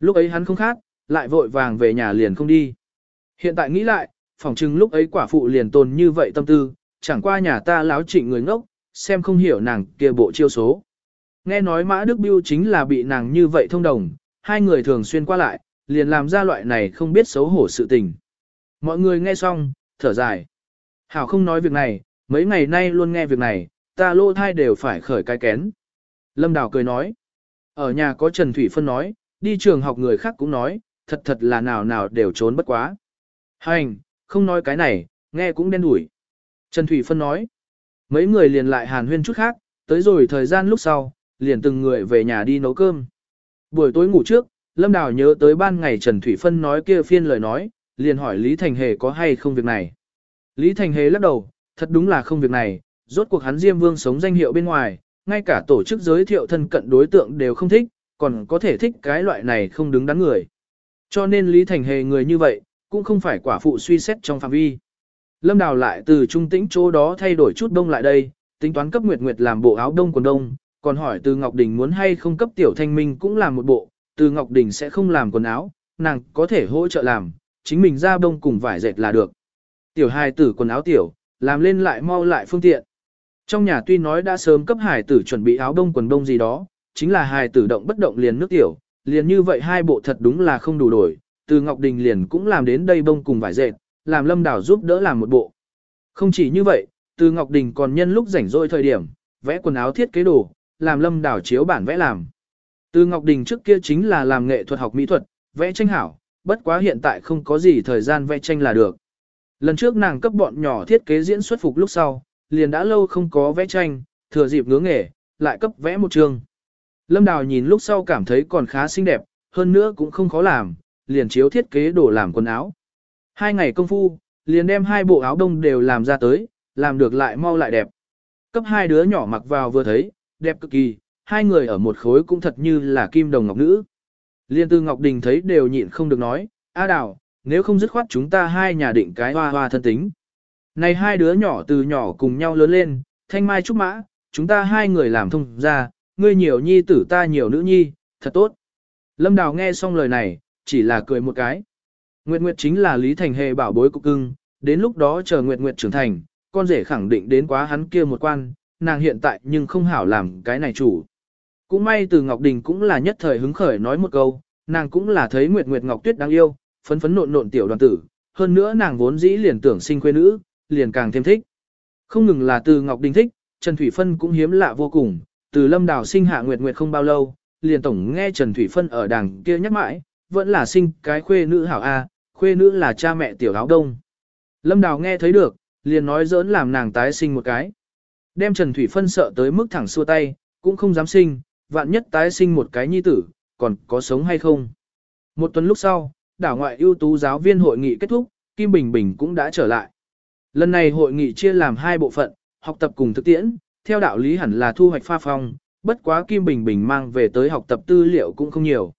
Lúc ấy hắn không khát, lại vội vàng về nhà liền không đi. Hiện tại nghĩ lại, phỏng chừng lúc ấy quả phụ liền tồn như vậy tâm tư, chẳng qua nhà ta láo trịnh người ngốc, xem không hiểu nàng kia bộ chiêu số. Nghe nói Mã Đức Biêu chính là bị nàng như vậy thông đồng, hai người thường xuyên qua lại, liền làm ra loại này không biết xấu hổ sự tình. Mọi người nghe xong, thở dài. Hảo không nói việc này, mấy ngày nay luôn nghe việc này, ta lô thai đều phải khởi cái kén. Lâm Đào cười nói. Ở nhà có Trần Thủy Phân nói, đi trường học người khác cũng nói, thật thật là nào nào đều trốn bất quá. Hành, không nói cái này, nghe cũng đen đủi. Trần Thủy Phân nói, mấy người liền lại hàn huyên chút khác, tới rồi thời gian lúc sau, liền từng người về nhà đi nấu cơm. Buổi tối ngủ trước, Lâm Đào nhớ tới ban ngày Trần Thủy Phân nói kia phiên lời nói, liền hỏi Lý Thành Hề có hay không việc này. Lý Thành Hề lắc đầu, thật đúng là không việc này, rốt cuộc hắn Diêm Vương sống danh hiệu bên ngoài, ngay cả tổ chức giới thiệu thân cận đối tượng đều không thích, còn có thể thích cái loại này không đứng đắn người. Cho nên Lý Thành Hề người như vậy, cũng không phải quả phụ suy xét trong phạm vi. Lâm Đào lại từ trung tĩnh chỗ đó thay đổi chút đông lại đây, tính toán cấp Nguyệt Nguyệt làm bộ áo đông quần đông, còn hỏi từ Ngọc Đình muốn hay không cấp Tiểu Thanh Minh cũng làm một bộ, từ Ngọc Đình sẽ không làm quần áo, nàng có thể hỗ trợ làm, chính mình ra bông cùng vải dệt là được. Tiểu hài tử quần áo tiểu, làm lên lại mau lại phương tiện. Trong nhà tuy nói đã sớm cấp hài tử chuẩn bị áo đông quần đông gì đó, chính là hài tử động bất động liền nước tiểu, liền như vậy hai bộ thật đúng là không đủ đổi, từ Ngọc Đình liền cũng làm đến đây bông cùng vải dệt, làm Lâm Đảo giúp đỡ làm một bộ. Không chỉ như vậy, từ Ngọc Đình còn nhân lúc rảnh rỗi thời điểm, vẽ quần áo thiết kế đồ, làm Lâm Đảo chiếu bản vẽ làm. Từ Ngọc Đình trước kia chính là làm nghệ thuật học mỹ thuật, vẽ tranh hảo, bất quá hiện tại không có gì thời gian vẽ tranh là được. Lần trước nàng cấp bọn nhỏ thiết kế diễn xuất phục lúc sau, liền đã lâu không có vẽ tranh, thừa dịp ngứa nghề, lại cấp vẽ một chương. Lâm Đào nhìn lúc sau cảm thấy còn khá xinh đẹp, hơn nữa cũng không khó làm, liền chiếu thiết kế đồ làm quần áo. Hai ngày công phu, liền đem hai bộ áo đông đều làm ra tới, làm được lại mau lại đẹp. Cấp hai đứa nhỏ mặc vào vừa thấy, đẹp cực kỳ, hai người ở một khối cũng thật như là kim đồng ngọc nữ. Liên tư Ngọc Đình thấy đều nhịn không được nói, A Đào, nếu không dứt khoát chúng ta hai nhà định cái hoa hoa thân tính. Này hai đứa nhỏ từ nhỏ cùng nhau lớn lên, thanh mai trúc mã, chúng ta hai người làm thông ra, ngươi nhiều nhi tử ta nhiều nữ nhi, thật tốt. Lâm Đào nghe xong lời này, chỉ là cười một cái. Nguyệt Nguyệt chính là Lý Thành Hề bảo bối cục cưng, đến lúc đó chờ Nguyệt Nguyệt trưởng thành, con rể khẳng định đến quá hắn kia một quan, nàng hiện tại nhưng không hảo làm cái này chủ. Cũng may từ Ngọc Đình cũng là nhất thời hứng khởi nói một câu, nàng cũng là thấy Nguyệt Nguyệt Ngọc Tuyết đáng yêu, phấn phấn nộn nộn tiểu đoàn tử, hơn nữa nàng vốn dĩ liền tưởng sinh quê nữ, liền càng thêm thích. Không ngừng là từ Ngọc Đình thích, Trần Thủy Phân cũng hiếm lạ vô cùng, từ Lâm Đào sinh hạ Nguyệt Nguyệt không bao lâu, liền tổng nghe Trần Thủy Phân ở đằng kia nhắc mãi, vẫn là sinh cái khuê nữ hảo A, khuê nữ là cha mẹ tiểu áo đông. Lâm Đào nghe thấy được, liền nói dỡn làm nàng tái sinh một cái. Đem Trần Thủy Phân sợ tới mức thẳng xua tay, cũng không dám sinh, vạn nhất tái sinh một cái nhi tử, còn có sống hay không. Một tuần lúc sau, đảo ngoại ưu tú giáo viên hội nghị kết thúc, Kim Bình Bình cũng đã trở lại. Lần này hội nghị chia làm hai bộ phận, học tập cùng thực tiễn, theo đạo lý hẳn là thu hoạch pha phong, bất quá Kim Bình Bình mang về tới học tập tư liệu cũng không nhiều.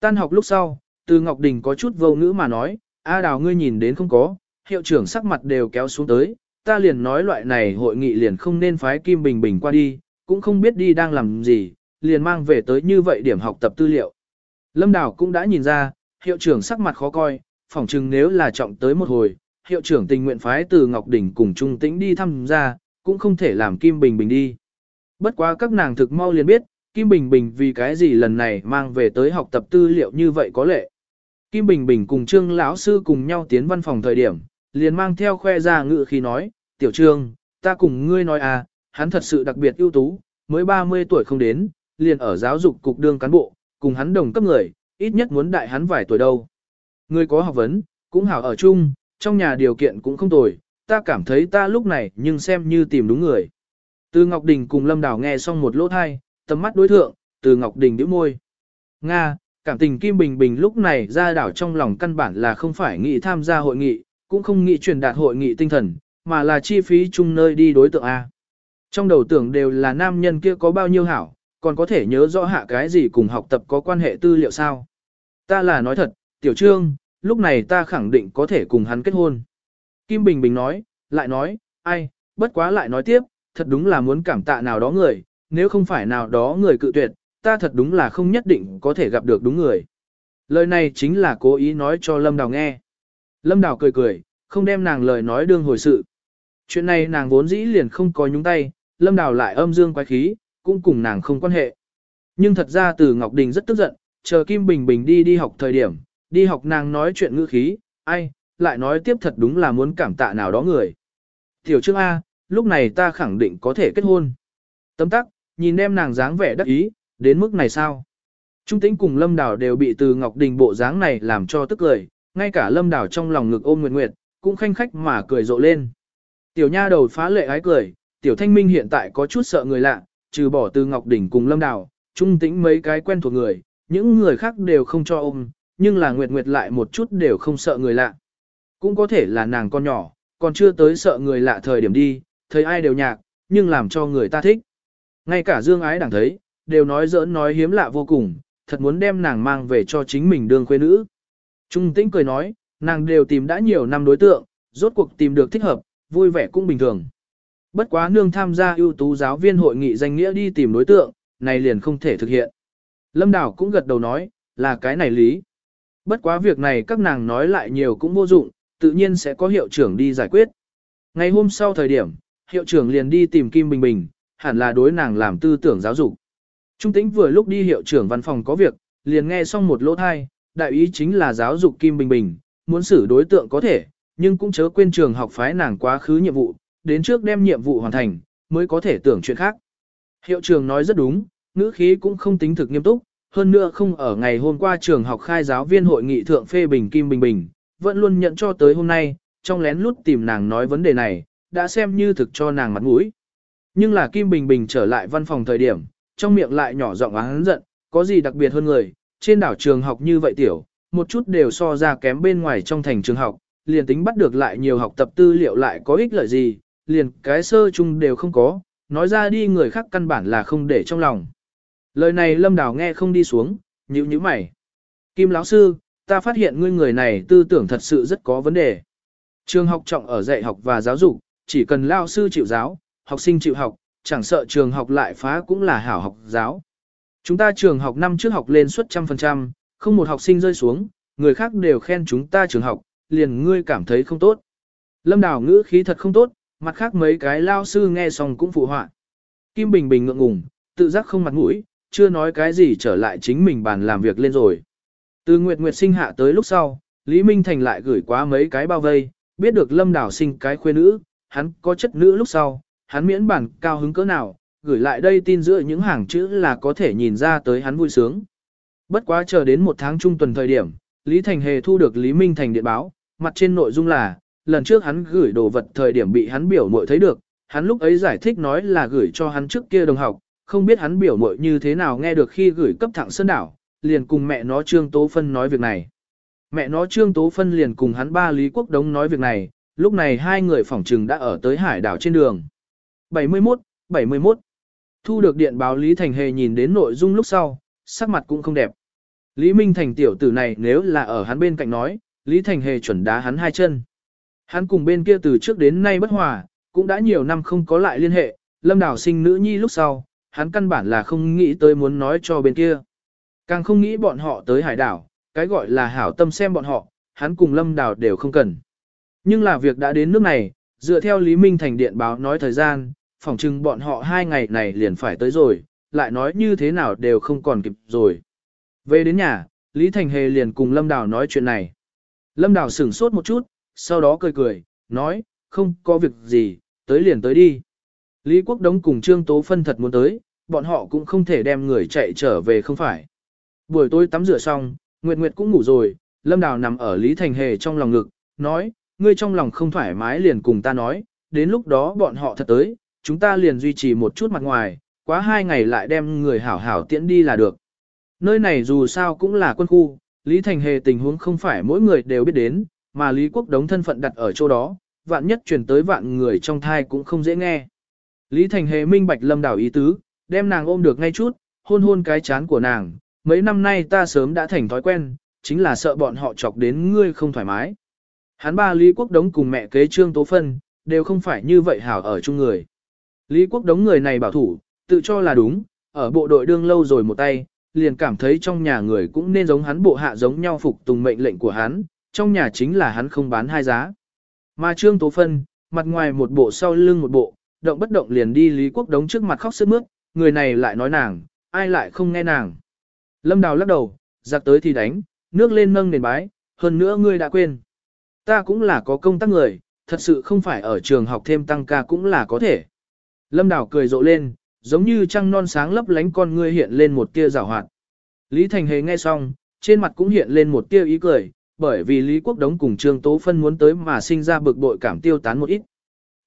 Tan học lúc sau, từ Ngọc Đình có chút vô ngữ mà nói, A đào ngươi nhìn đến không có, hiệu trưởng sắc mặt đều kéo xuống tới, ta liền nói loại này hội nghị liền không nên phái Kim Bình Bình qua đi, cũng không biết đi đang làm gì, liền mang về tới như vậy điểm học tập tư liệu. Lâm Đào cũng đã nhìn ra, hiệu trưởng sắc mặt khó coi, phỏng chừng nếu là trọng tới một hồi, hiệu trưởng tình nguyện phái từ Ngọc Đình cùng Trung Tĩnh đi thăm ra, cũng không thể làm Kim Bình Bình đi. Bất quá các nàng thực mau liền biết, Kim Bình Bình vì cái gì lần này mang về tới học tập tư liệu như vậy có lệ. Kim Bình Bình cùng Trương lão sư cùng nhau tiến văn phòng thời điểm, liền mang theo khoe ra ngự khi nói, tiểu trương, ta cùng ngươi nói à, hắn thật sự đặc biệt ưu tú, mới 30 tuổi không đến, liền ở giáo dục cục đương cán bộ, cùng hắn đồng cấp người, ít nhất muốn đại hắn vài tuổi đâu. Ngươi có học vấn, cũng hảo ở chung, trong nhà điều kiện cũng không tồi, ta cảm thấy ta lúc này nhưng xem như tìm đúng người. Từ Ngọc Đình cùng Lâm Đào nghe xong một lỗ thai, tầm mắt đối thượng, từ Ngọc Đình nhíu môi. Nga, cảm tình Kim Bình Bình lúc này ra đảo trong lòng căn bản là không phải nghĩ tham gia hội nghị, cũng không nghĩ truyền đạt hội nghị tinh thần, mà là chi phí chung nơi đi đối tượng A. Trong đầu tưởng đều là nam nhân kia có bao nhiêu hảo, còn có thể nhớ rõ hạ cái gì cùng học tập có quan hệ tư liệu sao. Ta là nói thật, tiểu trương, lúc này ta khẳng định có thể cùng hắn kết hôn. Kim Bình Bình nói, lại nói, ai, bất quá lại nói tiếp, thật đúng là muốn cảm tạ nào đó người, nếu không phải nào đó người cự tuyệt, ta thật đúng là không nhất định có thể gặp được đúng người. Lời này chính là cố ý nói cho Lâm Đào nghe. Lâm Đào cười cười, không đem nàng lời nói đương hồi sự. Chuyện này nàng vốn dĩ liền không có nhúng tay, Lâm Đào lại âm dương quái khí, cũng cùng nàng không quan hệ. Nhưng thật ra từ Ngọc Đình rất tức giận, chờ Kim Bình Bình đi đi học thời điểm, đi học nàng nói chuyện ngữ khí, ai, lại nói tiếp thật đúng là muốn cảm tạ nào đó người. Tiểu Trương A, lúc này ta khẳng định có thể kết hôn. Tấm tắc, nhìn em nàng dáng vẻ đắc ý, đến mức này sao? Trung tĩnh cùng Lâm Đào đều bị từ Ngọc Đình bộ dáng này làm cho tức cười, ngay cả Lâm đảo trong lòng ngực ôm Nguyệt Nguyệt, cũng khanh khách mà cười rộ lên. Tiểu nha đầu phá lệ ái cười, Tiểu Thanh Minh hiện tại có chút sợ người lạ, trừ bỏ từ Ngọc đỉnh cùng Lâm đảo trung tĩnh mấy cái quen thuộc người, những người khác đều không cho ôm, nhưng là Nguyệt Nguyệt lại một chút đều không sợ người lạ. Cũng có thể là nàng con nhỏ, còn chưa tới sợ người lạ thời điểm đi, thấy ai đều nhạc, nhưng làm cho người ta thích. Ngay cả Dương Ái đẳng thấy, đều nói giỡn nói hiếm lạ vô cùng, thật muốn đem nàng mang về cho chính mình đương khuê nữ. Trung tĩnh cười nói, nàng đều tìm đã nhiều năm đối tượng, rốt cuộc tìm được thích hợp, vui vẻ cũng bình thường. Bất quá nương tham gia ưu tú giáo viên hội nghị danh nghĩa đi tìm đối tượng, này liền không thể thực hiện. Lâm Đảo cũng gật đầu nói, là cái này lý. Bất quá việc này các nàng nói lại nhiều cũng vô dụng, tự nhiên sẽ có hiệu trưởng đi giải quyết. Ngày hôm sau thời điểm, hiệu trưởng liền đi tìm Kim Bình Bình, hẳn là đối nàng làm tư tưởng giáo dục. Trung tĩnh vừa lúc đi hiệu trưởng văn phòng có việc, liền nghe xong một lỗ thai, đại ý chính là giáo dục Kim Bình Bình, muốn xử đối tượng có thể, nhưng cũng chớ quên trường học phái nàng quá khứ nhiệm vụ, đến trước đem nhiệm vụ hoàn thành, mới có thể tưởng chuyện khác. Hiệu trường nói rất đúng, ngữ khí cũng không tính thực nghiêm túc, hơn nữa không ở ngày hôm qua trường học khai giáo viên hội nghị thượng phê bình Kim Bình Bình, vẫn luôn nhận cho tới hôm nay, trong lén lút tìm nàng nói vấn đề này, đã xem như thực cho nàng mặt mũi. Nhưng là Kim Bình Bình trở lại văn phòng thời điểm, trong miệng lại nhỏ giọng oán giận, có gì đặc biệt hơn người, trên đảo trường học như vậy tiểu, một chút đều so ra kém bên ngoài trong thành trường học, liền tính bắt được lại nhiều học tập tư liệu lại có ích lợi gì, liền cái sơ chung đều không có, nói ra đi người khác căn bản là không để trong lòng. Lời này Lâm Đào nghe không đi xuống, nhíu nhíu mày. Kim lão sư, ta phát hiện ngươi người này tư tưởng thật sự rất có vấn đề. Trường học trọng ở dạy học và giáo dục, chỉ cần lao sư chịu giáo, học sinh chịu học, chẳng sợ trường học lại phá cũng là hảo học giáo. Chúng ta trường học năm trước học lên suất trăm phần trăm, không một học sinh rơi xuống, người khác đều khen chúng ta trường học, liền ngươi cảm thấy không tốt. Lâm Đào ngữ khí thật không tốt, mặt khác mấy cái lao sư nghe xong cũng phụ họa. Kim Bình Bình ngượng ngùng, tự giác không mặt mũi, chưa nói cái gì trở lại chính mình bàn làm việc lên rồi. Từ Nguyệt Nguyệt sinh hạ tới lúc sau, Lý Minh Thành lại gửi quá mấy cái bao vây, biết được Lâm Đào sinh cái khuê nữ, hắn có chất nữ lúc sau, hắn miễn bản cao hứng cỡ nào, gửi lại đây tin giữa những hàng chữ là có thể nhìn ra tới hắn vui sướng. Bất quá chờ đến một tháng trung tuần thời điểm, Lý Thành Hề thu được Lý Minh Thành điện báo, mặt trên nội dung là, lần trước hắn gửi đồ vật thời điểm bị hắn biểu muội thấy được, hắn lúc ấy giải thích nói là gửi cho hắn trước kia đồng học, không biết hắn biểu muội như thế nào nghe được khi gửi cấp thẳng sơn đảo, liền cùng mẹ nó Trương Tố Phân nói việc này. Mẹ nó Trương Tố Phân liền cùng hắn ba Lý Quốc Đống nói việc này, lúc này hai người phỏng trừng đã ở tới hải đảo trên đường. 71, 71 Thu được điện báo Lý Thành Hề nhìn đến nội dung lúc sau, sắc mặt cũng không đẹp. Lý Minh Thành tiểu tử này nếu là ở hắn bên cạnh nói, Lý Thành Hề chuẩn đá hắn hai chân. Hắn cùng bên kia từ trước đến nay bất hòa, cũng đã nhiều năm không có lại liên hệ, Lâm Đảo sinh nữ nhi lúc sau, hắn căn bản là không nghĩ tới muốn nói cho bên kia. Càng không nghĩ bọn họ tới hải đảo, cái gọi là hảo tâm xem bọn họ, hắn cùng Lâm Đảo đều không cần. Nhưng là việc đã đến nước này, dựa theo Lý Minh Thành điện báo nói thời gian, phỏng chừng bọn họ hai ngày này liền phải tới rồi, lại nói như thế nào đều không còn kịp rồi. Về đến nhà, Lý Thành Hề liền cùng Lâm Đào nói chuyện này. Lâm Đào sửng sốt một chút, sau đó cười cười, nói, không có việc gì, tới liền tới đi. Lý Quốc Đống cùng Trương Tố Phân thật muốn tới, bọn họ cũng không thể đem người chạy trở về không phải. Buổi tối tắm rửa xong, Nguyệt Nguyệt cũng ngủ rồi, Lâm Đào nằm ở Lý Thành Hề trong lòng ngực, nói, ngươi trong lòng không thoải mái liền cùng ta nói, đến lúc đó bọn họ thật tới, chúng ta liền duy trì một chút mặt ngoài, quá hai ngày lại đem người hảo hảo tiễn đi là được. Nơi này dù sao cũng là quân khu, Lý Thành Hề tình huống không phải mỗi người đều biết đến, mà Lý Quốc đống thân phận đặt ở chỗ đó, vạn nhất truyền tới vạn người trong thai cũng không dễ nghe. Lý Thành Hề minh bạch lâm đảo ý tứ, đem nàng ôm được ngay chút, hôn hôn cái chán của nàng, mấy năm nay ta sớm đã thành thói quen, chính là sợ bọn họ chọc đến ngươi không thoải mái. Hắn ba Lý Quốc đống cùng mẹ kế Trương Tố Phân, đều không phải như vậy hảo ở chung người. Lý Quốc đống người này bảo thủ, tự cho là đúng, ở bộ đội đương lâu rồi một tay, liền cảm thấy trong nhà người cũng nên giống hắn bộ hạ giống nhau phục tùng mệnh lệnh của hắn, trong nhà chính là hắn không bán hai giá. Mà Trương Tố Phân, mặt ngoài một bộ sau lưng một bộ, động bất động liền đi Lý Quốc đống trước mặt khóc sướt mướt, người này lại nói nàng, ai lại không nghe nàng. Lâm Đào lắc đầu, giặc tới thì đánh, nước lên nâng nền bái, hơn nữa ngươi đã quên. Ta cũng là có công tác người, thật sự không phải ở trường học thêm tăng ca cũng là có thể. Lâm Đào cười rộ lên, giống như trăng non sáng lấp lánh con ngươi hiện lên một tia rào hoạt. Lý Thành Hề nghe xong, trên mặt cũng hiện lên một tia ý cười, bởi vì Lý Quốc Đống cùng Trương Tố Phân muốn tới mà sinh ra bực bội cảm tiêu tán một ít.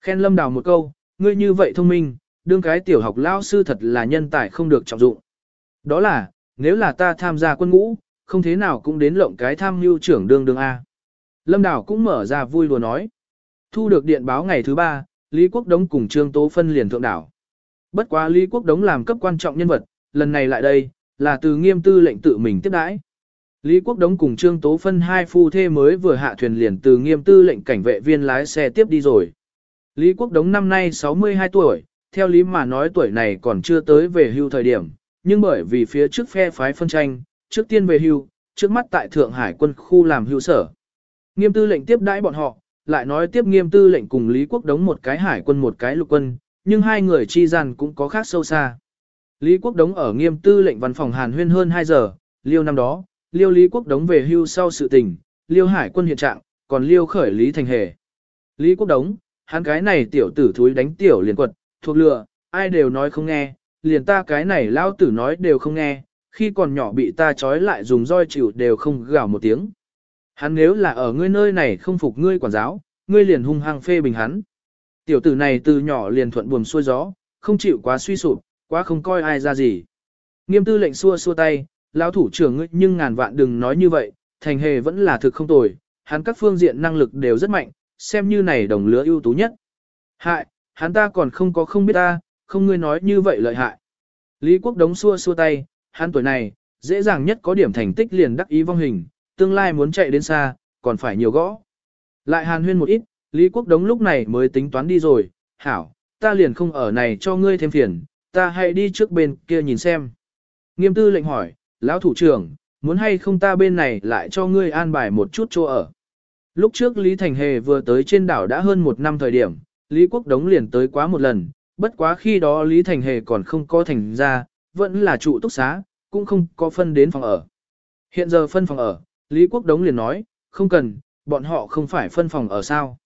Khen Lâm Đào một câu, ngươi như vậy thông minh, đương cái tiểu học lao sư thật là nhân tài không được trọng dụng. Đó là, nếu là ta tham gia quân ngũ, không thế nào cũng đến lộng cái tham mưu trưởng đương đương A. Lâm Đào cũng mở ra vui lùa nói. Thu được điện báo ngày thứ ba, Lý Quốc Đống cùng Trương Tố Phân liền thượng đảo. Bất quá Lý Quốc Đống làm cấp quan trọng nhân vật, lần này lại đây, là từ nghiêm tư lệnh tự mình tiếp đãi. Lý Quốc Đống cùng Trương Tố Phân hai phu thê mới vừa hạ thuyền liền từ nghiêm tư lệnh cảnh vệ viên lái xe tiếp đi rồi. Lý Quốc Đống năm nay 62 tuổi, theo lý mà nói tuổi này còn chưa tới về hưu thời điểm, nhưng bởi vì phía trước phe phái phân tranh, trước tiên về hưu, trước mắt tại Thượng Hải quân khu làm hưu sở. Nghiêm tư lệnh tiếp đãi bọn họ, lại nói tiếp nghiêm tư lệnh cùng Lý Quốc Đống một cái hải quân một cái lục quân, nhưng hai người chi gian cũng có khác sâu xa. Lý Quốc Đống ở nghiêm tư lệnh văn phòng Hàn Huyên hơn 2 giờ, liêu năm đó, liêu Lý Quốc Đống về hưu sau sự tình, liêu hải quân hiện trạng, còn liêu khởi Lý Thành Hề. Lý Quốc Đống, hắn cái này tiểu tử thúi đánh tiểu liền quật, thuộc lừa, ai đều nói không nghe, liền ta cái này lao tử nói đều không nghe, khi còn nhỏ bị ta trói lại dùng roi chịu đều không gào một tiếng. Hắn nếu là ở ngươi nơi này không phục ngươi quản giáo, ngươi liền hung hăng phê bình hắn. Tiểu tử này từ nhỏ liền thuận buồm xuôi gió, không chịu quá suy sụp, quá không coi ai ra gì. Nghiêm tư lệnh xua xua tay, lão thủ trưởng ngươi nhưng ngàn vạn đừng nói như vậy, thành hề vẫn là thực không tồi, hắn các phương diện năng lực đều rất mạnh, xem như này đồng lứa ưu tú nhất. Hại, hắn ta còn không có không biết ta, không ngươi nói như vậy lợi hại. Lý Quốc Đống xua xua tay, hắn tuổi này, dễ dàng nhất có điểm thành tích liền đắc ý vong hình, tương lai muốn chạy đến xa, còn phải nhiều gõ. Lại hàn huyên một ít, Lý Quốc Đống lúc này mới tính toán đi rồi, hảo, ta liền không ở này cho ngươi thêm phiền, ta hãy đi trước bên kia nhìn xem. Nghiêm tư lệnh hỏi, lão thủ trưởng, muốn hay không ta bên này lại cho ngươi an bài một chút chỗ ở. Lúc trước Lý Thành Hề vừa tới trên đảo đã hơn một năm thời điểm, Lý Quốc Đống liền tới quá một lần, bất quá khi đó Lý Thành Hề còn không có thành ra, vẫn là trụ túc xá, cũng không có phân đến phòng ở. Hiện giờ phân phòng ở, Lý Quốc Đống liền nói, không cần, bọn họ không phải phân phòng ở sao.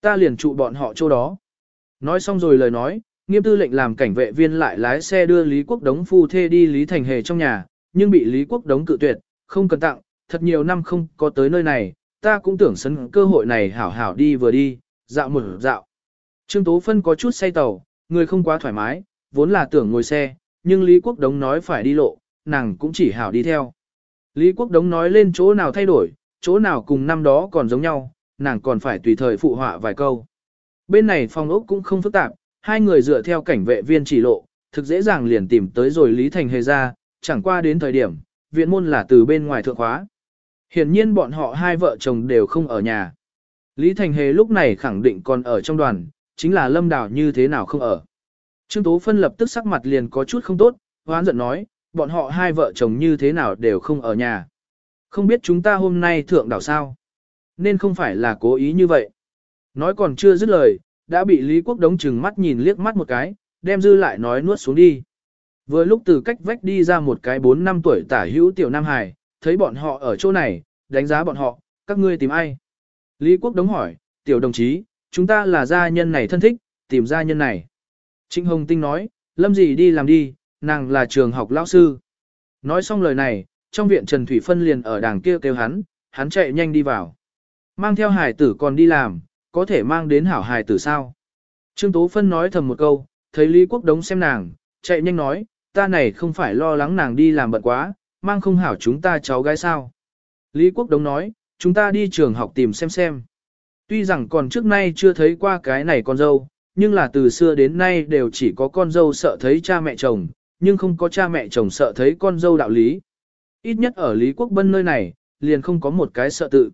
Ta liền trụ bọn họ chỗ đó. Nói xong rồi lời nói, nghiêm tư lệnh làm cảnh vệ viên lại lái xe đưa Lý Quốc Đống phu thê đi Lý Thành Hề trong nhà, nhưng bị Lý Quốc Đống cự tuyệt, không cần tặng, thật nhiều năm không có tới nơi này, ta cũng tưởng sân cơ hội này hảo hảo đi vừa đi, dạo một dạo. Trương Tố Phân có chút say tàu, người không quá thoải mái, vốn là tưởng ngồi xe, nhưng Lý Quốc Đống nói phải đi lộ, nàng cũng chỉ hảo đi theo. Lý Quốc Đống nói lên chỗ nào thay đổi, chỗ nào cùng năm đó còn giống nhau, nàng còn phải tùy thời phụ họa vài câu. Bên này phòng ốc cũng không phức tạp, hai người dựa theo cảnh vệ viên chỉ lộ, thực dễ dàng liền tìm tới rồi Lý Thành Hề ra, chẳng qua đến thời điểm, viện môn là từ bên ngoài thượng khóa. Hiển nhiên bọn họ hai vợ chồng đều không ở nhà. Lý Thành Hề lúc này khẳng định còn ở trong đoàn, chính là Lâm Đào như thế nào không ở. Trương Tố Phân lập tức sắc mặt liền có chút không tốt, hoán giận nói, bọn họ hai vợ chồng như thế nào đều không ở nhà. Không biết chúng ta hôm nay thượng đảo sao? Nên không phải là cố ý như vậy. Nói còn chưa dứt lời, đã bị Lý Quốc đống chừng mắt nhìn liếc mắt một cái, đem dư lại nói nuốt xuống đi. Vừa lúc từ cách vách đi ra một cái 4 năm tuổi tả hữu tiểu Nam Hải, thấy bọn họ ở chỗ này, đánh giá bọn họ, các ngươi tìm ai? Lý Quốc đống hỏi, tiểu đồng chí, chúng ta là gia nhân này thân thích, tìm gia nhân này. Trịnh Hồng Tinh nói, lâm gì đi làm đi, nàng là trường học lão sư. Nói xong lời này, trong viện Trần Thủy Phân liền ở đàng kia kêu hắn, hắn chạy nhanh đi vào. Mang theo hải tử còn đi làm, có thể mang đến hảo hải tử sao? Trương Tố Phân nói thầm một câu, thấy Lý Quốc Đống xem nàng, chạy nhanh nói, ta này không phải lo lắng nàng đi làm bận quá, mang không hảo chúng ta cháu gái sao. Lý Quốc Đống nói, chúng ta đi trường học tìm xem xem. Tuy rằng còn trước nay chưa thấy qua cái này con dâu, nhưng là từ xưa đến nay đều chỉ có con dâu sợ thấy cha mẹ chồng, nhưng không có cha mẹ chồng sợ thấy con dâu đạo lý. Ít nhất ở Lý Quốc Bân nơi này, liền không có một cái sợ tự.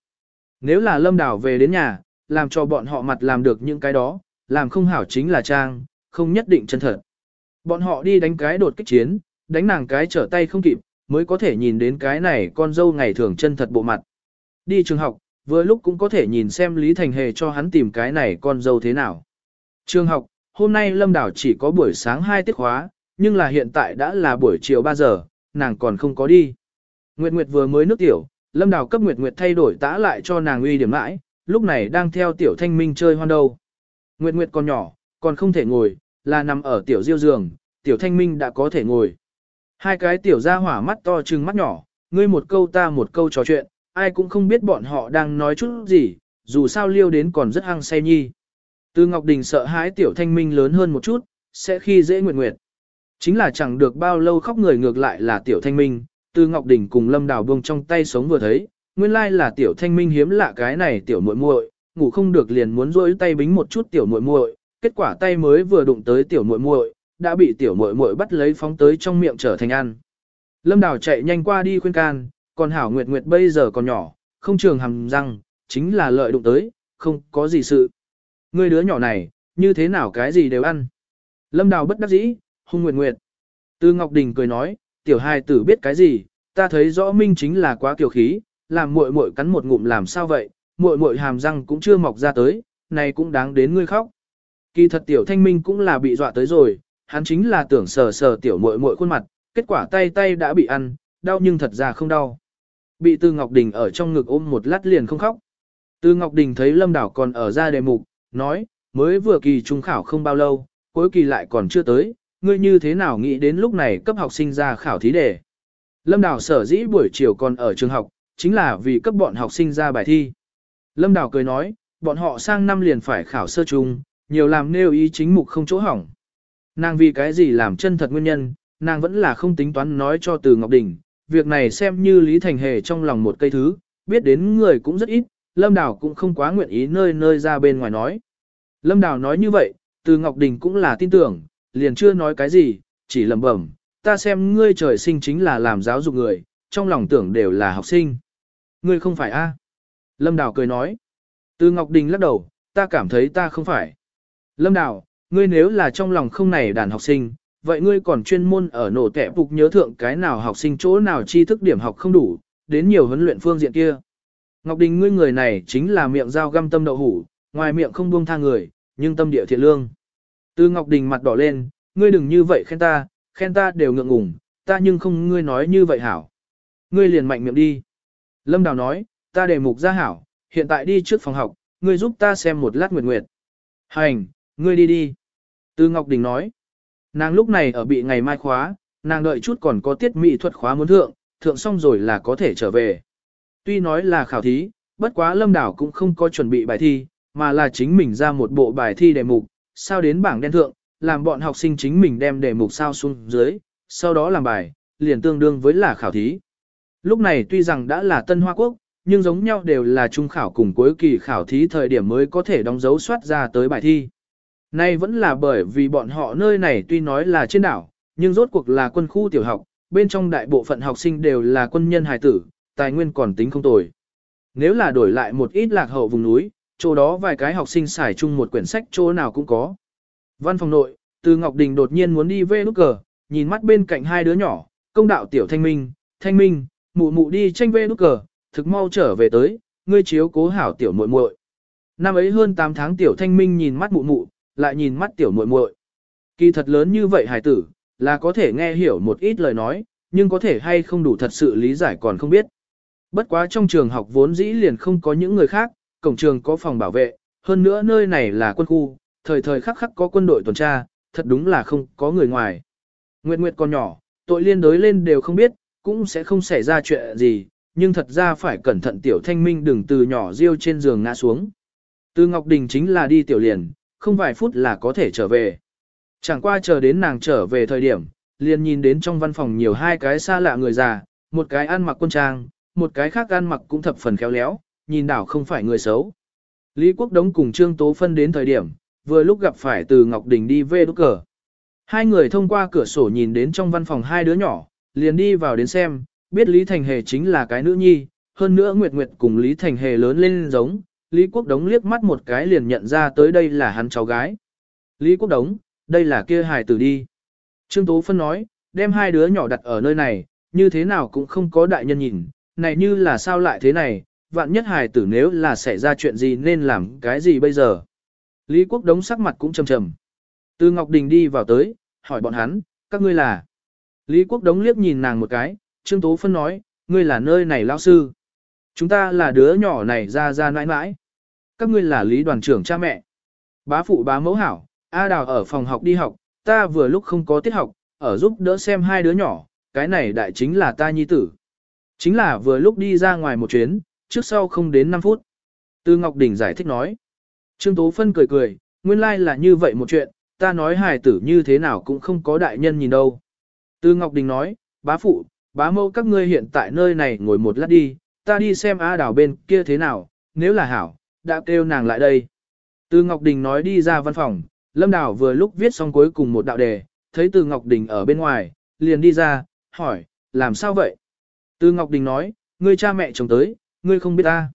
Nếu là lâm đảo về đến nhà, làm cho bọn họ mặt làm được những cái đó, làm không hảo chính là trang, không nhất định chân thật. Bọn họ đi đánh cái đột kích chiến, đánh nàng cái trở tay không kịp, mới có thể nhìn đến cái này con dâu ngày thường chân thật bộ mặt. Đi trường học, vừa lúc cũng có thể nhìn xem Lý Thành Hề cho hắn tìm cái này con dâu thế nào. Trường học, hôm nay Lâm Đảo chỉ có buổi sáng 2 tiết khóa, nhưng là hiện tại đã là buổi chiều 3 giờ, nàng còn không có đi. Nguyệt Nguyệt vừa mới nước tiểu, Lâm Đào cấp Nguyệt Nguyệt thay đổi tã lại cho nàng uy điểm mãi, lúc này đang theo tiểu thanh minh chơi hoan đâu. Nguyệt Nguyệt còn nhỏ, còn không thể ngồi, là nằm ở tiểu diêu giường, tiểu thanh minh đã có thể ngồi. Hai cái tiểu ra hỏa mắt to trừng mắt nhỏ, ngươi một câu ta một câu trò chuyện, ai cũng không biết bọn họ đang nói chút gì, dù sao liêu đến còn rất hăng say nhi. Từ Ngọc Đình sợ hãi tiểu thanh minh lớn hơn một chút, sẽ khi dễ nguyệt nguyệt. Chính là chẳng được bao lâu khóc người ngược lại là tiểu thanh minh, từ Ngọc Đình cùng Lâm Đào buông trong tay sống vừa thấy, nguyên lai là tiểu thanh minh hiếm lạ cái này tiểu muội muội, ngủ không được liền muốn rỗi tay bính một chút tiểu muội muội, kết quả tay mới vừa đụng tới tiểu muội muội, đã bị tiểu muội muội bắt lấy phóng tới trong miệng trở thành ăn. Lâm Đào chạy nhanh qua đi khuyên can, còn Hảo Nguyệt Nguyệt bây giờ còn nhỏ, không trường hầm răng, chính là lợi đụng tới, không có gì sự. Người đứa nhỏ này, như thế nào cái gì đều ăn. Lâm Đào bất đắc dĩ, hung Nguyệt Nguyệt. Tư Ngọc Đình cười nói, tiểu hài tử biết cái gì, ta thấy rõ minh chính là quá kiều khí, làm muội muội cắn một ngụm làm sao vậy, muội muội hàm răng cũng chưa mọc ra tới, này cũng đáng đến ngươi khóc. Kỳ thật tiểu thanh minh cũng là bị dọa tới rồi, hắn chính là tưởng sờ sờ tiểu muội muội khuôn mặt, kết quả tay tay đã bị ăn, đau nhưng thật ra không đau. Bị Tư Ngọc Đình ở trong ngực ôm một lát liền không khóc. Tư Ngọc Đình thấy Lâm Đảo còn ở ra đề mục, nói, mới vừa kỳ trung khảo không bao lâu, cuối kỳ lại còn chưa tới, ngươi như thế nào nghĩ đến lúc này cấp học sinh ra khảo thí đề. Lâm Đào sở dĩ buổi chiều còn ở trường học, chính là vì cấp bọn học sinh ra bài thi. Lâm Đào cười nói, bọn họ sang năm liền phải khảo sơ chung, nhiều làm nêu ý chính mục không chỗ hỏng. Nàng vì cái gì làm chân thật nguyên nhân, nàng vẫn là không tính toán nói cho từ Ngọc Đình, việc này xem như Lý Thành Hề trong lòng một cây thứ, biết đến người cũng rất ít, Lâm Đào cũng không quá nguyện ý nơi nơi ra bên ngoài nói. Lâm Đào nói như vậy, từ Ngọc Đình cũng là tin tưởng, liền chưa nói cái gì, chỉ lẩm bẩm, ta xem ngươi trời sinh chính là làm giáo dục người, trong lòng tưởng đều là học sinh. Ngươi không phải a? Lâm Đào cười nói. Từ Ngọc Đình lắc đầu, ta cảm thấy ta không phải. Lâm Đào, ngươi nếu là trong lòng không này đàn học sinh, vậy ngươi còn chuyên môn ở nổ tẻ phục nhớ thượng cái nào học sinh chỗ nào tri thức điểm học không đủ, đến nhiều huấn luyện phương diện kia. Ngọc Đình ngươi người này chính là miệng dao găm tâm đậu hủ, ngoài miệng không buông tha người, nhưng tâm địa thiện lương. Từ Ngọc Đình mặt đỏ lên, ngươi đừng như vậy khen ta, khen ta đều ngượng ngùng, ta nhưng không ngươi nói như vậy hảo. Ngươi liền mạnh miệng đi. Lâm Đào nói, ta để mục ra hảo, hiện tại đi trước phòng học, ngươi giúp ta xem một lát nguyệt nguyệt. Hành, ngươi đi đi. Từ Ngọc Đình nói, nàng lúc này ở bị ngày mai khóa, nàng đợi chút còn có tiết mỹ thuật khóa muốn thượng, thượng xong rồi là có thể trở về. Tuy nói là khảo thí, bất quá Lâm Đảo cũng không có chuẩn bị bài thi, mà là chính mình ra một bộ bài thi đề mục, sao đến bảng đen thượng, làm bọn học sinh chính mình đem đề mục sao xuống dưới, sau đó làm bài, liền tương đương với là khảo thí. Lúc này tuy rằng đã là Tân Hoa Quốc, nhưng giống nhau đều là trung khảo cùng cuối kỳ khảo thí thời điểm mới có thể đóng dấu soát ra tới bài thi. Nay vẫn là bởi vì bọn họ nơi này tuy nói là trên đảo, nhưng rốt cuộc là quân khu tiểu học, bên trong đại bộ phận học sinh đều là quân nhân hài tử, tài nguyên còn tính không tồi. Nếu là đổi lại một ít lạc hậu vùng núi, chỗ đó vài cái học sinh xài chung một quyển sách chỗ nào cũng có. Văn phòng nội, từ Ngọc Đình đột nhiên muốn đi về nút cờ, nhìn mắt bên cạnh hai đứa nhỏ, công đạo tiểu thanh minh, thanh minh, mụ mụ đi tranh về nút cờ, thực mau trở về tới, ngươi chiếu cố hảo tiểu muội muội. Năm ấy hơn 8 tháng tiểu thanh minh nhìn mắt mụ mụ, lại nhìn mắt tiểu muội muội. Kỳ thật lớn như vậy hài tử, là có thể nghe hiểu một ít lời nói, nhưng có thể hay không đủ thật sự lý giải còn không biết. Bất quá trong trường học vốn dĩ liền không có những người khác, cổng trường có phòng bảo vệ, hơn nữa nơi này là quân khu, thời thời khắc khắc có quân đội tuần tra, thật đúng là không có người ngoài. Nguyệt Nguyệt còn nhỏ, tội liên đối lên đều không biết, cũng sẽ không xảy ra chuyện gì, nhưng thật ra phải cẩn thận tiểu thanh minh đừng từ nhỏ riêu trên giường ngã xuống. Từ Ngọc Đình chính là đi tiểu liền, không vài phút là có thể trở về. Chẳng qua chờ đến nàng trở về thời điểm, liền nhìn đến trong văn phòng nhiều hai cái xa lạ người già, một cái ăn mặc quân trang, một cái khác ăn mặc cũng thập phần khéo léo, nhìn đảo không phải người xấu. Lý Quốc Đống cùng Trương Tố Phân đến thời điểm, vừa lúc gặp phải từ Ngọc Đình đi về đốt cờ. Hai người thông qua cửa sổ nhìn đến trong văn phòng hai đứa nhỏ, liền đi vào đến xem, biết Lý Thành Hề chính là cái nữ nhi, hơn nữa Nguyệt Nguyệt cùng Lý Thành Hề lớn lên giống, Lý Quốc Đống liếc mắt một cái liền nhận ra tới đây là hắn cháu gái. Lý Quốc Đống, đây là kia hài tử đi. Trương Tố Phân nói, đem hai đứa nhỏ đặt ở nơi này, như thế nào cũng không có đại nhân nhìn, này như là sao lại thế này, vạn nhất hài tử nếu là xảy ra chuyện gì nên làm cái gì bây giờ. Lý Quốc Đống sắc mặt cũng trầm trầm. Từ Ngọc Đình đi vào tới, hỏi bọn hắn, các ngươi là. Lý Quốc Đống liếc nhìn nàng một cái, Trương Tố Phân nói, ngươi là nơi này lão sư. Chúng ta là đứa nhỏ này ra ra nãi nãi. Các ngươi là lý đoàn trưởng cha mẹ. Bá phụ bá mẫu hảo, A Đào ở phòng học đi học, ta vừa lúc không có tiết học, ở giúp đỡ xem hai đứa nhỏ, cái này đại chính là ta nhi tử. Chính là vừa lúc đi ra ngoài một chuyến, trước sau không đến 5 phút. Tư Ngọc Đình giải thích nói. Trương Tố Phân cười cười, nguyên lai like là như vậy một chuyện, ta nói hài tử như thế nào cũng không có đại nhân nhìn đâu. Tư Ngọc Đình nói, bá phụ, bá mẫu các ngươi hiện tại nơi này ngồi một lát đi, ta đi xem A đảo bên kia thế nào, nếu là hảo, đã kêu nàng lại đây. Từ Ngọc Đình nói đi ra văn phòng, Lâm Đào vừa lúc viết xong cuối cùng một đạo đề, thấy Từ Ngọc Đình ở bên ngoài, liền đi ra, hỏi, làm sao vậy? Từ Ngọc Đình nói, ngươi cha mẹ chồng tới, ngươi không biết ta.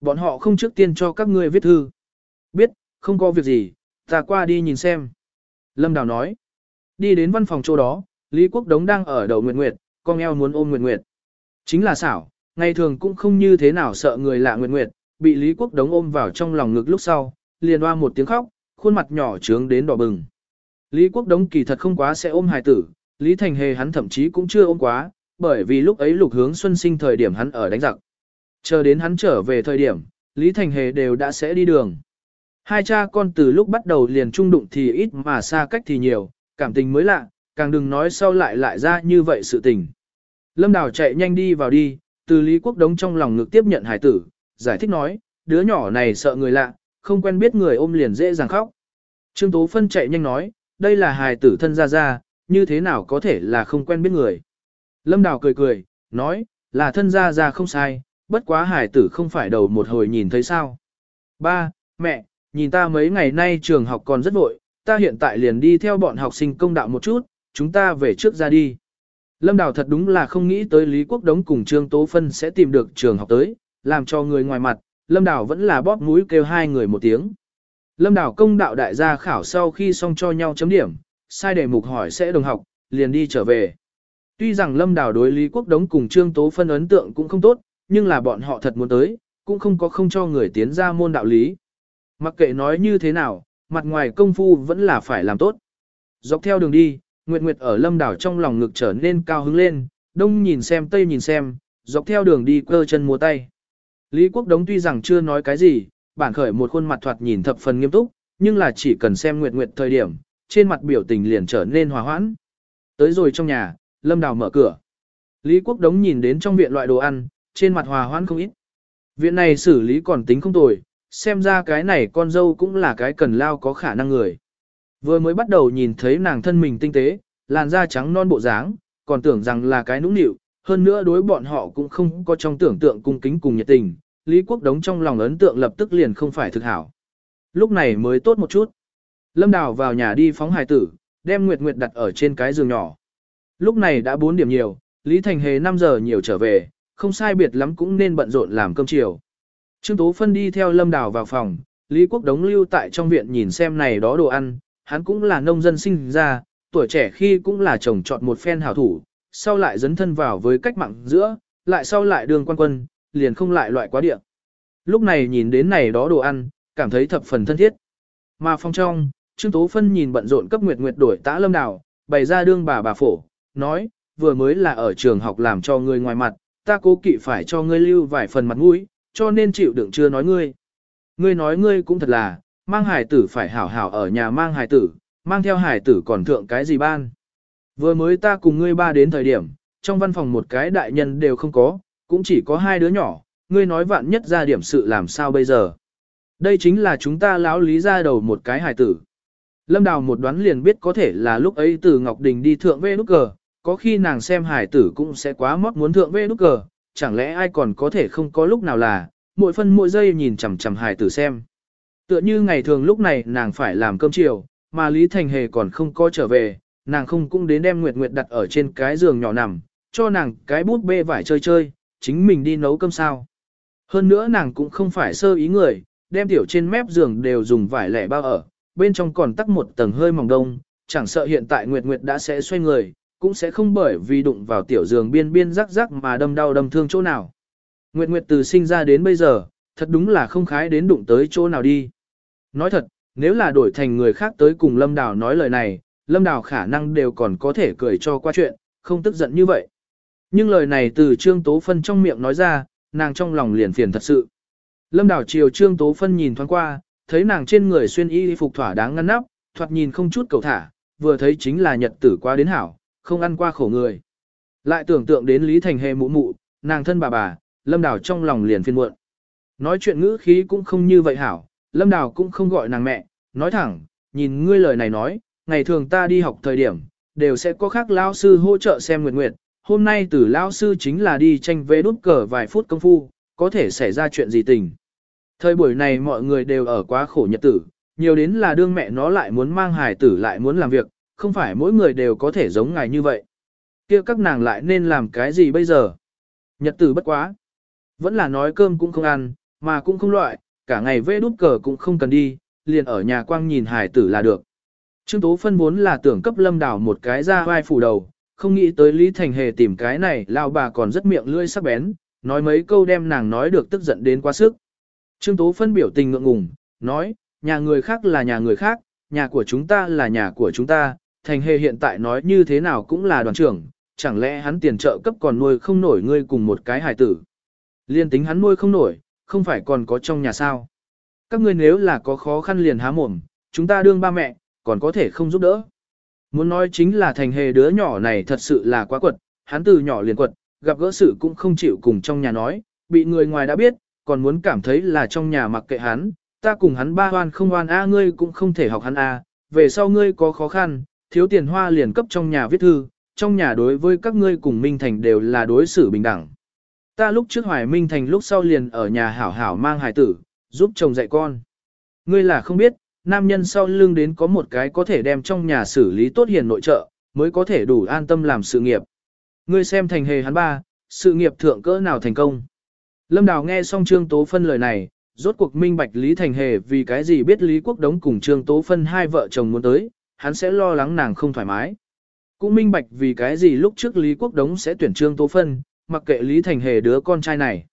Bọn họ không trước tiên cho các ngươi viết thư. Biết, không có việc gì, ta qua đi nhìn xem. Lâm Đào nói, đi đến văn phòng chỗ đó, Lý Quốc Đống đang ở đầu Nguyệt Nguyệt, con eo muốn ôm Nguyệt Nguyệt. Chính là xảo, ngày thường cũng không như thế nào sợ người lạ nguyệt nguyệt, bị Lý Quốc Đống ôm vào trong lòng ngực lúc sau, liền hoa một tiếng khóc, khuôn mặt nhỏ trướng đến đỏ bừng. Lý Quốc Đống kỳ thật không quá sẽ ôm hài tử, Lý Thành Hề hắn thậm chí cũng chưa ôm quá, bởi vì lúc ấy lục hướng xuân sinh thời điểm hắn ở đánh giặc. Chờ đến hắn trở về thời điểm, Lý Thành Hề đều đã sẽ đi đường. Hai cha con từ lúc bắt đầu liền trung đụng thì ít mà xa cách thì nhiều, cảm tình mới lạ, càng đừng nói sau lại lại ra như vậy sự tình. Lâm Đào chạy nhanh đi vào đi, từ Lý Quốc Đống trong lòng ngực tiếp nhận hải tử, giải thích nói, đứa nhỏ này sợ người lạ, không quen biết người ôm liền dễ dàng khóc. Trương Tố Phân chạy nhanh nói, đây là hài tử thân ra ra, như thế nào có thể là không quen biết người. Lâm Đào cười cười, nói, là thân ra ra không sai, bất quá hải tử không phải đầu một hồi nhìn thấy sao. Ba, mẹ, nhìn ta mấy ngày nay trường học còn rất vội, ta hiện tại liền đi theo bọn học sinh công đạo một chút, chúng ta về trước ra đi. Lâm Đào thật đúng là không nghĩ tới Lý Quốc Đống cùng Trương Tố Phân sẽ tìm được trường học tới, làm cho người ngoài mặt, Lâm Đào vẫn là bóp mũi kêu hai người một tiếng. Lâm Đào công đạo đại gia khảo sau khi xong cho nhau chấm điểm, sai đề mục hỏi sẽ đồng học, liền đi trở về. Tuy rằng Lâm Đào đối Lý Quốc Đống cùng Trương Tố Phân ấn tượng cũng không tốt, nhưng là bọn họ thật muốn tới, cũng không có không cho người tiến ra môn đạo lý. Mặc kệ nói như thế nào, mặt ngoài công phu vẫn là phải làm tốt. Dọc theo đường đi, Nguyệt Nguyệt ở Lâm đảo trong lòng ngực trở nên cao hứng lên, đông nhìn xem tây nhìn xem, dọc theo đường đi cơ chân múa tay. Lý Quốc Đống tuy rằng chưa nói cái gì, bản khởi một khuôn mặt thoạt nhìn thập phần nghiêm túc, nhưng là chỉ cần xem Nguyệt Nguyệt thời điểm, trên mặt biểu tình liền trở nên hòa hoãn. Tới rồi trong nhà, Lâm Đào mở cửa. Lý Quốc Đống nhìn đến trong viện loại đồ ăn, trên mặt hòa hoãn không ít. Viện này xử lý còn tính không tồi, xem ra cái này con dâu cũng là cái cần lao có khả năng người. Vừa mới bắt đầu nhìn thấy nàng thân mình tinh tế, làn da trắng non bộ dáng, còn tưởng rằng là cái nũng nịu, hơn nữa đối bọn họ cũng không có trong tưởng tượng cung kính cùng nhiệt tình, Lý Quốc Đống trong lòng ấn tượng lập tức liền không phải thực hảo. Lúc này mới tốt một chút. Lâm Đào vào nhà đi phóng hài tử, đem Nguyệt Nguyệt đặt ở trên cái giường nhỏ. Lúc này đã 4 điểm nhiều, Lý Thành Hề 5 giờ nhiều trở về, không sai biệt lắm cũng nên bận rộn làm cơm chiều. Trương Tố Phân đi theo Lâm Đào vào phòng, Lý Quốc Đống lưu tại trong viện nhìn xem này đó đồ ăn, hắn cũng là nông dân sinh ra, tuổi trẻ khi cũng là chồng chọn một phen hảo thủ, sau lại dấn thân vào với cách mạng giữa, lại sau lại đường quan quân, liền không lại loại quá địa. Lúc này nhìn đến này đó đồ ăn, cảm thấy thập phần thân thiết. Mà phong trong, Trương Tố Phân nhìn bận rộn cấp Nguyệt Nguyệt đổi tã lâm đào, bày ra đương bà bà phổ, nói, vừa mới là ở trường học làm cho người ngoài mặt, ta cố kỵ phải cho ngươi lưu vài phần mặt mũi, cho nên chịu đựng chưa nói ngươi. Ngươi nói ngươi cũng thật là, mang hải tử phải hảo hảo ở nhà mang hải tử, mang theo hải tử còn thượng cái gì ban. Vừa mới ta cùng ngươi ba đến thời điểm, trong văn phòng một cái đại nhân đều không có, cũng chỉ có hai đứa nhỏ, ngươi nói vạn nhất ra điểm sự làm sao bây giờ. Đây chính là chúng ta lão lý ra đầu một cái hải tử. Lâm Đào một đoán liền biết có thể là lúc ấy từ Ngọc Đình đi thượng về nút cờ, có khi nàng xem hải tử cũng sẽ quá mót muốn thượng vê nút cờ, chẳng lẽ ai còn có thể không có lúc nào là, mỗi phân mỗi giây nhìn chằm chằm hải tử xem. Tựa như ngày thường lúc này nàng phải làm cơm chiều, mà Lý Thành Hề còn không có trở về, nàng không cũng đến đem Nguyệt Nguyệt đặt ở trên cái giường nhỏ nằm, cho nàng cái bút bê vải chơi chơi, chính mình đi nấu cơm sao. Hơn nữa nàng cũng không phải sơ ý người, đem tiểu trên mép giường đều dùng vải lẻ bao ở, bên trong còn tắc một tầng hơi mỏng đông, chẳng sợ hiện tại Nguyệt Nguyệt đã sẽ xoay người, cũng sẽ không bởi vì đụng vào tiểu giường biên biên rắc rắc mà đâm đau đâm thương chỗ nào. Nguyệt Nguyệt từ sinh ra đến bây giờ, thật đúng là không khái đến đụng tới chỗ nào đi. Nói thật, nếu là đổi thành người khác tới cùng Lâm Đào nói lời này, Lâm Đào khả năng đều còn có thể cười cho qua chuyện, không tức giận như vậy. Nhưng lời này từ Trương Tố Phân trong miệng nói ra, nàng trong lòng liền phiền thật sự. Lâm Đào chiều Trương Tố Phân nhìn thoáng qua, thấy nàng trên người xuyên y phục thỏa đáng ngăn nắp, thoạt nhìn không chút cầu thả, vừa thấy chính là nhật tử qua đến hảo, không ăn qua khổ người. Lại tưởng tượng đến Lý Thành Hề mụ mụ, nàng thân bà bà, Lâm Đào trong lòng liền phiền muộn. Nói chuyện ngữ khí cũng không như vậy hảo, Lâm Đào cũng không gọi nàng mẹ, nói thẳng, nhìn ngươi lời này nói, ngày thường ta đi học thời điểm, đều sẽ có khác lao sư hỗ trợ xem nguyệt nguyệt, hôm nay từ lao sư chính là đi tranh vé đút cờ vài phút công phu, có thể xảy ra chuyện gì tình. Thời buổi này mọi người đều ở quá khổ nhật tử, nhiều đến là đương mẹ nó lại muốn mang hài tử lại muốn làm việc, không phải mỗi người đều có thể giống ngài như vậy. kia các nàng lại nên làm cái gì bây giờ? Nhật tử bất quá. Vẫn là nói cơm cũng không ăn, mà cũng không loại, cả ngày vê đút cờ cũng không cần đi, liền ở nhà quang nhìn hải tử là được. Trương Tố Phân vốn là tưởng cấp lâm đảo một cái ra vai phủ đầu, không nghĩ tới Lý Thành Hề tìm cái này lao bà còn rất miệng lưỡi sắc bén, nói mấy câu đem nàng nói được tức giận đến quá sức. Trương Tố phân biểu tình ngượng ngùng, nói, nhà người khác là nhà người khác, nhà của chúng ta là nhà của chúng ta, Thành Hề hiện tại nói như thế nào cũng là đoàn trưởng, chẳng lẽ hắn tiền trợ cấp còn nuôi không nổi ngươi cùng một cái hài tử. Liên tính hắn nuôi không nổi, không phải còn có trong nhà sao. Các ngươi nếu là có khó khăn liền há mồm, chúng ta đương ba mẹ, còn có thể không giúp đỡ. Muốn nói chính là thành hề đứa nhỏ này thật sự là quá quật, hắn từ nhỏ liền quật, gặp gỡ sự cũng không chịu cùng trong nhà nói, bị người ngoài đã biết, còn muốn cảm thấy là trong nhà mặc kệ hắn, ta cùng hắn ba hoan không hoan a ngươi cũng không thể học hắn a, về sau ngươi có khó khăn, thiếu tiền hoa liền cấp trong nhà viết thư, trong nhà đối với các ngươi cùng Minh Thành đều là đối xử bình đẳng. Ta lúc trước hoài Minh Thành lúc sau liền ở nhà hảo hảo mang hài tử, giúp chồng dạy con. Ngươi là không biết, nam nhân sau lưng đến có một cái có thể đem trong nhà xử lý tốt hiền nội trợ, mới có thể đủ an tâm làm sự nghiệp. Ngươi xem thành hề hắn ba, sự nghiệp thượng cỡ nào thành công. Lâm Đào nghe xong Trương Tố Phân lời này, rốt cuộc minh bạch Lý Thành Hề vì cái gì biết Lý Quốc Đống cùng Trương Tố Phân hai vợ chồng muốn tới, hắn sẽ lo lắng nàng không thoải mái. Cũng minh bạch vì cái gì lúc trước Lý Quốc Đống sẽ tuyển Trương Tố Phân, mặc kệ Lý Thành Hề đứa con trai này.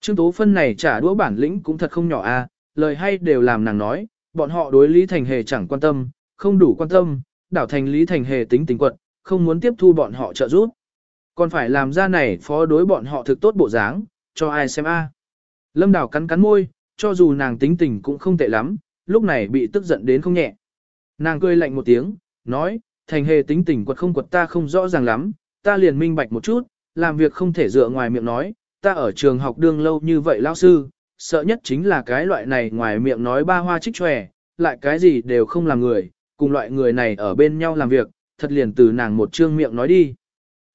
Trương Tố Phân này trả đũa bản lĩnh cũng thật không nhỏ a, lời hay đều làm nàng nói, bọn họ đối Lý Thành Hề chẳng quan tâm, không đủ quan tâm, đảo thành Lý Thành Hề tính tình quật, không muốn tiếp thu bọn họ trợ giúp. Còn phải làm ra này phó đối bọn họ thực tốt bộ dáng, cho ai xem a. Lâm Đảo cắn cắn môi, cho dù nàng tính tình cũng không tệ lắm, lúc này bị tức giận đến không nhẹ. Nàng cười lạnh một tiếng, nói, Thành Hề tính tình quật không quật ta không rõ ràng lắm, ta liền minh bạch một chút, làm việc không thể dựa ngoài miệng nói, ta ở trường học đương lâu như vậy lão sư, sợ nhất chính là cái loại này ngoài miệng nói ba hoa trích tròe, lại cái gì đều không làm người, cùng loại người này ở bên nhau làm việc, thật liền từ nàng một trương miệng nói đi.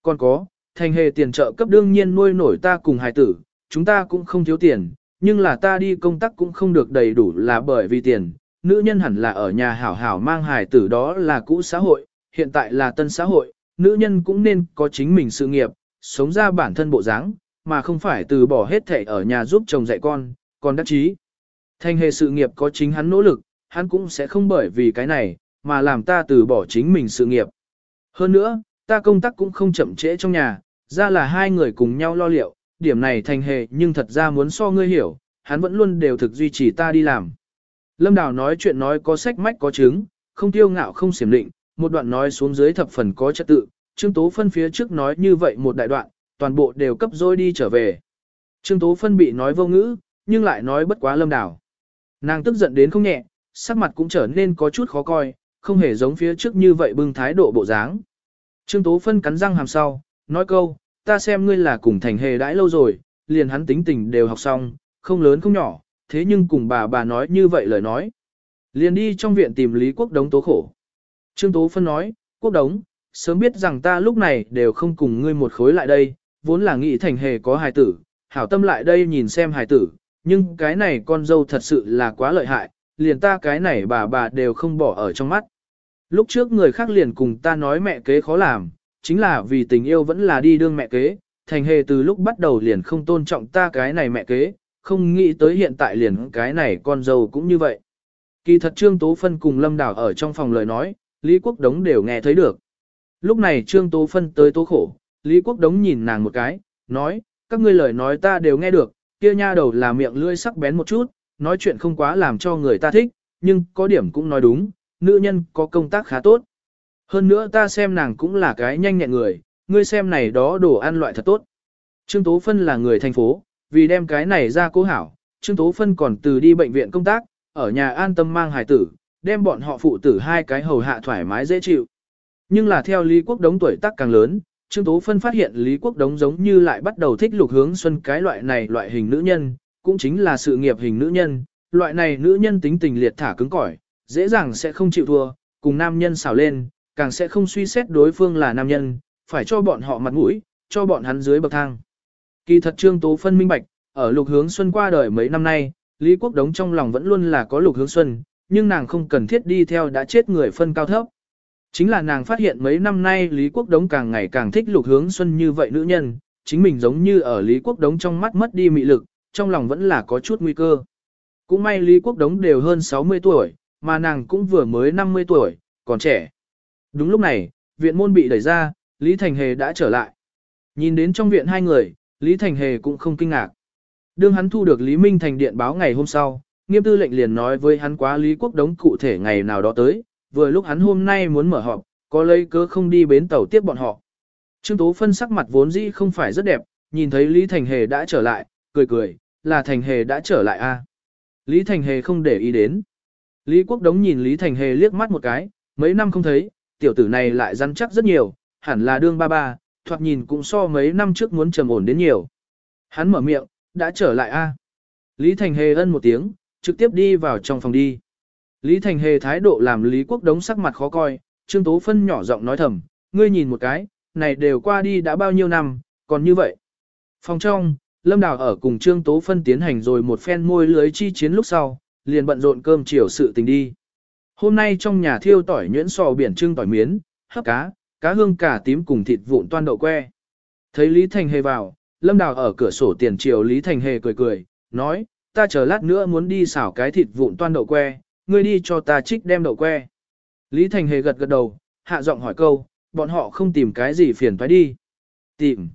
Còn có, thành hề tiền trợ cấp đương nhiên nuôi nổi ta cùng hài tử, chúng ta cũng không thiếu tiền, nhưng là ta đi công tác cũng không được đầy đủ là bởi vì tiền, nữ nhân hẳn là ở nhà hảo hảo mang hài tử đó là cũ xã hội, hiện tại là tân xã hội, nữ nhân cũng nên có chính mình sự nghiệp, sống ra bản thân bộ dáng, mà không phải từ bỏ hết thể ở nhà giúp chồng dạy con, còn đắc chí. Thành hề sự nghiệp có chính hắn nỗ lực, hắn cũng sẽ không bởi vì cái này, mà làm ta từ bỏ chính mình sự nghiệp. Hơn nữa, ta công tác cũng không chậm trễ trong nhà, ra là hai người cùng nhau lo liệu, điểm này thành hề nhưng thật ra muốn so ngươi hiểu, hắn vẫn luôn đều thực duy trì ta đi làm. Lâm Đào nói chuyện nói có sách mách có chứng, không tiêu ngạo không xiểm định, một đoạn nói xuống dưới thập phần có trật tự, Trương Tố Phân phía trước nói như vậy một đại đoạn, toàn bộ đều cấp dôi đi trở về. Trương Tố Phân bị nói vô ngữ, nhưng lại nói bất quá lâm Đào. Nàng tức giận đến không nhẹ, sắc mặt cũng trở nên có chút khó coi, không hề giống phía trước như vậy bưng thái độ bộ dáng. Trương Tố Phân cắn răng hàm sau, nói câu, ta xem ngươi là cùng thành hề đãi lâu rồi, liền hắn tính tình đều học xong, không lớn không nhỏ, thế nhưng cùng bà bà nói như vậy lời nói. Liền đi trong viện tìm Lý Quốc Đống tố khổ. Trương Tố Phân nói, Quốc Đống, sớm biết rằng ta lúc này đều không cùng ngươi một khối lại đây, vốn là nghĩ thành hề có hài tử, hảo tâm lại đây nhìn xem hài tử, nhưng cái này con dâu thật sự là quá lợi hại, liền ta cái này bà bà đều không bỏ ở trong mắt. Lúc trước người khác liền cùng ta nói mẹ kế khó làm, chính là vì tình yêu vẫn là đi đương mẹ kế, thành hề từ lúc bắt đầu liền không tôn trọng ta cái này mẹ kế, không nghĩ tới hiện tại liền cái này con dâu cũng như vậy. Kỳ thật Trương Tố Phân cùng Lâm Đảo ở trong phòng lời nói, Lý Quốc Đống đều nghe thấy được. Lúc này Trương Tố Phân tới tố khổ, Lý Quốc Đống nhìn nàng một cái, nói, các ngươi lời nói ta đều nghe được, kia nha đầu là miệng lưỡi sắc bén một chút, nói chuyện không quá làm cho người ta thích, nhưng có điểm cũng nói đúng, nữ nhân có công tác khá tốt. Hơn nữa ta xem nàng cũng là cái nhanh nhẹn người, ngươi xem này đó đồ ăn loại thật tốt. Trương Tố Phân là người thành phố, vì đem cái này ra cố hảo, Trương Tố Phân còn từ đi bệnh viện công tác, ở nhà an tâm mang hài tử, đem bọn họ phụ tử hai cái hầu hạ thoải mái dễ chịu. Nhưng là theo Lý Quốc đống tuổi tác càng lớn, Trương Tố Phân phát hiện Lý Quốc Đống giống như lại bắt đầu thích lục hướng xuân cái loại này loại hình nữ nhân, cũng chính là sự nghiệp hình nữ nhân, loại này nữ nhân tính tình liệt thả cứng cỏi, dễ dàng sẽ không chịu thua, cùng nam nhân xào lên, càng sẽ không suy xét đối phương là nam nhân, phải cho bọn họ mặt mũi, cho bọn hắn dưới bậc thang. Kỳ thật Trương Tố Phân minh bạch, ở lục hướng xuân qua đời mấy năm nay, Lý Quốc Đống trong lòng vẫn luôn là có lục hướng xuân, nhưng nàng không cần thiết đi theo đã chết người phân cao thấp. Chính là nàng phát hiện mấy năm nay Lý Quốc Đống càng ngày càng thích lục hướng xuân như vậy nữ nhân, chính mình giống như ở Lý Quốc Đống trong mắt mất đi mị lực, trong lòng vẫn là có chút nguy cơ. Cũng may Lý Quốc Đống đều hơn 60 tuổi, mà nàng cũng vừa mới 50 tuổi, còn trẻ. Đúng lúc này, viện môn bị đẩy ra, Lý Thành Hề đã trở lại. Nhìn đến trong viện hai người, Lý Thành Hề cũng không kinh ngạc. Đương hắn thu được Lý Minh Thành điện báo ngày hôm sau, nghiêm tư lệnh liền nói với hắn quá Lý Quốc Đống cụ thể ngày nào đó tới, vừa lúc hắn hôm nay muốn mở họp, có lấy cớ không đi bến tàu tiếp bọn họ. Trương Tố Phân sắc mặt vốn dĩ không phải rất đẹp, nhìn thấy Lý Thành Hề đã trở lại, cười cười, là Thành Hề đã trở lại a. À? Lý Thành Hề không để ý đến. Lý Quốc Đống nhìn Lý Thành Hề liếc mắt một cái, mấy năm không thấy, tiểu tử này lại rắn chắc rất nhiều, hẳn là đương ba ba, thoạt nhìn cũng so mấy năm trước muốn trầm ổn đến nhiều. Hắn mở miệng, đã trở lại a. Lý Thành Hề ân một tiếng, trực tiếp đi vào trong phòng đi. Lý Thành Hề thái độ làm Lý Quốc Đống sắc mặt khó coi, Trương Tố Phân nhỏ giọng nói thầm, ngươi nhìn một cái, này đều qua đi đã bao nhiêu năm, còn như vậy. Phòng trong, Lâm Đào ở cùng Trương Tố Phân tiến hành rồi một phen môi lưới chi chiến lúc sau, liền bận rộn cơm chiều sự tình đi. Hôm nay trong nhà thiêu tỏi nhuyễn sò biển trưng tỏi miến, hấp cá, cá hương cả tím cùng thịt vụn toan đậu que. Thấy Lý Thành Hề vào, Lâm Đào ở cửa sổ tiền chiều Lý Thành Hề cười cười, nói, ta chờ lát nữa muốn đi xảo cái thịt vụn toan đậu que, ngươi đi cho ta trích đem đậu que. Lý Thành Hề gật gật đầu, hạ giọng hỏi câu, bọn họ không tìm cái gì phiền toái đi. Tìm.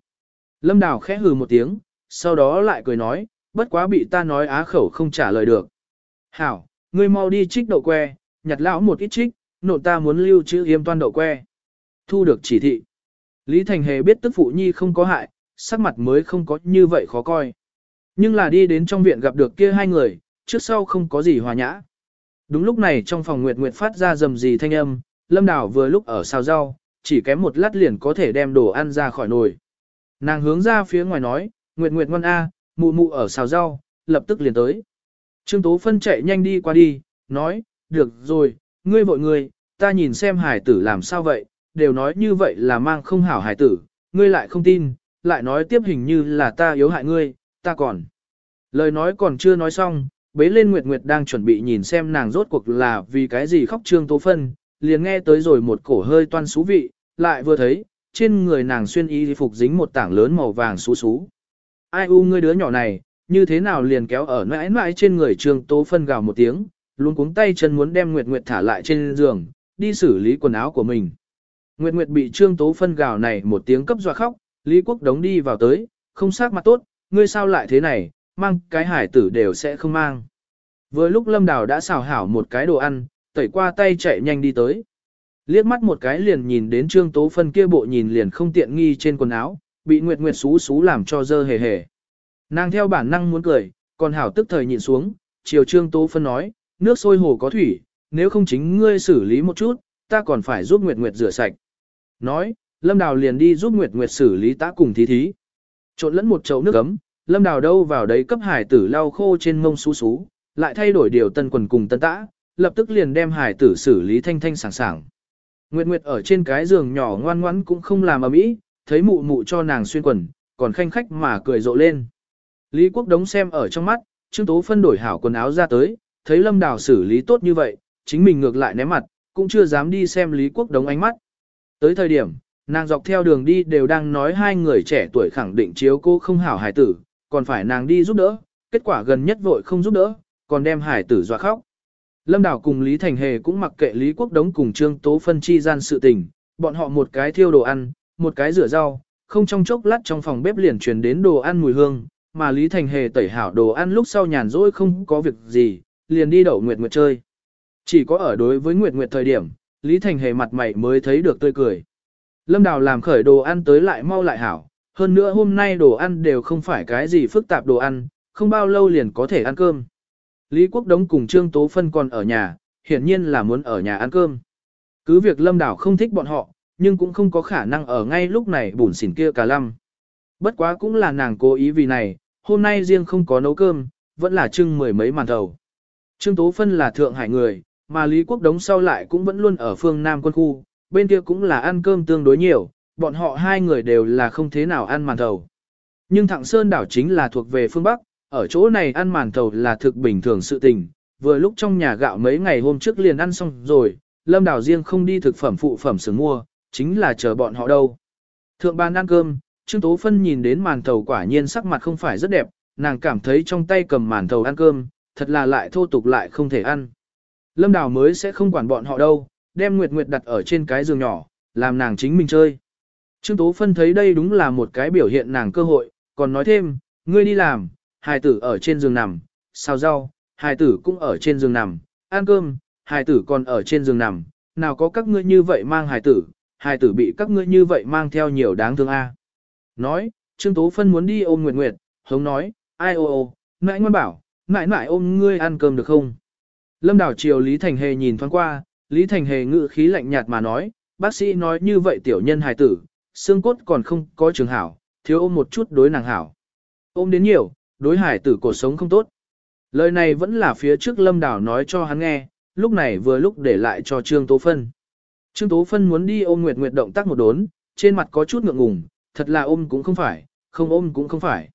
Lâm Đào khẽ hừ một tiếng, sau đó lại cười nói, bất quá bị ta nói á khẩu không trả lời được. Hảo, ngươi mau đi trích đậu que, nhặt lão một ít trích, nộn ta muốn lưu trữ yêm toan đậu que. Thu được chỉ thị. Lý Thành Hề biết tức phụ nhi không có hại, sắc mặt mới không có như vậy khó coi. Nhưng là đi đến trong viện gặp được kia hai người, trước sau không có gì hòa nhã. Đúng lúc này trong phòng Nguyệt Nguyệt phát ra rầm rì thanh âm, Lâm Đào vừa lúc ở xào rau, chỉ kém một lát liền có thể đem đồ ăn ra khỏi nồi. Nàng hướng ra phía ngoài nói, Nguyệt Nguyệt ngoan A, mụ mụ ở xào rau, lập tức liền tới. Trương Tố Phân chạy nhanh đi qua đi, nói, được rồi, ngươi vội ngươi, ta nhìn xem hải tử làm sao vậy, đều nói như vậy là mang không hảo hài tử, ngươi lại không tin, lại nói tiếp hình như là ta yếu hại ngươi, ta còn. Lời nói còn chưa nói xong, bế lên Nguyệt Nguyệt đang chuẩn bị nhìn xem nàng rốt cuộc là vì cái gì khóc Trương Tố Phân, liền nghe tới rồi một cổ hơi toan xú vị, lại vừa thấy, trên người nàng xuyên y phục dính một tảng lớn màu vàng xú xú. Ai u ngươi đứa nhỏ này, như thế nào liền kéo ở mãi mãi trên người Trương Tố Phân gào một tiếng, luôn cuống tay chân muốn đem Nguyệt Nguyệt thả lại trên giường, đi xử lý quần áo của mình. Nguyệt Nguyệt bị Trương Tố Phân gào này một tiếng cấp dọa khóc, Lý Quốc đống đi vào tới, không sắc mặt tốt, ngươi sao lại thế này, mang cái hải tử đều sẽ không mang. Vừa lúc Lâm Đào đã xào hảo một cái đồ ăn, tẩy qua tay chạy nhanh đi tới. Liếc mắt một cái liền nhìn đến Trương Tố Phân kia bộ nhìn liền không tiện nghi trên quần áo, bị Nguyệt Nguyệt xú xú làm cho dơ hề hề. Nàng theo bản năng muốn cười, còn hảo tức thời nhịn xuống, chiều Trương Tố Phân nói, nước sôi hồ có thủy, nếu không chính ngươi xử lý một chút, ta còn phải giúp Nguyệt Nguyệt rửa sạch. Nói, Lâm Đào liền đi giúp Nguyệt Nguyệt xử lý tá cùng thí thí. Trộn lẫn một chậu nước ấm, Lâm Đào đâu vào đấy cấp hải tử lau khô trên mông xú xú, lại thay đổi điều tân quần cùng tân tã, lập tức liền đem hải tử xử lý thanh thanh sảng sảng. Nguyệt Nguyệt ở trên cái giường nhỏ ngoan ngoãn cũng không làm ầm mỹ, thấy mụ mụ cho nàng xuyên quần, còn khanh khách mà cười rộ lên. Lý Quốc Đống xem ở trong mắt, Trương Tố phân đổi hảo quần áo ra tới, thấy Lâm Đào xử lý tốt như vậy, chính mình ngược lại ném mặt, cũng chưa dám đi xem Lý Quốc Đống ánh mắt. Tới thời điểm, nàng dọc theo đường đi đều đang nói hai người trẻ tuổi khẳng định chiếu cô không hảo hải tử, còn phải nàng đi giúp đỡ, kết quả gần nhất vội không giúp đỡ, còn đem hải tử dọa khóc. Lâm đảo cùng Lý Thành Hề cũng mặc kệ Lý Quốc Đống cùng Trương Tố phân chi gian sự tình, bọn họ một cái thiêu đồ ăn, một cái rửa rau, không trong chốc lát trong phòng bếp liền truyền đến đồ ăn mùi hương, mà Lý Thành Hề tẩy hảo đồ ăn lúc sau nhàn rỗi không có việc gì, liền đi đậu Nguyệt Nguyệt chơi. Chỉ có ở đối với Nguyệt Nguyệt thời điểm, Lý Thành Hề mặt mày mới thấy được tươi cười. Lâm Đào làm khởi đồ ăn tới lại mau lại hảo, hơn nữa hôm nay đồ ăn đều không phải cái gì phức tạp đồ ăn, không bao lâu liền có thể ăn cơm. Lý Quốc Đống cùng Trương Tố Phân còn ở nhà, hiển nhiên là muốn ở nhà ăn cơm. Cứ việc Lâm Đào không thích bọn họ, nhưng cũng không có khả năng ở ngay lúc này bùn xỉn kia cả lăm. Bất quá cũng là nàng cố ý vì này, hôm nay riêng không có nấu cơm, vẫn là trưng mười mấy màn thầu. Trương Tố Phân là Thượng Hải người, mà Lý Quốc Đống sau lại cũng vẫn luôn ở phương Nam quân khu, bên kia cũng là ăn cơm tương đối nhiều, bọn họ hai người đều là không thế nào ăn màn thầu. Nhưng Thạng Sơn đảo chính là thuộc về phương Bắc, ở chỗ này ăn màn thầu là thực bình thường sự tình, vừa lúc trong nhà gạo mấy ngày hôm trước liền ăn xong rồi, Lâm Đảo riêng không đi thực phẩm phụ phẩm sướng mua, chính là chờ bọn họ đâu. Thượng ban ăn cơm, Trương Tố Phân nhìn đến màn thầu quả nhiên sắc mặt không phải rất đẹp, nàng cảm thấy trong tay cầm màn thầu ăn cơm, thật là lại thô tục lại không thể ăn. Lâm Đào mới sẽ không quản bọn họ đâu, đem Nguyệt Nguyệt đặt ở trên cái giường nhỏ, làm nàng chính mình chơi. Trương Tố Phân thấy đây đúng là một cái biểu hiện nàng cơ hội, còn nói thêm, ngươi đi làm, hài tử ở trên giường nằm, xào rau, hài tử cũng ở trên giường nằm, ăn cơm, hài tử còn ở trên giường nằm, nào có các ngươi như vậy mang hài tử, hài tử bị các ngươi như vậy mang theo nhiều đáng thương a. Nói, Trương Tố Phân muốn đi ôm Nguyệt Nguyệt, hống nói, ai ô ô, mãi ngoan bảo, mãi mãi ôm ngươi ăn cơm được không? Lâm Đảo Triều Lý Thành Hề nhìn thoáng qua, Lý Thành Hề ngự khí lạnh nhạt mà nói, bác sĩ nói như vậy tiểu nhân hài tử, xương cốt còn không có trường hảo, thiếu ôm một chút đối nàng hảo. Ôm đến nhiều, đối hải tử cuộc sống không tốt. Lời này vẫn là phía trước Lâm Đảo nói cho hắn nghe, lúc này vừa lúc để lại cho Trương Tố Phân. Trương Tố Phân muốn đi ôm Nguyệt Nguyệt động tác một đốn, trên mặt có chút ngượng ngùng, thật là ôm cũng không phải, không ôm cũng không phải.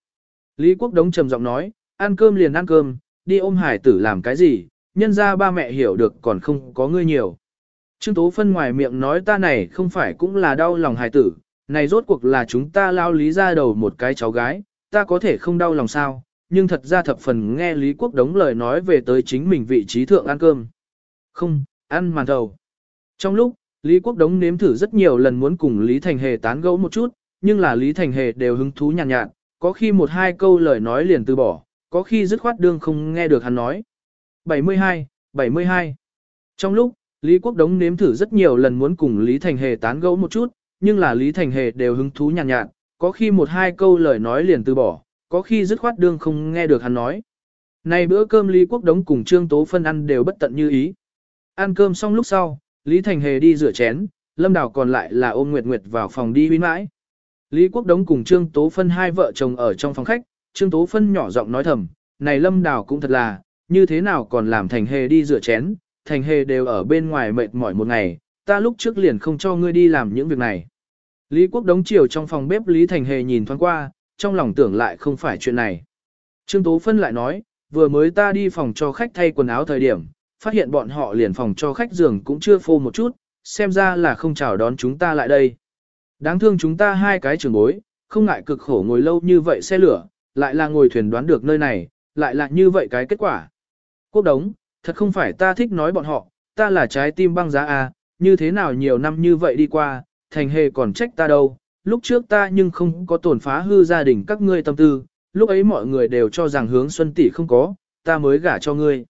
Lý Quốc Đống trầm giọng nói, ăn cơm liền ăn cơm, đi ôm hải tử làm cái gì, nhân ra ba mẹ hiểu được còn không có ngươi nhiều. Trương Tố Phân ngoài miệng nói ta này không phải cũng là đau lòng hài tử, này rốt cuộc là chúng ta lao lý ra đầu một cái cháu gái, ta có thể không đau lòng sao, nhưng thật ra thập phần nghe Lý Quốc Đống lời nói về tới chính mình vị trí thượng ăn cơm. Không, ăn màn thầu. Trong lúc, Lý Quốc Đống nếm thử rất nhiều lần muốn cùng Lý Thành Hề tán gẫu một chút, nhưng là Lý Thành Hề đều hứng thú nhàn nhạt, nhạt, có khi một hai câu lời nói liền từ bỏ, có khi dứt khoát đương không nghe được hắn nói. 72, 72. Trong lúc, Lý Quốc Đống nếm thử rất nhiều lần muốn cùng Lý Thành Hề tán gẫu một chút, nhưng là Lý Thành Hề đều hứng thú nhàn nhạt, nhạt, có khi một hai câu lời nói liền từ bỏ, có khi dứt khoát đương không nghe được hắn nói. Này bữa cơm Lý Quốc Đống cùng Trương Tố Phân ăn đều bất tận như ý. Ăn cơm xong lúc sau, Lý Thành Hề đi rửa chén, Lâm Đào còn lại là ôm Nguyệt Nguyệt vào phòng đi huyến mãi. Lý Quốc Đống cùng Trương Tố Phân hai vợ chồng ở trong phòng khách, Trương Tố Phân nhỏ giọng nói thầm, này Lâm Đào cũng thật là, như thế nào còn làm Thành Hề đi rửa chén, Thành Hề đều ở bên ngoài mệt mỏi một ngày, ta lúc trước liền không cho ngươi đi làm những việc này. Lý Quốc Đống chiều trong phòng bếp Lý Thành Hề nhìn thoáng qua, trong lòng tưởng lại không phải chuyện này. Trương Tố Phân lại nói, vừa mới ta đi phòng cho khách thay quần áo thời điểm, phát hiện bọn họ liền phòng cho khách giường cũng chưa phô một chút, xem ra là không chào đón chúng ta lại đây. Đáng thương chúng ta hai cái trường bối, không ngại cực khổ ngồi lâu như vậy xe lửa, lại là ngồi thuyền đoán được nơi này, lại là như vậy cái kết quả. Quốc đống, thật không phải ta thích nói bọn họ, ta là trái tim băng giá A, như thế nào nhiều năm như vậy đi qua, thành hề còn trách ta đâu, lúc trước ta nhưng không có tổn phá hư gia đình các ngươi tâm tư, lúc ấy mọi người đều cho rằng hướng xuân tỷ không có, ta mới gả cho ngươi.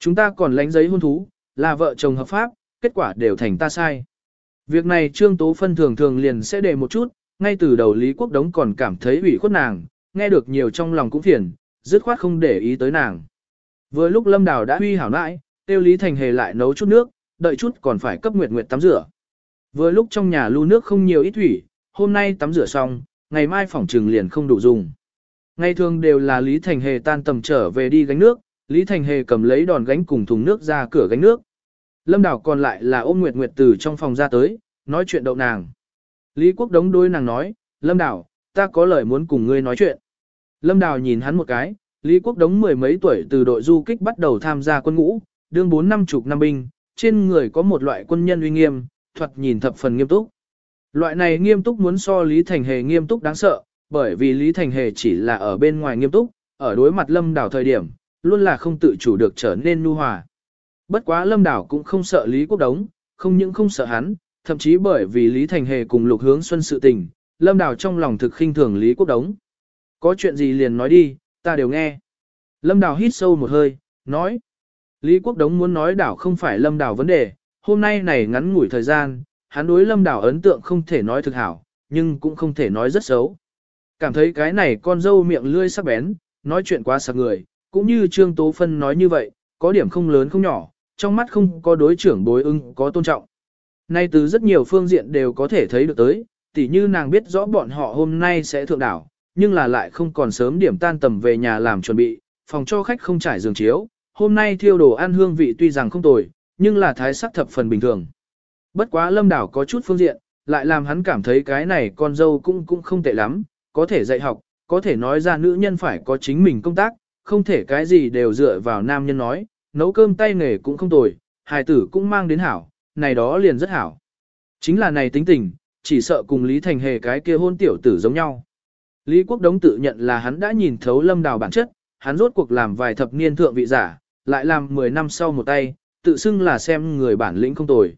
Chúng ta còn lánh giấy hôn thú, là vợ chồng hợp pháp, kết quả đều thành ta sai. Việc này Trương Tố Phân thường thường liền sẽ để một chút, ngay từ đầu Lý Quốc Đống còn cảm thấy ủy khuất nàng, nghe được nhiều trong lòng cũng phiền, dứt khoát không để ý tới nàng. Vừa lúc Lâm Đào đã huy hảo nãi, tiêu Lý Thành Hề lại nấu chút nước, đợi chút còn phải cấp Nguyệt Nguyệt tắm rửa. Vừa lúc trong nhà lưu nước không nhiều ít thủy, hôm nay tắm rửa xong, ngày mai phòng trừng liền không đủ dùng. Ngày thường đều là Lý Thành Hề tan tầm trở về đi gánh nước, Lý Thành Hề cầm lấy đòn gánh cùng thùng nước ra cửa gánh nước. Lâm Đào còn lại là ôm Nguyệt Nguyệt từ trong phòng ra tới, nói chuyện đậu nàng. Lý Quốc đống đôi nàng nói, Lâm Đào, ta có lời muốn cùng ngươi nói chuyện. Lâm Đào nhìn hắn một cái, Lý Quốc đống mười mấy tuổi từ đội du kích bắt đầu tham gia quân ngũ, đương bốn năm chục năm binh, trên người có một loại quân nhân uy nghiêm, thuật nhìn thập phần nghiêm túc. Loại này nghiêm túc muốn so Lý Thành Hề nghiêm túc đáng sợ, bởi vì Lý Thành Hề chỉ là ở bên ngoài nghiêm túc, ở đối mặt Lâm đảo thời điểm, luôn là không tự chủ được trở nên nu hòa. Bất quá Lâm đảo cũng không sợ Lý Quốc Đống, không những không sợ hắn, thậm chí bởi vì Lý Thành Hề cùng Lục Hướng Xuân sự tình, Lâm đảo trong lòng thực khinh thường Lý Quốc Đống. Có chuyện gì liền nói đi, ta đều nghe. Lâm Đào hít sâu một hơi, nói. Lý Quốc Đống muốn nói đảo không phải Lâm Đào vấn đề, hôm nay này ngắn ngủi thời gian, hắn đối Lâm Đào ấn tượng không thể nói thực hảo, nhưng cũng không thể nói rất xấu. Cảm thấy cái này con dâu miệng lươi sắc bén, nói chuyện quá sạc người, cũng như Trương Tố Phân nói như vậy, có điểm không lớn không nhỏ, trong mắt không có đối trưởng đối ưng có tôn trọng. Nay từ rất nhiều phương diện đều có thể thấy được tới, tỉ như nàng biết rõ bọn họ hôm nay sẽ thượng đảo, nhưng là lại không còn sớm điểm tan tầm về nhà làm chuẩn bị, phòng cho khách không trải giường chiếu, hôm nay thiêu đồ ăn hương vị tuy rằng không tồi, nhưng là thái sắc thập phần bình thường. Bất quá lâm đảo có chút phương diện, lại làm hắn cảm thấy cái này con dâu cũng cũng không tệ lắm, có thể dạy học, có thể nói ra nữ nhân phải có chính mình công tác, không thể cái gì đều dựa vào nam nhân nói, nấu cơm tay nghề cũng không tồi, hài tử cũng mang đến hảo, này đó liền rất hảo. Chính là này tính tình, chỉ sợ cùng Lý Thành Hề cái kia hôn tiểu tử giống nhau. Lý Quốc Đống tự nhận là hắn đã nhìn thấu lâm đào bản chất, hắn rốt cuộc làm vài thập niên thượng vị giả, lại làm 10 năm sau một tay, tự xưng là xem người bản lĩnh không tồi.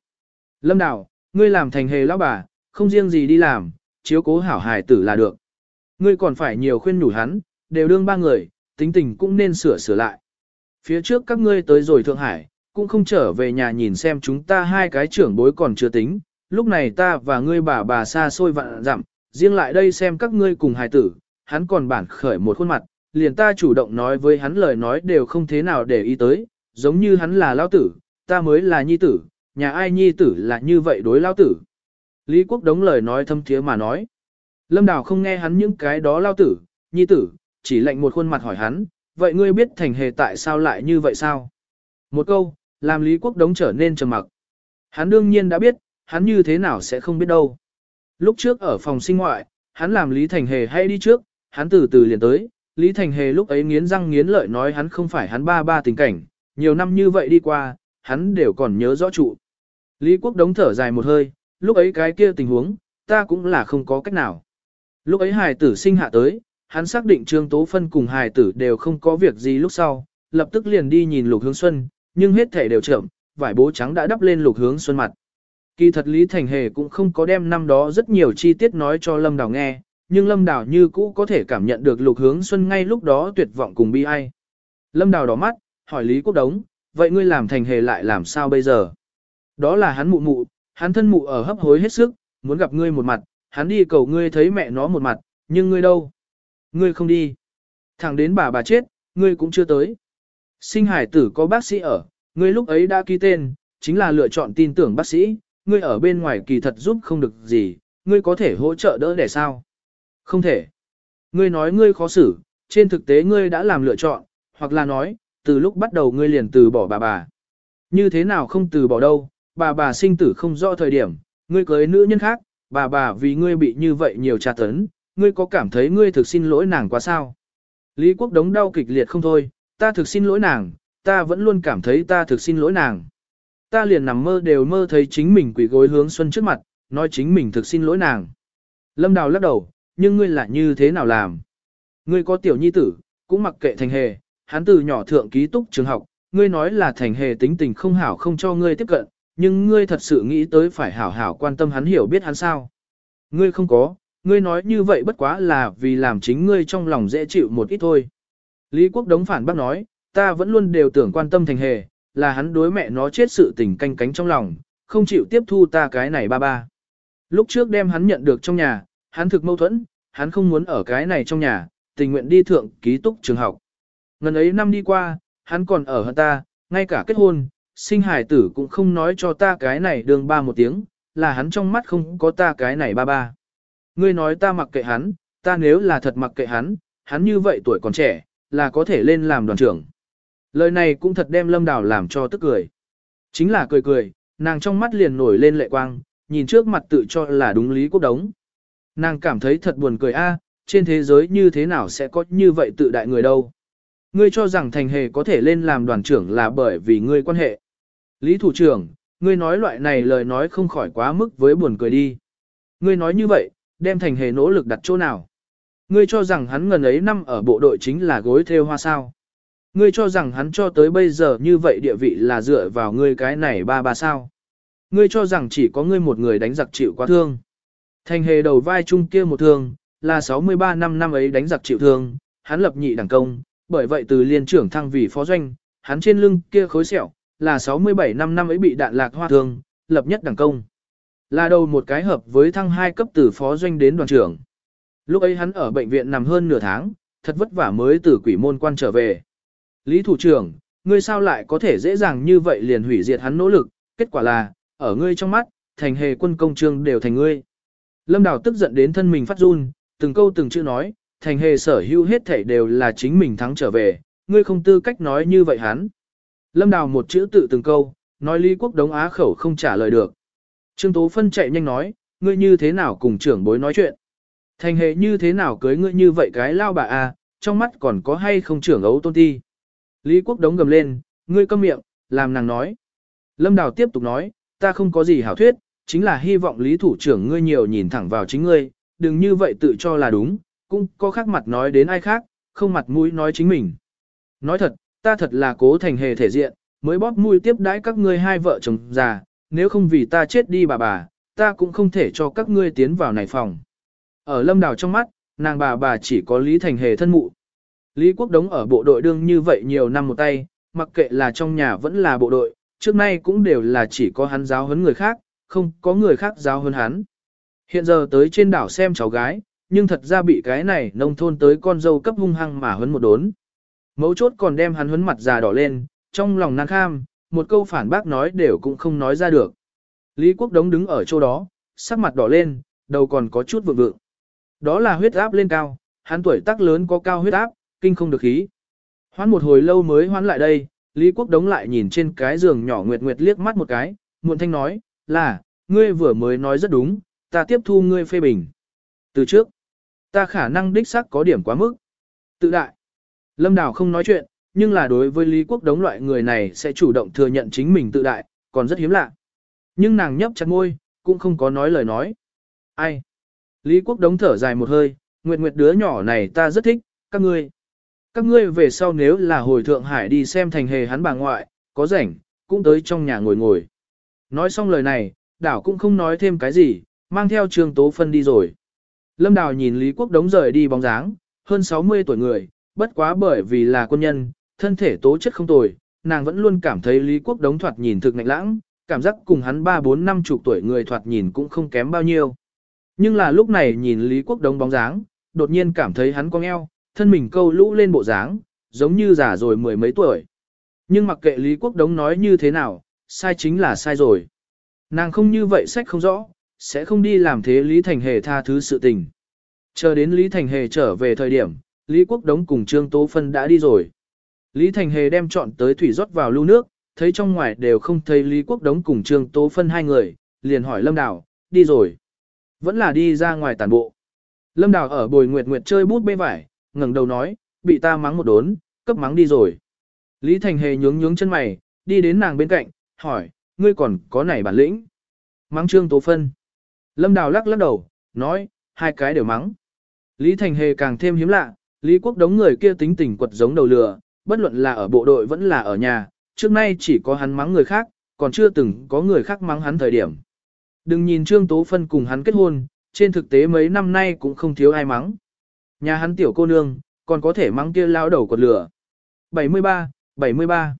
Lâm đào, ngươi làm thành hề lão bà, không riêng gì đi làm, chiếu cố hảo hài tử là được. Ngươi còn phải nhiều khuyên nhủ hắn, đều đương ba người, tính tình cũng nên sửa sửa lại. Phía trước các ngươi tới rồi Thượng Hải, cũng không trở về nhà nhìn xem chúng ta hai cái trưởng bối còn chưa tính, lúc này ta và ngươi bà bà xa xôi vạn dặm, riêng lại đây xem các ngươi cùng hài tử, hắn còn bản khởi một khuôn mặt, liền ta chủ động nói với hắn lời nói đều không thế nào để ý tới, giống như hắn là lao tử, ta mới là nhi tử, nhà ai nhi tử là như vậy đối lao tử. Lý Quốc đống lời nói thâm thiế mà nói. Lâm Đào không nghe hắn những cái đó lao tử, nhi tử, chỉ lệnh một khuôn mặt hỏi hắn, vậy ngươi biết thành hề tại sao lại như vậy sao? Một câu, làm Lý Quốc đống trở nên trầm mặc. Hắn đương nhiên đã biết, hắn như thế nào sẽ không biết đâu. Lúc trước ở phòng sinh ngoại, hắn làm Lý Thành Hề hay đi trước, hắn từ từ liền tới, Lý Thành Hề lúc ấy nghiến răng nghiến lợi nói hắn không phải hắn ba ba tình cảnh, nhiều năm như vậy đi qua, hắn đều còn nhớ rõ trụ. Lý Quốc đống thở dài một hơi, lúc ấy cái kia tình huống, ta cũng là không có cách nào. Lúc ấy hài tử sinh hạ tới, hắn xác định Trương Tố Phân cùng hài tử đều không có việc gì lúc sau, lập tức liền đi nhìn Lục Hướng Xuân, nhưng hết thể đều chậm, vải bố trắng đã đắp lên Lục Hướng Xuân mặt. Kỳ thật Lý Thành Hề cũng không có đem năm đó rất nhiều chi tiết nói cho Lâm Đào nghe, nhưng Lâm Đào như cũ có thể cảm nhận được Lục Hướng Xuân ngay lúc đó tuyệt vọng cùng bi ai. Lâm Đào đỏ mắt, hỏi Lý Quốc Đống, vậy ngươi làm Thành Hề lại làm sao bây giờ? Đó là hắn mụ mụ, hắn thân mụ ở hấp hối hết sức, muốn gặp ngươi một mặt, hắn đi cầu ngươi thấy mẹ nó một mặt, nhưng ngươi đâu? Ngươi không đi. Thẳng đến bà bà chết, ngươi cũng chưa tới. Sinh hải tử có bác sĩ ở, ngươi lúc ấy đã ký tên, chính là lựa chọn tin tưởng bác sĩ, ngươi ở bên ngoài kỳ thật giúp không được gì, ngươi có thể hỗ trợ đỡ để sao? Không thể. Ngươi nói ngươi khó xử, trên thực tế ngươi đã làm lựa chọn, hoặc là nói, từ lúc bắt đầu ngươi liền từ bỏ bà bà. Như thế nào không từ bỏ đâu, bà bà sinh tử không rõ thời điểm, ngươi cưới nữ nhân khác, bà bà vì ngươi bị như vậy nhiều tra tấn, ngươi có cảm thấy ngươi thực xin lỗi nàng quá sao? Lý Quốc đống đau kịch liệt không thôi, ta thực xin lỗi nàng, ta vẫn luôn cảm thấy ta thực xin lỗi nàng. Ta liền nằm mơ đều mơ thấy chính mình quỷ gối hướng Xuân trước mặt, nói chính mình thực xin lỗi nàng. Lâm Đào lắc đầu, nhưng ngươi là như thế nào làm? Ngươi có tiểu nhi tử, cũng mặc kệ thành hề, hắn từ nhỏ thượng ký túc trường học, ngươi nói là thành hề tính tình không hảo không cho ngươi tiếp cận, nhưng ngươi thật sự nghĩ tới phải hảo hảo quan tâm hắn hiểu biết hắn sao. Ngươi không có, ngươi nói như vậy bất quá là vì làm chính ngươi trong lòng dễ chịu một ít thôi. Lý Quốc Đống phản bác nói, ta vẫn luôn đều tưởng quan tâm thành hề, là hắn đối mẹ nó chết sự tình canh cánh trong lòng, không chịu tiếp thu ta cái này ba ba. Lúc trước đem hắn nhận được trong nhà, hắn thực mâu thuẫn, hắn không muốn ở cái này trong nhà, tình nguyện đi thượng ký túc trường học. Ngần ấy năm đi qua, hắn còn ở hơn ta, ngay cả kết hôn, sinh hải tử cũng không nói cho ta cái này đường ba một tiếng, là hắn trong mắt không có ta cái này ba ba. Ngươi nói ta mặc kệ hắn, ta nếu là thật mặc kệ hắn, hắn như vậy tuổi còn trẻ, là có thể lên làm đoàn trưởng. Lời này cũng thật đem lâm đào làm cho tức cười. Chính là cười cười, nàng trong mắt liền nổi lên lệ quang, nhìn trước mặt tự cho là đúng lý quốc đống. Nàng cảm thấy thật buồn cười a, trên thế giới như thế nào sẽ có như vậy tự đại người đâu. Ngươi cho rằng thành hề có thể lên làm đoàn trưởng là bởi vì ngươi quan hệ. Lý thủ trưởng, ngươi nói loại này lời nói không khỏi quá mức với buồn cười đi. Ngươi nói như vậy, đem thành hề nỗ lực đặt chỗ nào. Ngươi cho rằng hắn ngần ấy năm ở bộ đội chính là gối theo hoa sao. Ngươi cho rằng hắn cho tới bây giờ như vậy địa vị là dựa vào ngươi cái này ba ba sao. Ngươi cho rằng chỉ có ngươi một người đánh giặc chịu quá thương. Thành hề đầu vai chung kia một thương, là 63 năm năm ấy đánh giặc chịu thương, hắn lập nhị đẳng công, bởi vậy từ liên trưởng thăng vì phó doanh, hắn trên lưng kia khối sẹo, là 67 năm năm ấy bị đạn lạc hoa thương, lập nhất đẳng công. Là đầu một cái hợp với thăng hai cấp từ phó doanh đến đoàn trưởng. Lúc ấy hắn ở bệnh viện nằm hơn nửa tháng, thật vất vả mới từ quỷ môn quan trở về. Lý thủ trưởng, ngươi sao lại có thể dễ dàng như vậy liền hủy diệt hắn nỗ lực, kết quả là, ở ngươi trong mắt, thành hề quân công trương đều thành ngươi. Lâm Đào tức giận đến thân mình phát run, từng câu từng chữ nói, thành hề sở hữu hết thảy đều là chính mình thắng trở về, ngươi không tư cách nói như vậy hắn. Lâm Đào một chữ tự từng câu, nói Lý Quốc Đống á khẩu không trả lời được. Trương Tố Phân chạy nhanh nói, ngươi như thế nào cùng trưởng bối nói chuyện. Thành hệ như thế nào cưới ngươi như vậy cái lao bà à, trong mắt còn có hay không trưởng ấu tôn ti. Lý Quốc Đống gầm lên, ngươi câm miệng, làm nàng nói. Lâm Đào tiếp tục nói, ta không có gì hảo thuyết, chính là hy vọng Lý Thủ trưởng ngươi nhiều nhìn thẳng vào chính ngươi, đừng như vậy tự cho là đúng, cũng có khác mặt nói đến ai khác, không mặt mũi nói chính mình. Nói thật, ta thật là cố thành hề thể diện, mới bóp mũi tiếp đãi các ngươi hai vợ chồng già, nếu không vì ta chết đi bà bà, ta cũng không thể cho các ngươi tiến vào này phòng. Ở lâm đào trong mắt, nàng bà bà chỉ có Lý Thành Hề thân mụ. Lý Quốc Đống ở bộ đội đương như vậy nhiều năm một tay, mặc kệ là trong nhà vẫn là bộ đội, trước nay cũng đều là chỉ có hắn giáo huấn người khác, không có người khác giáo huấn hắn. Hiện giờ tới trên đảo xem cháu gái, nhưng thật ra bị cái này nông thôn tới con dâu cấp hung hăng mà huấn một đốn. Mấu chốt còn đem hắn huấn mặt già đỏ lên, trong lòng năng kham, một câu phản bác nói đều cũng không nói ra được. Lý Quốc Đống đứng ở chỗ đó, sắc mặt đỏ lên, đầu còn có chút vượng vượng. Đó là huyết áp lên cao, hắn tuổi tác lớn có cao huyết áp, kinh không được khí. Hoán một hồi lâu mới hoán lại đây, Lý Quốc Đống lại nhìn trên cái giường nhỏ Nguyệt Nguyệt liếc mắt một cái, muộn thanh nói, là, ngươi vừa mới nói rất đúng, ta tiếp thu ngươi phê bình. Từ trước, ta khả năng đích xác có điểm quá mức. Tự đại. Lâm Đào không nói chuyện, nhưng là đối với Lý Quốc Đống loại người này sẽ chủ động thừa nhận chính mình tự đại, còn rất hiếm lạ. Nhưng nàng nhấp chặt môi, cũng không có nói lời nói. Ai? Lý Quốc Đống thở dài một hơi, Nguyệt Nguyệt đứa nhỏ này ta rất thích, các ngươi. Các ngươi về sau nếu là hồi Thượng Hải đi xem thành hề hắn bà ngoại, có rảnh, cũng tới trong nhà ngồi ngồi. Nói xong lời này, đảo cũng không nói thêm cái gì, mang theo Trương Tố Phân đi rồi. Lâm Đào nhìn Lý Quốc Đống rời đi bóng dáng, hơn 60 tuổi người, bất quá bởi vì là quân nhân, thân thể tố chất không tồi, nàng vẫn luôn cảm thấy Lý Quốc Đống thoạt nhìn thực ngạnh lãng, cảm giác cùng hắn 3-4 năm chục tuổi người thoạt nhìn cũng không kém bao nhiêu. Nhưng là lúc này nhìn Lý Quốc Đống bóng dáng, đột nhiên cảm thấy hắn cong eo, thân mình câu lũ lên bộ dáng, giống như già rồi mười mấy tuổi. Nhưng mặc kệ Lý Quốc Đống nói như thế nào, sai chính là sai rồi. Nàng không như vậy sách không rõ, sẽ không đi làm thế Lý Thành Hề tha thứ sự tình. Chờ đến Lý Thành Hề trở về thời điểm, Lý Quốc Đống cùng Trương Tố Phân đã đi rồi. Lý Thành Hề đem chọn tới thủy rót vào lưu nước, thấy trong ngoài đều không thấy Lý Quốc Đống cùng Trương Tố Phân hai người, liền hỏi Lâm Đào, đi rồi. Vẫn là đi ra ngoài tàn bộ. Lâm Đào ở bồi nguyệt nguyệt chơi bút bê vải, ngẩng đầu nói, bị ta mắng một đốn, cấp mắng đi rồi. Lý Thành Hề nhướng nhướng chân mày, đi đến nàng bên cạnh, hỏi, ngươi còn có nảy bản lĩnh. Mắng Trương Tố Phân. Lâm Đào lắc lắc đầu, nói, hai cái đều mắng. Lý Thành Hề càng thêm hiếm lạ, Lý Quốc đống người kia tính tình quật giống đầu lừa, bất luận là ở bộ đội vẫn là ở nhà, trước nay chỉ có hắn mắng người khác, còn chưa từng có người khác mắng hắn thời điểm. Đừng nhìn Trương Tố Phân cùng hắn kết hôn, trên thực tế mấy năm nay cũng không thiếu ai mắng. Nhà hắn tiểu cô nương, còn có thể mắng kia lao đầu quật lửa. 73, 73.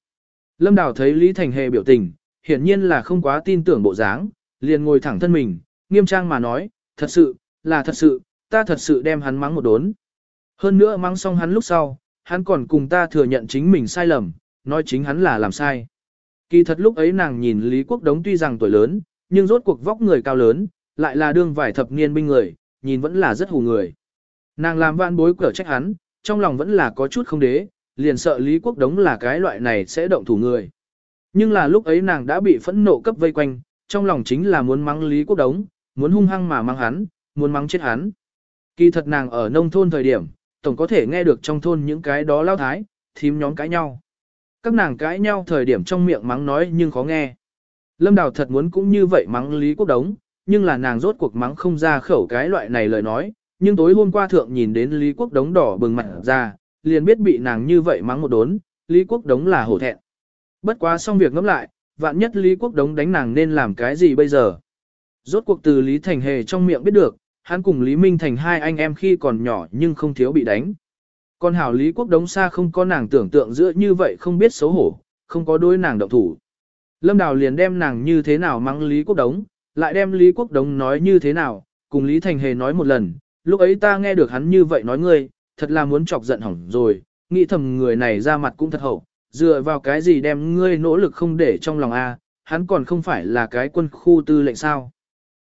Lâm Đào thấy Lý Thành Hề biểu tình, hiển nhiên là không quá tin tưởng bộ dáng, liền ngồi thẳng thân mình, nghiêm trang mà nói, thật sự, là thật sự, ta thật sự đem hắn mắng một đốn. Hơn nữa mắng xong hắn lúc sau, hắn còn cùng ta thừa nhận chính mình sai lầm, nói chính hắn là làm sai. Kỳ thật lúc ấy nàng nhìn Lý Quốc Đống tuy rằng tuổi lớn, nhưng rốt cuộc vóc người cao lớn, lại là đương vài thập niên binh người, nhìn vẫn là rất hù người. Nàng làm vạn bối cửa trách hắn, trong lòng vẫn là có chút không đế, liền sợ Lý Quốc Đống là cái loại này sẽ động thủ người. Nhưng là lúc ấy nàng đã bị phẫn nộ cấp vây quanh, trong lòng chính là muốn mắng Lý Quốc Đống, muốn hung hăng mà mắng hắn, muốn mắng chết hắn. Kỳ thật nàng ở nông thôn thời điểm, tổng có thể nghe được trong thôn những cái đó lao thái, thím nhóm cãi nhau. Các nàng cãi nhau thời điểm trong miệng mắng nói nhưng khó nghe. Lâm Đào thật muốn cũng như vậy mắng Lý Quốc Đống, nhưng là nàng rốt cuộc mắng không ra khẩu cái loại này lời nói, nhưng tối hôm qua thượng nhìn đến Lý Quốc Đống đỏ bừng mặt ra, liền biết bị nàng như vậy mắng một đốn, Lý Quốc Đống là hổ thẹn. Bất quá xong việc ngẫm lại, vạn nhất Lý Quốc Đống đánh nàng nên làm cái gì bây giờ? Rốt cuộc từ Lý Thành Hề trong miệng biết được, hắn cùng Lý Minh Thành hai anh em khi còn nhỏ nhưng không thiếu bị đánh. Còn hảo Lý Quốc Đống xa không có nàng tưởng tượng giữa như vậy không biết xấu hổ, không có đối nàng động thủ. Lâm Đào liền đem nàng như thế nào mắng Lý Quốc Đống, lại đem Lý Quốc Đống nói như thế nào, cùng Lý Thành Hề nói một lần, lúc ấy ta nghe được hắn như vậy nói ngươi, thật là muốn chọc giận hỏng rồi, nghĩ thầm người này ra mặt cũng thật hậu, dựa vào cái gì đem ngươi nỗ lực không để trong lòng a, hắn còn không phải là cái quân khu tư lệnh sao.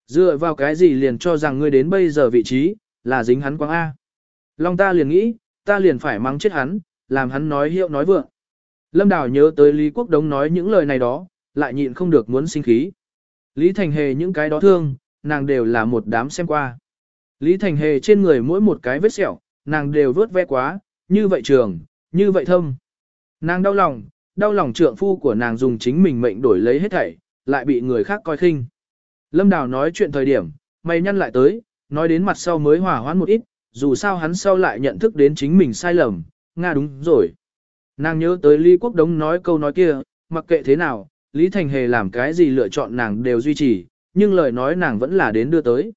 Dựa vào cái gì liền cho rằng ngươi đến bây giờ vị trí, là dính hắn quang A. Long ta liền nghĩ, ta liền phải mắng chết hắn, làm hắn nói hiệu nói vượng. Lâm Đào nhớ tới Lý Quốc Đống nói những lời này đó, lại nhịn không được muốn sinh khí. Lý Thành Hề những cái đó thương, nàng đều là một đám xem qua. Lý Thành Hề trên người mỗi một cái vết sẹo, nàng đều vớt ve quá, như vậy trường, như vậy thâm. Nàng đau lòng, đau lòng trượng phu của nàng dùng chính mình mệnh đổi lấy hết thảy, lại bị người khác coi khinh. Lâm Đào nói chuyện thời điểm, mày nhăn lại tới, nói đến mặt sau mới hòa hoãn một ít, dù sao hắn sau lại nhận thức đến chính mình sai lầm, Nga đúng rồi. Nàng nhớ tới Lý Quốc Đống nói câu nói kia, mặc kệ thế nào, Lý Thành Hề làm cái gì lựa chọn nàng đều duy trì, nhưng lời nói nàng vẫn là đến đưa tới.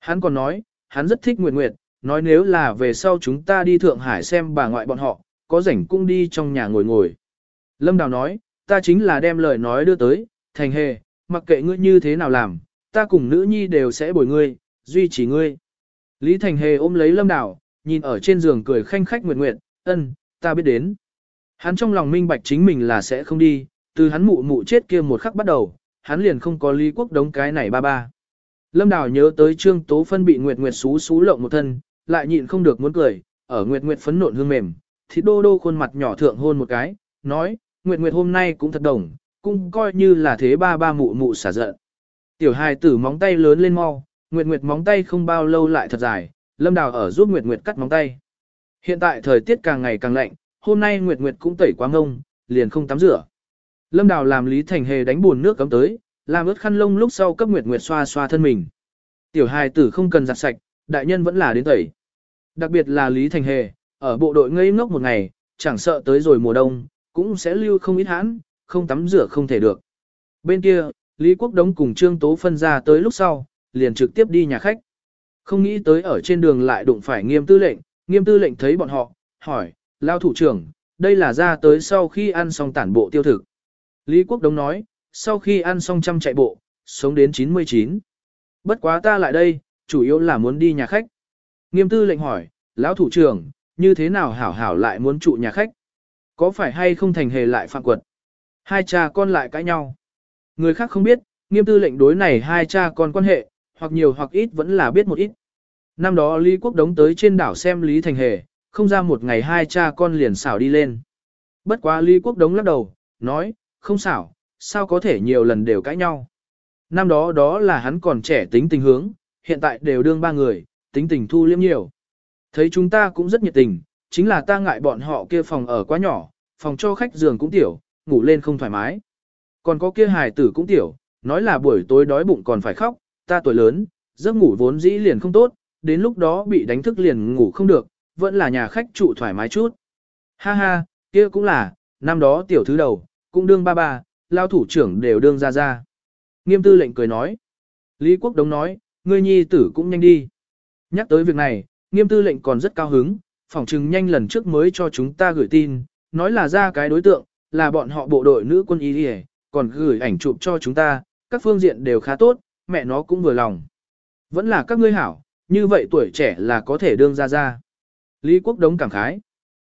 Hắn còn nói, hắn rất thích Nguyệt Nguyệt, nói nếu là về sau chúng ta đi Thượng Hải xem bà ngoại bọn họ, có rảnh cũng đi trong nhà ngồi ngồi. Lâm Đào nói, ta chính là đem lời nói đưa tới, thành hề, mặc kệ ngươi như thế nào làm, ta cùng nữ nhi đều sẽ bồi ngươi, duy trì ngươi. Lý Thành Hề ôm lấy Lâm Đào, nhìn ở trên giường cười khanh khách nguyệt nguyệt, ân, ta biết đến. Hắn trong lòng minh bạch chính mình là sẽ không đi, từ hắn mụ mụ chết kia một khắc bắt đầu, hắn liền không có Lý Quốc đống cái này ba ba. Lâm Đào nhớ tới Trương Tố Phân bị Nguyệt Nguyệt xú xú lộng một thân, lại nhịn không được muốn cười, ở Nguyệt Nguyệt phấn nộn hương mềm, thì đô đô khuôn mặt nhỏ thượng hôn một cái, nói, Nguyệt Nguyệt hôm nay cũng thật đồng, cũng coi như là thế ba ba mụ mụ xả giận. Tiểu hài tử móng tay lớn lên mau, Nguyệt Nguyệt móng tay không bao lâu lại thật dài, Lâm Đào ở giúp Nguyệt Nguyệt cắt móng tay. Hiện tại thời tiết càng ngày càng lạnh, hôm nay Nguyệt Nguyệt cũng tẩy quá ngông, liền không tắm rửa. Lâm Đào làm Lý Thành Hề đánh buồn nước cấm tới, làm ướt khăn lông lúc sau cấp Nguyệt Nguyệt xoa xoa thân mình. Tiểu hài tử không cần giặt sạch, đại nhân vẫn là đến tẩy. Đặc biệt là Lý Thành Hề, ở bộ đội ngây ngốc một ngày, chẳng sợ tới rồi mùa đông, cũng sẽ lưu không ít hãn, không tắm rửa không thể được. Bên kia, Lý Quốc Đống cùng Trương Tố phân ra tới lúc sau, liền trực tiếp đi nhà khách. Không nghĩ tới ở trên đường lại đụng phải nghiêm tư lệnh, nghiêm tư lệnh thấy bọn họ, hỏi, lao thủ trưởng, đây là ra tới sau khi ăn xong tản bộ tiêu thực. Lý Quốc Đống nói, sau khi ăn xong trăm chạy bộ, sống đến 99. Bất quá ta lại đây, chủ yếu là muốn đi nhà khách. Nghiêm tư lệnh hỏi, lão thủ trưởng, như thế nào hảo hảo lại muốn trụ nhà khách? Có phải hay không thành hề lại phạm quật? Hai cha con lại cãi nhau. Người khác không biết, nghiêm tư lệnh đối này hai cha con quan hệ, hoặc nhiều hoặc ít vẫn là biết một ít. Năm đó Lý Quốc đống tới trên đảo xem Lý Thành Hề, không ra một ngày hai cha con liền xảo đi lên. Bất quá Lý Quốc đống lắc đầu, nói, không xảo, sao có thể nhiều lần đều cãi nhau. Năm đó đó là hắn còn trẻ tính tình hướng, hiện tại đều đương ba người, tính tình thu liêm nhiều. Thấy chúng ta cũng rất nhiệt tình, chính là ta ngại bọn họ kia phòng ở quá nhỏ, phòng cho khách giường cũng tiểu, ngủ lên không thoải mái. Còn có kia hài tử cũng tiểu, nói là buổi tối đói bụng còn phải khóc, ta tuổi lớn, giấc ngủ vốn dĩ liền không tốt, đến lúc đó bị đánh thức liền ngủ không được, vẫn là nhà khách trụ thoải mái chút. Ha ha, kia cũng là, năm đó tiểu thứ đầu, cũng đương ba ba, lao thủ trưởng đều đương ra ra. Nghiêm tư lệnh cười nói. Lý Quốc Đống nói, ngươi nhi tử cũng nhanh đi. Nhắc tới việc này, nghiêm tư lệnh còn rất cao hứng, phỏng chừng nhanh lần trước mới cho chúng ta gửi tin, nói là ra cái đối tượng, là bọn họ bộ đội nữ quân y đi còn gửi ảnh chụp cho chúng ta, các phương diện đều khá tốt, mẹ nó cũng vừa lòng. Vẫn là các ngươi hảo, như vậy tuổi trẻ là có thể đương ra ra. Lý Quốc Đống cảm khái.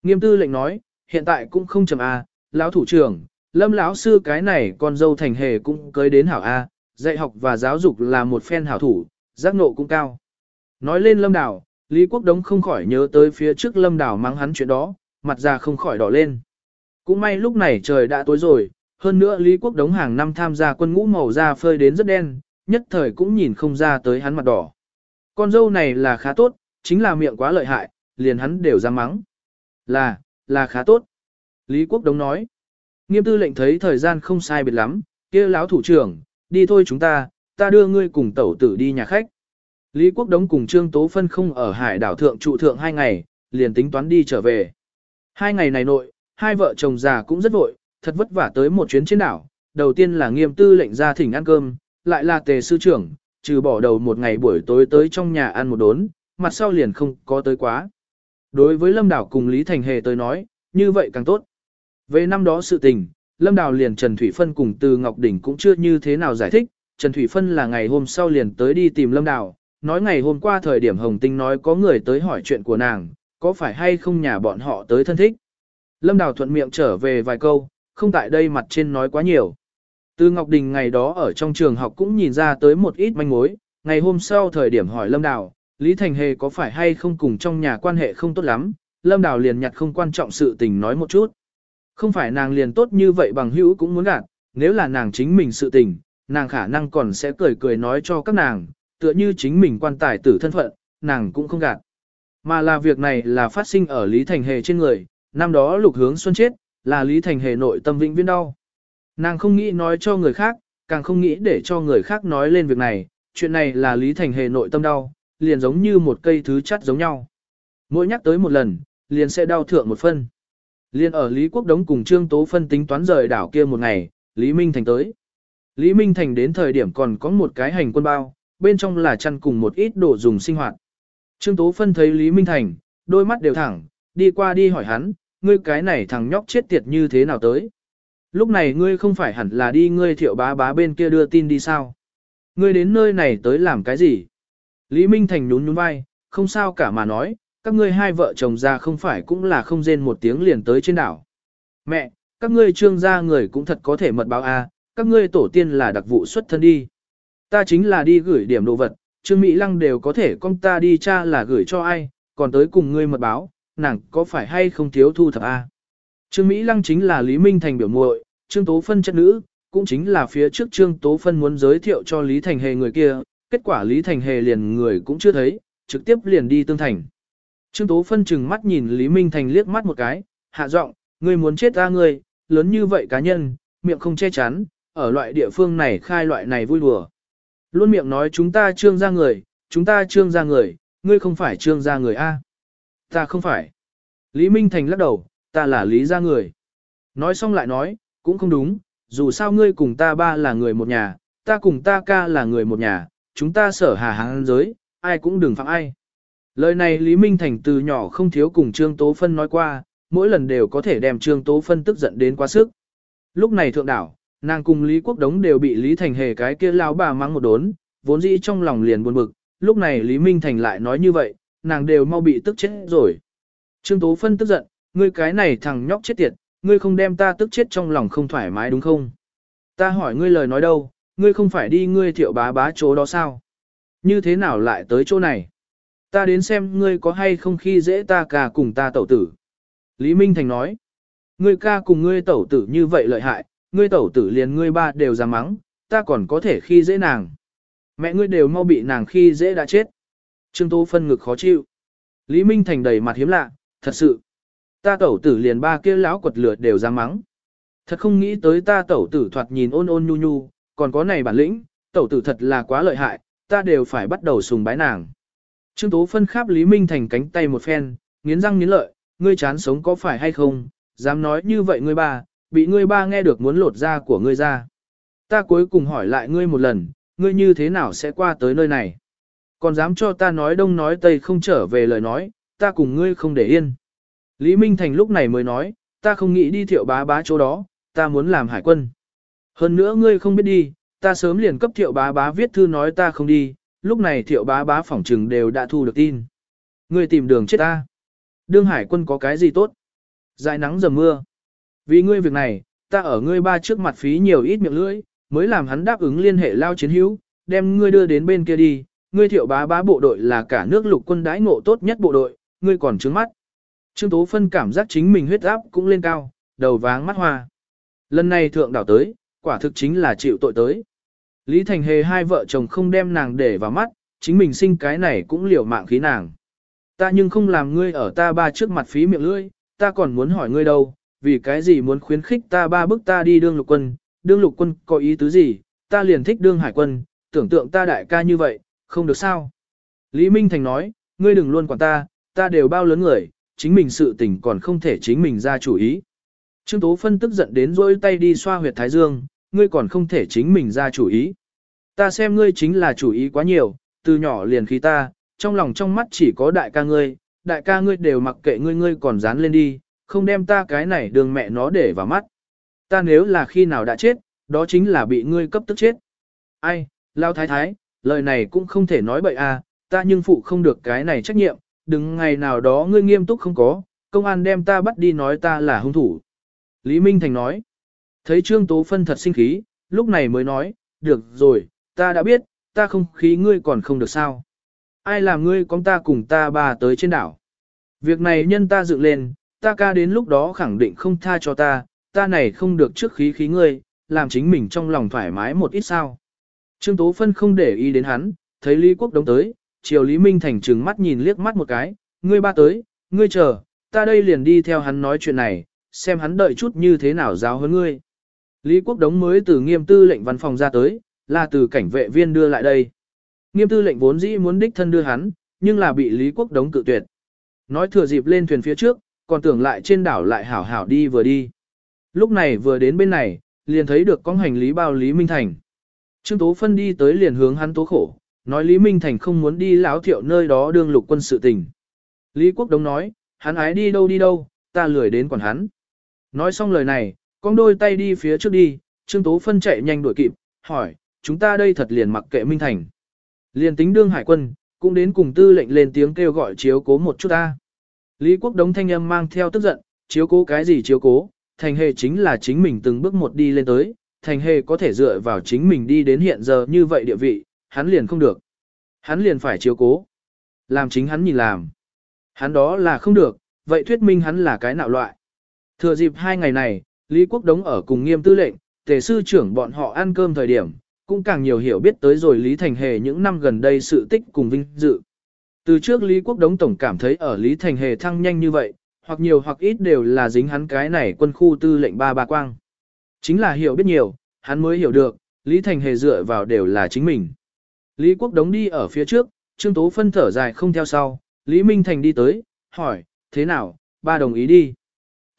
Nghiêm tư lệnh nói, hiện tại cũng không chầm A, à, lão thủ trưởng, lâm lão sư cái này con dâu thành hề cũng cưới đến hảo A, dạy học và giáo dục là một phen hảo thủ, giác nộ cũng cao. Nói lên lâm đảo, Lý Quốc Đống không khỏi nhớ tới phía trước lâm đảo mắng hắn chuyện đó, mặt ra không khỏi đỏ lên. Cũng may lúc này trời đã tối rồi, hơn nữa Lý Quốc Đống hàng năm tham gia quân ngũ màu da phơi đến rất đen, nhất thời cũng nhìn không ra tới hắn mặt đỏ. Con dâu này là khá tốt, chính là miệng quá lợi hại, liền hắn đều ra mắng. Là, là khá tốt. Lý Quốc Đống nói. Nghiêm tư lệnh thấy thời gian không sai biệt lắm, kia lão thủ trưởng, đi thôi chúng ta, ta đưa ngươi cùng tẩu tử đi nhà khách. Lý Quốc Đống cùng Trương Tố Phân không ở hải đảo thượng trụ thượng hai ngày, liền tính toán đi trở về. Hai ngày này nội, hai vợ chồng già cũng rất vội, thật vất vả tới một chuyến trên đảo. Đầu tiên là nghiêm tư lệnh ra thỉnh ăn cơm, lại là tề sư trưởng, trừ bỏ đầu một ngày buổi tối tới trong nhà ăn một đốn, mặt sau liền không có tới quá. Đối với Lâm Đảo cùng Lý Thành Hề tới nói, như vậy càng tốt. Về năm đó sự tình, Lâm Đào liền Trần Thủy Phân cùng Từ Ngọc Đỉnh cũng chưa như thế nào giải thích, Trần Thủy Phân là ngày hôm sau liền tới đi tìm Lâm Đào, nói ngày hôm qua thời điểm Hồng Tinh nói có người tới hỏi chuyện của nàng, có phải hay không nhà bọn họ tới thân thích. Lâm Đào thuận miệng trở về vài câu, không tại đây mặt trên nói quá nhiều. Từ Ngọc Đình ngày đó ở trong trường học cũng nhìn ra tới một ít manh mối, ngày hôm sau thời điểm hỏi Lâm Đào, Lý Thành Hề có phải hay không cùng trong nhà quan hệ không tốt lắm, Lâm Đào liền nhặt không quan trọng sự tình nói một chút. Không phải nàng liền tốt như vậy bằng hữu cũng muốn gạt, nếu là nàng chính mình sự tình, nàng khả năng còn sẽ cười cười nói cho các nàng, tựa như chính mình quan tài tử thân phận, nàng cũng không gạt. Mà là việc này là phát sinh ở Lý Thành Hề trên người, năm đó lục hướng xuân chết, là Lý Thành Hề nội tâm vĩnh viễn đau. Nàng không nghĩ nói cho người khác, càng không nghĩ để cho người khác nói lên việc này, chuyện này là Lý Thành Hề nội tâm đau, liền giống như một cây thứ chắt giống nhau. Mỗi nhắc tới một lần, liền sẽ đau thượng một phân. Liên ở Lý Quốc Đống cùng Trương Tố phân tính toán rời đảo kia một ngày, Lý Minh Thành tới. Lý Minh Thành đến thời điểm còn có một cái hành quân bao, bên trong là chăn cùng một ít đồ dùng sinh hoạt. Trương Tố Phân thấy Lý Minh Thành, đôi mắt đều thẳng, đi qua đi hỏi hắn, ngươi cái này thằng nhóc chết tiệt như thế nào tới. Lúc này ngươi không phải hẳn là đi ngươi thiệu bá bá bên kia đưa tin đi sao. Ngươi đến nơi này tới làm cái gì? Lý Minh Thành nhún nhún vai, không sao cả mà nói, các ngươi hai vợ chồng ra không phải cũng là không rên một tiếng liền tới trên đảo. Mẹ, các ngươi trương gia người cũng thật có thể mật báo a, các ngươi tổ tiên là đặc vụ xuất thân đi. Ta chính là đi gửi điểm đồ vật, trương Mỹ Lăng đều có thể con ta đi cha là gửi cho ai, còn tới cùng ngươi mật báo, nàng có phải hay không thiếu thu thập a? Trương Mỹ Lăng chính là Lý Minh Thành biểu muội, Trương Tố Phân chất nữ, cũng chính là phía trước Trương Tố Phân muốn giới thiệu cho Lý Thành Hề người kia, kết quả Lý Thành Hề liền người cũng chưa thấy, trực tiếp liền đi tương thành. Trương Tố Phân chừng mắt nhìn Lý Minh Thành liếc mắt một cái, hạ giọng, ngươi muốn chết ta ngươi, lớn như vậy cá nhân, miệng không che chắn, ở loại địa phương này khai loại này vui đùa. Luôn miệng nói chúng ta trương ra người, chúng ta trương ra người, ngươi không phải trương ra người A. Ta không phải. Lý Minh Thành lắc đầu, ta là lý ra người. Nói xong lại nói, cũng không đúng, dù sao ngươi cùng ta ba là người một nhà, ta cùng ta ca là người một nhà, chúng ta sở hà hàng giới, ai cũng đừng phạm ai. Lời này Lý Minh Thành từ nhỏ không thiếu cùng Trương Tố Phân nói qua, mỗi lần đều có thể đem Trương Tố Phân tức giận đến quá sức. Lúc này thượng đảo, nàng cùng Lý Quốc Đống đều bị Lý Thành Hề cái kia lao bà mắng một đốn, vốn dĩ trong lòng liền buồn bực, lúc này Lý Minh Thành lại nói như vậy, nàng đều mau bị tức chết rồi. Trương Tố Phân tức giận, ngươi cái này thằng nhóc chết tiệt, ngươi không đem ta tức chết trong lòng không thoải mái đúng không? Ta hỏi ngươi lời nói đâu, ngươi không phải đi ngươi thiệu bá bá chỗ đó sao? Như thế nào lại tới chỗ này? Ta đến xem ngươi có hay không khi dễ ta ca cùng ta tẩu tử. Lý Minh Thành nói, ngươi ca cùng ngươi tẩu tử như vậy lợi hại, ngươi tẩu tử liền ngươi ba đều ra mắng, ta còn có thể khi dễ nàng. Mẹ ngươi đều mau bị nàng khi dễ đã chết. Trương Tô phân ngực khó chịu. Lý Minh Thành đầy mặt hiếm lạ, thật sự. Ta tẩu tử liền ba kia lão quật lửa đều ra mắng. Thật không nghĩ tới ta tẩu tử thoạt nhìn ôn ôn nhu nhu, còn có này bản lĩnh, tẩu tử thật là quá lợi hại, ta đều phải bắt đầu sùng bái nàng. Trương Tố phân khắp Lý Minh Thành cánh tay một phen, nghiến răng nghiến lợi, ngươi chán sống có phải hay không, dám nói như vậy ngươi ba, bị ngươi ba nghe được muốn lột da của ngươi ra. Ta cuối cùng hỏi lại ngươi một lần, ngươi như thế nào sẽ qua tới nơi này? Còn dám cho ta nói đông nói tây không trở về lời nói, ta cùng ngươi không để yên. Lý Minh Thành lúc này mới nói, ta không nghĩ đi thiệu bá bá chỗ đó, ta muốn làm hải quân. Hơn nữa ngươi không biết đi, ta sớm liền cấp thiệu bá bá viết thư nói ta không đi, lúc này thiệu bá bá phỏng trừng đều đã thu được tin. người tìm đường chết ta. Đương hải quân có cái gì tốt? Dài nắng dầm mưa. Vì ngươi việc này, ta ở ngươi ba trước mặt phí nhiều ít miệng lưỡi, mới làm hắn đáp ứng liên hệ lao chiến hữu, đem ngươi đưa đến bên kia đi. Ngươi thiệu bá bá bộ đội là cả nước lục quân đãi ngộ tốt nhất bộ đội, ngươi còn trướng mắt. Trương Tố Phân cảm giác chính mình huyết áp cũng lên cao, đầu váng mắt hoa. Lần này thượng đảo tới, quả thực chính là chịu tội tới. Lý Thành Hề hai vợ chồng không đem nàng để vào mắt, chính mình sinh cái này cũng liều mạng khí nàng. Ta nhưng không làm ngươi ở ta ba trước mặt phí miệng lưỡi, ta còn muốn hỏi ngươi đâu, vì cái gì muốn khuyến khích ta ba bức ta đi đương lục quân, đương lục quân có ý tứ gì, ta liền thích đương hải quân, tưởng tượng ta đại ca như vậy, không được sao. Lý Minh Thành nói, ngươi đừng luôn quản ta, ta đều bao lớn người, chính mình sự tình còn không thể chính mình ra chủ ý. Trương Tố Phân tức giận đến rôi tay đi xoa huyệt Thái Dương, ngươi còn không thể chính mình ra chủ ý. Ta xem ngươi chính là chủ ý quá nhiều, từ nhỏ liền khí ta, trong lòng trong mắt chỉ có đại ca ngươi, đại ca ngươi đều mặc kệ ngươi ngươi còn dán lên đi, không đem ta cái này đường mẹ nó để vào mắt. Ta nếu là khi nào đã chết, đó chính là bị ngươi cấp tức chết. Ai, lao thái thái, lời này cũng không thể nói bậy à, ta nhưng phụ không được cái này trách nhiệm, đừng ngày nào đó ngươi nghiêm túc không có, công an đem ta bắt đi nói ta là hung thủ. Lý Minh Thành nói, thấy Trương Tố Phân thật sinh khí, lúc này mới nói, được rồi, ta đã biết, ta không khí ngươi còn không được sao. Ai làm ngươi con ta cùng ta bà tới trên đảo. Việc này nhân ta dựng lên, ta ca đến lúc đó khẳng định không tha cho ta, ta này không được trước khí khí ngươi, làm chính mình trong lòng thoải mái một ít sao. Trương Tố Phân không để ý đến hắn, thấy Lý Quốc đống tới, chiều Lý Minh Thành trừng mắt nhìn liếc mắt một cái, ngươi ba tới, ngươi chờ, ta đây liền đi theo hắn nói chuyện này, xem hắn đợi chút như thế nào giáo hơn ngươi. Lý Quốc Đống mới từ nghiêm tư lệnh văn phòng ra tới, là từ cảnh vệ viên đưa lại đây. Nghiêm tư lệnh vốn dĩ muốn đích thân đưa hắn, nhưng là bị Lý Quốc Đống cự tuyệt. Nói thừa dịp lên thuyền phía trước, còn tưởng lại trên đảo lại hảo hảo đi vừa đi. Lúc này vừa đến bên này, liền thấy được con hành lý bao Lý Minh Thành. Trương Tố Phân đi tới liền hướng hắn tố khổ, nói Lý Minh Thành không muốn đi lão thiệu nơi đó đương lục quân sự tình. Lý Quốc Đống nói, hắn ái đi đâu đi đâu, ta lười đến quản hắn. Nói xong lời này, con đôi tay đi phía trước đi, Trương Tố Phân chạy nhanh đuổi kịp, hỏi, chúng ta đây thật liền mặc kệ Minh Thành. Liền tính đương hải quân, cũng đến cùng tư lệnh lên tiếng kêu gọi chiếu cố một chút ta. Lý Quốc Đống thanh âm mang theo tức giận, chiếu cố cái gì chiếu cố, thành hề chính là chính mình từng bước một đi lên tới, thành hề có thể dựa vào chính mình đi đến hiện giờ như vậy địa vị, hắn liền không được. Hắn liền phải chiếu cố. Làm chính hắn nhìn làm. Hắn đó là không được, vậy thuyết minh hắn là cái nạo loại. Thừa dịp hai ngày này, Lý Quốc Đống ở cùng nghiêm tư lệnh, tề sư trưởng bọn họ ăn cơm thời điểm, cũng càng nhiều hiểu biết tới rồi Lý Thành Hề những năm gần đây sự tích cùng vinh dự. Từ trước Lý Quốc Đống Tổng cảm thấy ở Lý Thành Hề thăng nhanh như vậy, hoặc nhiều hoặc ít đều là dính hắn cái này quân khu tư lệnh ba ba quang. Chính là hiểu biết nhiều, hắn mới hiểu được, Lý Thành Hề dựa vào đều là chính mình. Lý Quốc Đống đi ở phía trước, Trương Tố phân thở dài không theo sau, Lý Minh Thành đi tới, hỏi, thế nào, ba đồng ý đi.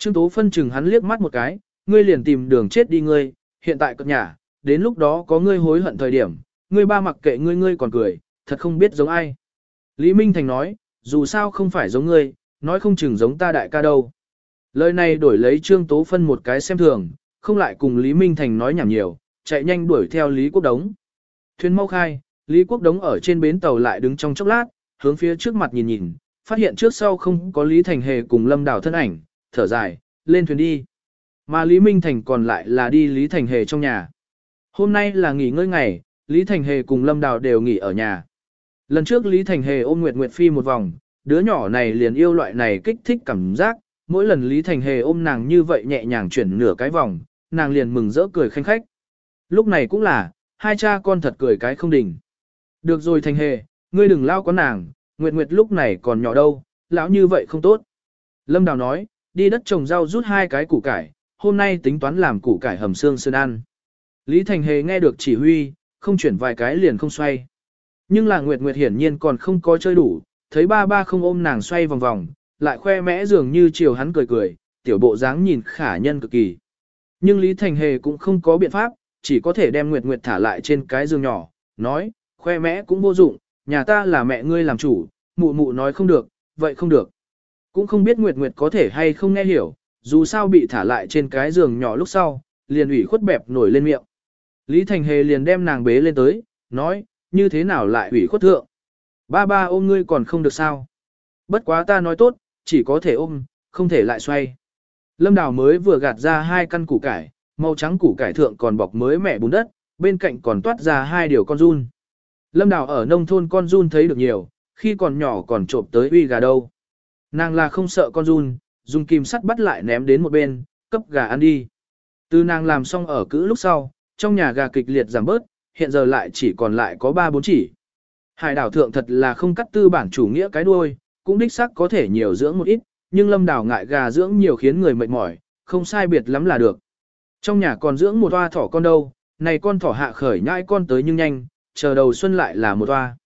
Trương Tố phân chừng hắn liếc mắt một cái, ngươi liền tìm đường chết đi ngươi, hiện tại cất nhà, đến lúc đó có ngươi hối hận thời điểm, ngươi ba mặc kệ ngươi ngươi còn cười, thật không biết giống ai. Lý Minh Thành nói, dù sao không phải giống ngươi, nói không chừng giống ta đại ca đâu. Lời này đổi lấy Trương Tố Phân một cái xem thường, không lại cùng Lý Minh Thành nói nhảm nhiều, chạy nhanh đuổi theo Lý Quốc Đống. Thuyền mau khai, Lý Quốc Đống ở trên bến tàu lại đứng trong chốc lát, hướng phía trước mặt nhìn nhìn, phát hiện trước sau không có Lý Thành Hề cùng Lâm Đào thân ảnh, thở dài, lên thuyền đi. Mà Lý Minh Thành còn lại là đi Lý Thành Hề trong nhà. Hôm nay là nghỉ ngơi ngày, Lý Thành Hề cùng Lâm Đào đều nghỉ ở nhà. Lần trước Lý Thành Hề ôm Nguyệt Nguyệt Phi một vòng, đứa nhỏ này liền yêu loại này kích thích cảm giác, mỗi lần Lý Thành Hề ôm nàng như vậy nhẹ nhàng chuyển nửa cái vòng, nàng liền mừng rỡ cười khanh khách. Lúc này cũng là, hai cha con thật cười cái không đỉnh. Được rồi Thành Hề, ngươi đừng lao con nàng, Nguyệt Nguyệt lúc này còn nhỏ đâu, lão như vậy không tốt. Lâm Đào nói, đi đất trồng rau rút hai cái củ cải, hôm nay tính toán làm củ cải hầm xương sơn ăn. Lý Thành Hề nghe được chỉ huy, không chuyển vài cái liền không xoay. Nhưng là Nguyệt Nguyệt hiển nhiên còn không có chơi đủ, thấy ba ba không ôm nàng xoay vòng vòng, lại khoe mẽ dường như chiều hắn cười cười, tiểu bộ dáng nhìn khả nhân cực kỳ. Nhưng Lý Thành Hề cũng không có biện pháp, chỉ có thể đem Nguyệt Nguyệt thả lại trên cái giường nhỏ, nói, khoe mẽ cũng vô dụng, nhà ta là mẹ ngươi làm chủ, mụ mụ nói không được, vậy không được. Cũng không biết Nguyệt Nguyệt có thể hay không nghe hiểu, dù sao bị thả lại trên cái giường nhỏ lúc sau, liền ủy khuất bẹp nổi lên miệng. Lý Thành Hề liền đem nàng bế lên tới, nói, như thế nào lại ủy khuất thượng. Ba ba ôm ngươi còn không được sao. Bất quá ta nói tốt, chỉ có thể ôm, không thể lại xoay. Lâm Đào mới vừa gạt ra hai căn củ cải, màu trắng củ cải thượng còn bọc mới mẻ bùn đất, bên cạnh còn toát ra hai điều con run. Lâm Đào ở nông thôn con run thấy được nhiều, khi còn nhỏ còn trộm tới uy gà đâu. Nàng là không sợ con run, dùng kim sắt bắt lại ném đến một bên, cấp gà ăn đi. Từ nàng làm xong ở cữ lúc sau, trong nhà gà kịch liệt giảm bớt, hiện giờ lại chỉ còn lại có 3 bốn chỉ. Hải đảo thượng thật là không cắt tư bản chủ nghĩa cái đuôi, cũng đích xác có thể nhiều dưỡng một ít, nhưng lâm đảo ngại gà dưỡng nhiều khiến người mệt mỏi, không sai biệt lắm là được. Trong nhà còn dưỡng một toa thỏ con đâu, này con thỏ hạ khởi nhãi con tới nhưng nhanh, chờ đầu xuân lại là một toa.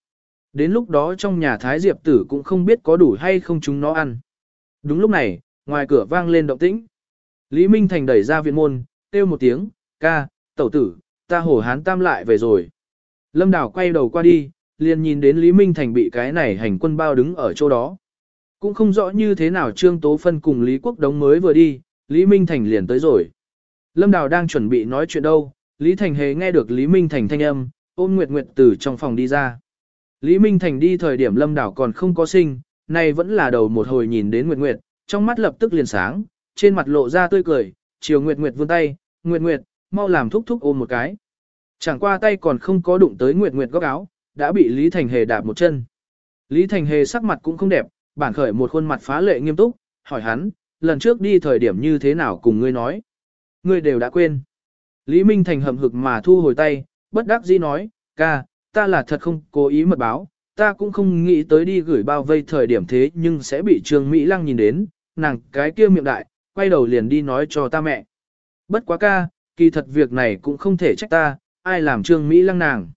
Đến lúc đó trong nhà Thái Diệp tử cũng không biết có đủ hay không chúng nó ăn. Đúng lúc này, ngoài cửa vang lên động tĩnh. Lý Minh Thành đẩy ra viện môn, kêu một tiếng, ca, tẩu tử, ta hổ hán tam lại về rồi. Lâm Đào quay đầu qua đi, liền nhìn đến Lý Minh Thành bị cái này hành quân bao đứng ở chỗ đó. Cũng không rõ như thế nào Trương Tố Phân cùng Lý Quốc Đống mới vừa đi, Lý Minh Thành liền tới rồi. Lâm Đào đang chuẩn bị nói chuyện đâu, Lý Thành hề nghe được Lý Minh Thành thanh âm, ôm Nguyệt Nguyệt từ trong phòng đi ra. Lý Minh Thành đi thời điểm Lâm Đảo còn không có sinh, nay vẫn là đầu một hồi nhìn đến Nguyệt Nguyệt, trong mắt lập tức liền sáng, trên mặt lộ ra tươi cười, chiều Nguyệt Nguyệt vươn tay, Nguyệt Nguyệt, mau làm thúc thúc ôm một cái. Chẳng qua tay còn không có đụng tới Nguyệt Nguyệt góc áo, đã bị Lý Thành Hề đạp một chân. Lý Thành Hề sắc mặt cũng không đẹp, bản khởi một khuôn mặt phá lệ nghiêm túc, hỏi hắn, lần trước đi thời điểm như thế nào cùng ngươi nói. Ngươi đều đã quên. Lý Minh Thành hầm hực mà thu hồi tay, bất đắc dĩ nói, ca, ta là thật không cố ý mật báo, ta cũng không nghĩ tới đi gửi bao vây thời điểm thế nhưng sẽ bị Trương Mỹ Lăng nhìn đến, nàng cái kia miệng đại, quay đầu liền đi nói cho ta mẹ. Bất quá ca, kỳ thật việc này cũng không thể trách ta, ai làm Trương Mỹ Lăng nàng.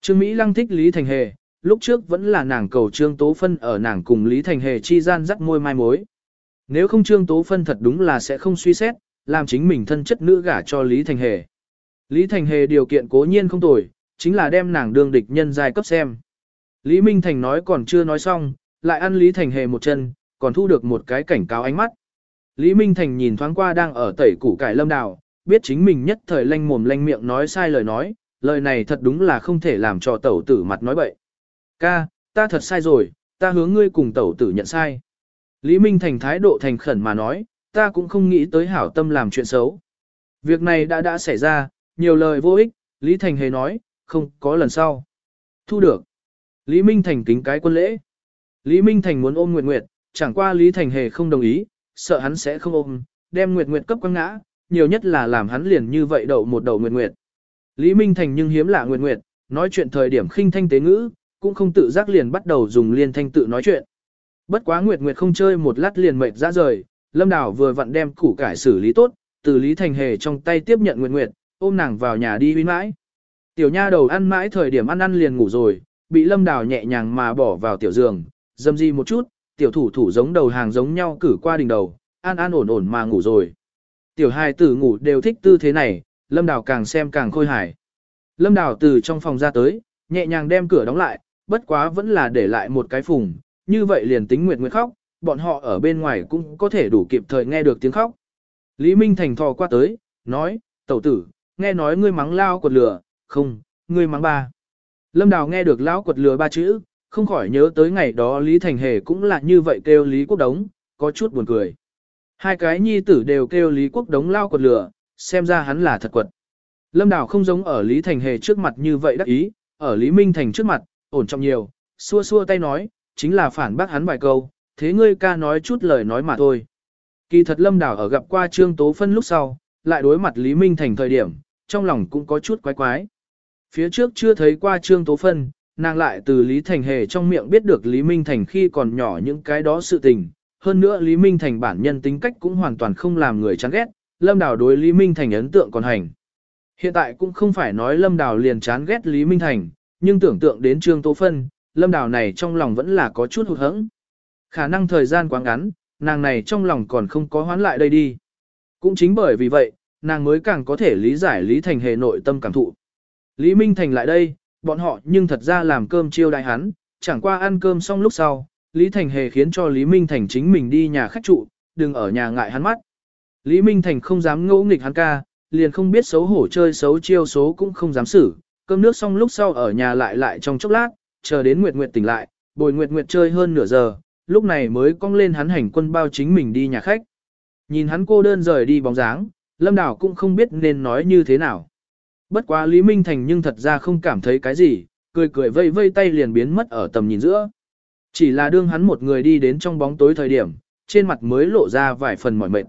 Trương Mỹ Lăng thích Lý Thành Hề, lúc trước vẫn là nàng cầu Trương Tố Phân ở nàng cùng Lý Thành Hề chi gian dắt môi mai mối. Nếu không Trương Tố Phân thật đúng là sẽ không suy xét, làm chính mình thân chất nữ gả cho Lý Thành Hề. Lý Thành Hề điều kiện cố nhiên không tồi, chính là đem nàng đương địch nhân giai cấp xem. Lý Minh Thành nói còn chưa nói xong, lại ăn Lý Thành hề một chân, còn thu được một cái cảnh cáo ánh mắt. Lý Minh Thành nhìn thoáng qua đang ở tẩy củ cải lâm đào, biết chính mình nhất thời lanh mồm lanh miệng nói sai lời nói, lời này thật đúng là không thể làm cho tẩu tử mặt nói bậy. Ca, ta thật sai rồi, ta hướng ngươi cùng tẩu tử nhận sai. Lý Minh Thành thái độ thành khẩn mà nói, ta cũng không nghĩ tới hảo tâm làm chuyện xấu. Việc này đã đã xảy ra, nhiều lời vô ích, Lý Thành hề nói, không có lần sau. Thu được. Lý Minh Thành kính cái quân lễ. Lý Minh Thành muốn ôm Nguyệt Nguyệt, chẳng qua Lý Thành hề không đồng ý, sợ hắn sẽ không ôm, đem Nguyệt Nguyệt cấp quăng ngã, nhiều nhất là làm hắn liền như vậy đậu một đầu Nguyệt Nguyệt. Lý Minh Thành nhưng hiếm lạ Nguyệt Nguyệt, nói chuyện thời điểm khinh thanh tế ngữ, cũng không tự giác liền bắt đầu dùng liên thanh tự nói chuyện. Bất quá Nguyệt Nguyệt không chơi một lát liền mệt ra rời, Lâm Đào vừa vặn đem củ cải xử lý tốt, từ Lý Thành Hề trong tay tiếp nhận Nguyệt Nguyệt, ôm nàng vào nhà đi huy mãi. Tiểu nha đầu ăn mãi thời điểm ăn ăn liền ngủ rồi, bị Lâm Đào nhẹ nhàng mà bỏ vào tiểu giường, dâm di một chút, tiểu thủ thủ giống đầu hàng giống nhau cử qua đỉnh đầu, an an ổn ổn mà ngủ rồi. Tiểu hài tử ngủ đều thích tư thế này, Lâm Đào càng xem càng khôi hài. Lâm Đào từ trong phòng ra tới, nhẹ nhàng đem cửa đóng lại, bất quá vẫn là để lại một cái phùng, như vậy liền tính Nguyệt Nguyệt khóc, bọn họ ở bên ngoài cũng có thể đủ kịp thời nghe được tiếng khóc. Lý Minh Thành thò qua tới, nói, tẩu tử, nghe nói ngươi mắng lao quật lửa, không, ngươi mắng ba. Lâm Đào nghe được lão quật lừa ba chữ, không khỏi nhớ tới ngày đó Lý Thành Hề cũng là như vậy kêu Lý Quốc Đống, có chút buồn cười. Hai cái nhi tử đều kêu Lý Quốc Đống lao quật lửa, xem ra hắn là thật quật. Lâm Đào không giống ở Lý Thành Hề trước mặt như vậy đắc ý, ở Lý Minh Thành trước mặt, ổn trọng nhiều, xua xua tay nói, chính là phản bác hắn vài câu, thế ngươi ca nói chút lời nói mà thôi. Kỳ thật Lâm Đào ở gặp qua Trương Tố Phân lúc sau, lại đối mặt Lý Minh Thành thời điểm, trong lòng cũng có chút quái quái. Phía trước chưa thấy qua Trương Tố Phân, nàng lại từ Lý Thành Hề trong miệng biết được Lý Minh Thành khi còn nhỏ những cái đó sự tình. Hơn nữa Lý Minh Thành bản nhân tính cách cũng hoàn toàn không làm người chán ghét, Lâm Đào đối Lý Minh Thành ấn tượng còn hành. Hiện tại cũng không phải nói Lâm Đào liền chán ghét Lý Minh Thành, nhưng tưởng tượng đến Trương Tố Phân, Lâm Đào này trong lòng vẫn là có chút hụt hẫng. Khả năng thời gian quá ngắn, nàng này trong lòng còn không có hoán lại đây đi. Cũng chính bởi vì vậy, nàng mới càng có thể lý giải Lý Thành hề nội tâm cảm thụ. Lý Minh Thành lại đây, bọn họ nhưng thật ra làm cơm chiêu đại hắn, chẳng qua ăn cơm xong lúc sau, Lý Thành hề khiến cho Lý Minh Thành chính mình đi nhà khách trụ, đừng ở nhà ngại hắn mắt. Lý Minh Thành không dám ngỗ nghịch hắn ca, liền không biết xấu hổ chơi xấu chiêu số cũng không dám xử, cơm nước xong lúc sau ở nhà lại lại trong chốc lát, chờ đến Nguyệt Nguyệt tỉnh lại, bồi Nguyệt Nguyệt chơi hơn nửa giờ, lúc này mới cong lên hắn hành quân bao chính mình đi nhà khách. Nhìn hắn cô đơn rời đi bóng dáng, Lâm Đào cũng không biết nên nói như thế nào. Bất quá Lý Minh Thành nhưng thật ra không cảm thấy cái gì, cười cười vây vây tay liền biến mất ở tầm nhìn giữa. Chỉ là đương hắn một người đi đến trong bóng tối thời điểm, trên mặt mới lộ ra vài phần mỏi mệt.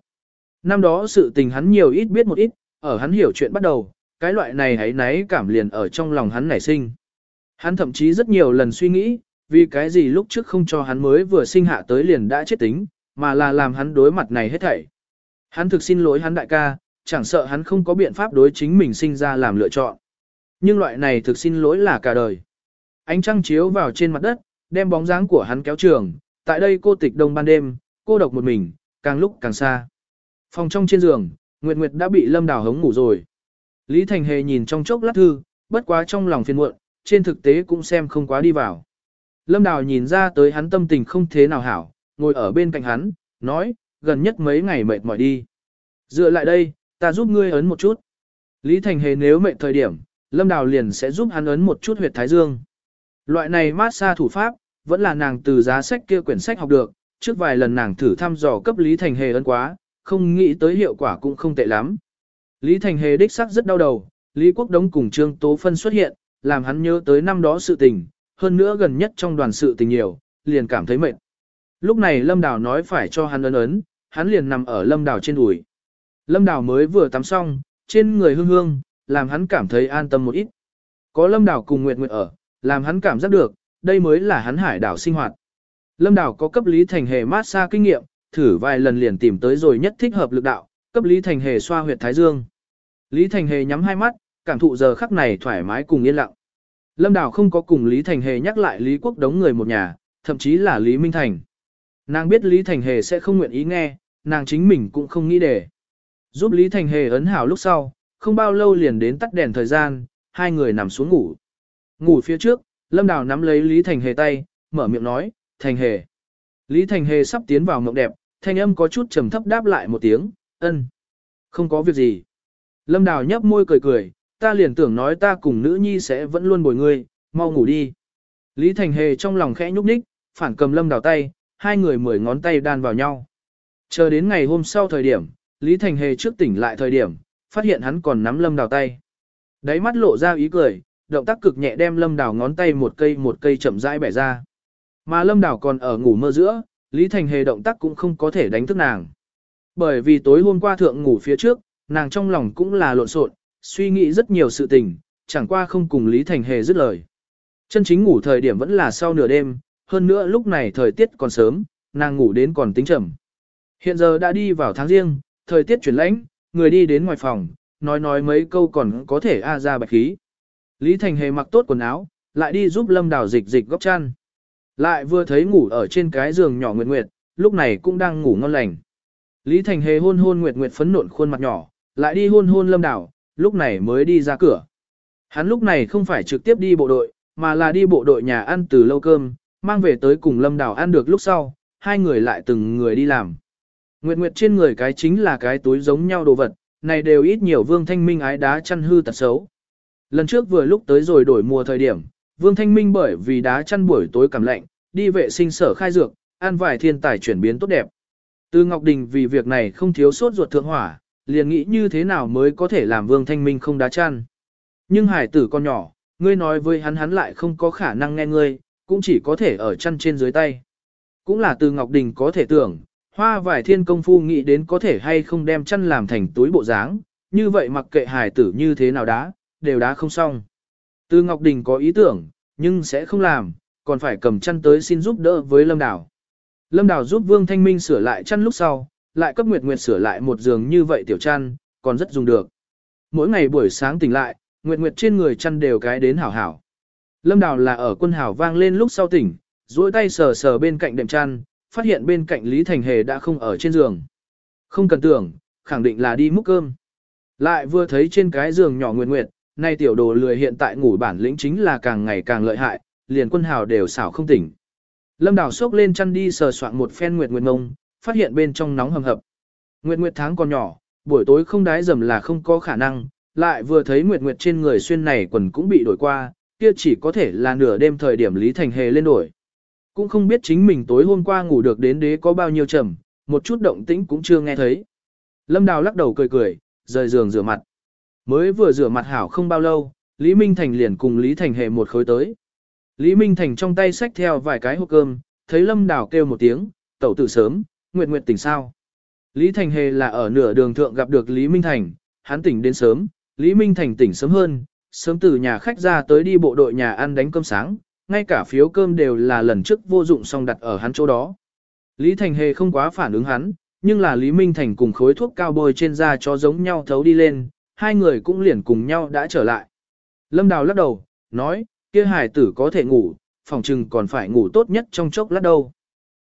Năm đó sự tình hắn nhiều ít biết một ít, ở hắn hiểu chuyện bắt đầu, cái loại này hãy náy cảm liền ở trong lòng hắn nảy sinh. Hắn thậm chí rất nhiều lần suy nghĩ, vì cái gì lúc trước không cho hắn mới vừa sinh hạ tới liền đã chết tính, mà là làm hắn đối mặt này hết thảy. Hắn thực xin lỗi hắn đại ca, chẳng sợ hắn không có biện pháp đối chính mình sinh ra làm lựa chọn. Nhưng loại này thực xin lỗi là cả đời. Ánh trăng chiếu vào trên mặt đất, đem bóng dáng của hắn kéo trường, tại đây cô tịch đông ban đêm, cô độc một mình, càng lúc càng xa. Phòng trong trên giường, Nguyệt Nguyệt đã bị Lâm Đào hống ngủ rồi. Lý Thành Hề nhìn trong chốc lát thư, bất quá trong lòng phiền muộn, trên thực tế cũng xem không quá đi vào. Lâm Đào nhìn ra tới hắn tâm tình không thế nào hảo, ngồi ở bên cạnh hắn, nói, gần nhất mấy ngày mệt mỏi đi. Dựa lại đây, ta giúp ngươi ấn một chút. Lý Thành Hề nếu mệt thời điểm, Lâm Đào liền sẽ giúp hắn ấn một chút huyệt thái dương. Loại này mát xa thủ pháp, vẫn là nàng từ giá sách kia quyển sách học được, trước vài lần nàng thử thăm dò cấp Lý Thành Hề ấn quá, không nghĩ tới hiệu quả cũng không tệ lắm. Lý Thành Hề đích sắc rất đau đầu, Lý Quốc Đống cùng Trương Tố Phân xuất hiện, làm hắn nhớ tới năm đó sự tình, hơn nữa gần nhất trong đoàn sự tình nhiều, liền cảm thấy mệt. Lúc này Lâm Đào nói phải cho hắn ấn ấn, hắn liền nằm ở Lâm Đào trên đùi. Lâm Đào mới vừa tắm xong, trên người hương hương, làm hắn cảm thấy an tâm một ít. Có Lâm Đào cùng Nguyệt Nguyệt ở, làm hắn cảm giác được, đây mới là hắn hải đảo sinh hoạt. Lâm Đào có cấp Lý Thành Hề mát xa kinh nghiệm, thử vài lần liền tìm tới rồi nhất thích hợp lực đạo, cấp Lý Thành Hề xoa huyệt thái dương. Lý Thành Hề nhắm hai mắt, cảm thụ giờ khắc này thoải mái cùng yên lặng. Lâm Đào không có cùng Lý Thành Hề nhắc lại Lý Quốc đống người một nhà, thậm chí là Lý Minh Thành. Nàng biết Lý Thành Hề sẽ không nguyện ý nghe, nàng chính mình cũng không nghĩ để. Giúp Lý Thành Hề ấn hảo lúc sau, không bao lâu liền đến tắt đèn thời gian, hai người nằm xuống ngủ. Ngủ phía trước, Lâm Đào nắm lấy Lý Thành Hề tay, mở miệng nói, Thành Hề. Lý Thành Hề sắp tiến vào mộng đẹp, thanh âm có chút trầm thấp đáp lại một tiếng, ân. Không có việc gì. Lâm Đào nhấp môi cười cười, ta liền tưởng nói ta cùng nữ nhi sẽ vẫn luôn bồi ngươi, mau ngủ đi. Lý Thành Hề trong lòng khẽ nhúc nhích, phản cầm Lâm Đào tay, hai người mười ngón tay đan vào nhau. Chờ đến ngày hôm sau thời điểm, Lý Thành Hề trước tỉnh lại thời điểm, phát hiện hắn còn nắm Lâm Đào tay. Đáy mắt lộ ra ý cười, động tác cực nhẹ đem Lâm Đào ngón tay một cây một cây chậm rãi bẻ ra. Mà Lâm Đào còn ở ngủ mơ giữa, Lý Thành Hề động tác cũng không có thể đánh thức nàng. Bởi vì tối hôm qua thượng ngủ phía trước, nàng trong lòng cũng là lộn xộn, suy nghĩ rất nhiều sự tình, chẳng qua không cùng Lý Thành Hề dứt lời. Chân chính ngủ thời điểm vẫn là sau nửa đêm, hơn nữa lúc này thời tiết còn sớm, nàng ngủ đến còn tính chậm. Hiện giờ đã đi vào tháng riêng, thời tiết chuyển lãnh, người đi đến ngoài phòng, nói nói mấy câu còn có thể a ra bạch khí. Lý Thành Hề mặc tốt quần áo, lại đi giúp Lâm Đào dịch dịch góc chăn. Lại vừa thấy ngủ ở trên cái giường nhỏ Nguyệt Nguyệt, lúc này cũng đang ngủ ngon lành. Lý Thành Hề hôn hôn Nguyệt Nguyệt phấn nộn khuôn mặt nhỏ, lại đi hôn hôn Lâm Đào, lúc này mới đi ra cửa. Hắn lúc này không phải trực tiếp đi bộ đội, mà là đi bộ đội nhà ăn từ lâu cơm, mang về tới cùng Lâm Đào ăn được lúc sau, hai người lại từng người đi làm. Nguyệt Nguyệt trên người cái chính là cái túi giống nhau đồ vật, này đều ít nhiều Vương Thanh Minh ái đá chăn hư tật xấu. Lần trước vừa lúc tới rồi đổi mùa thời điểm, Vương Thanh Minh bởi vì đá chăn buổi tối cảm lạnh, đi vệ sinh sở khai dược, ăn vài thiên tài chuyển biến tốt đẹp. Từ Ngọc Đình vì việc này không thiếu sốt ruột thượng hỏa, liền nghĩ như thế nào mới có thể làm Vương Thanh Minh không đá chăn. Nhưng hải tử con nhỏ, ngươi nói với hắn hắn lại không có khả năng nghe ngươi, cũng chỉ có thể ở chăn trên dưới tay. Cũng là từ Ngọc Đình có thể tưởng, hoa vải thiên công phu nghĩ đến có thể hay không đem chăn làm thành túi bộ dáng, như vậy mặc kệ hải tử như thế nào đá, đều đá không xong. Từ Ngọc Đình có ý tưởng, nhưng sẽ không làm, còn phải cầm chăn tới xin giúp đỡ với Lâm Đào. Lâm Đào giúp Vương Thanh Minh sửa lại chăn lúc sau, lại cấp Nguyệt Nguyệt sửa lại một giường như vậy tiểu chăn, còn rất dùng được. Mỗi ngày buổi sáng tỉnh lại, Nguyệt Nguyệt trên người chăn đều cái đến hảo hảo. Lâm Đào là ở quân hảo vang lên lúc sau tỉnh, duỗi tay sờ sờ bên cạnh đệm chăn, phát hiện bên cạnh Lý Thành Hề đã không ở trên giường. Không cần tưởng, khẳng định là đi múc cơm. Lại vừa thấy trên cái giường nhỏ Nguyệt Nguyệt, nay tiểu đồ lười hiện tại ngủ bản lĩnh chính là càng ngày càng lợi hại, liền quân hào đều xảo không tỉnh. Lâm Đào sốc lên chăn đi sờ soạn một phen Nguyệt Nguyệt mông, phát hiện bên trong nóng hầm hập. Nguyệt Nguyệt tháng còn nhỏ, buổi tối không đái dầm là không có khả năng, lại vừa thấy Nguyệt Nguyệt trên người xuyên này quần cũng bị đổi qua, kia chỉ có thể là nửa đêm thời điểm Lý Thành Hề lên đổi. Cũng không biết chính mình tối hôm qua ngủ được đến đế có bao nhiêu trầm, một chút động tĩnh cũng chưa nghe thấy. Lâm Đào lắc đầu cười cười, rời giường rửa mặt. Mới vừa rửa mặt hảo không bao lâu, Lý Minh Thành liền cùng Lý Thành Hề một khối tới. Lý Minh Thành trong tay xách theo vài cái hộp cơm, thấy Lâm Đào kêu một tiếng, tẩu tử sớm, Nguyệt Nguyệt tỉnh sao. Lý Thành Hề là ở nửa đường thượng gặp được Lý Minh Thành, hắn tỉnh đến sớm, Lý Minh Thành tỉnh sớm hơn, sớm từ nhà khách ra tới đi bộ đội nhà ăn đánh cơm sáng, ngay cả phiếu cơm đều là lần trước vô dụng xong đặt ở hắn chỗ đó. Lý Thành Hề không quá phản ứng hắn, nhưng là Lý Minh Thành cùng khối thuốc cao bôi trên da cho giống nhau thấu đi lên, hai người cũng liền cùng nhau đã trở lại. Lâm Đào lắc đầu, nói, kia hải tử có thể ngủ, phòng trừng còn phải ngủ tốt nhất trong chốc lát đâu.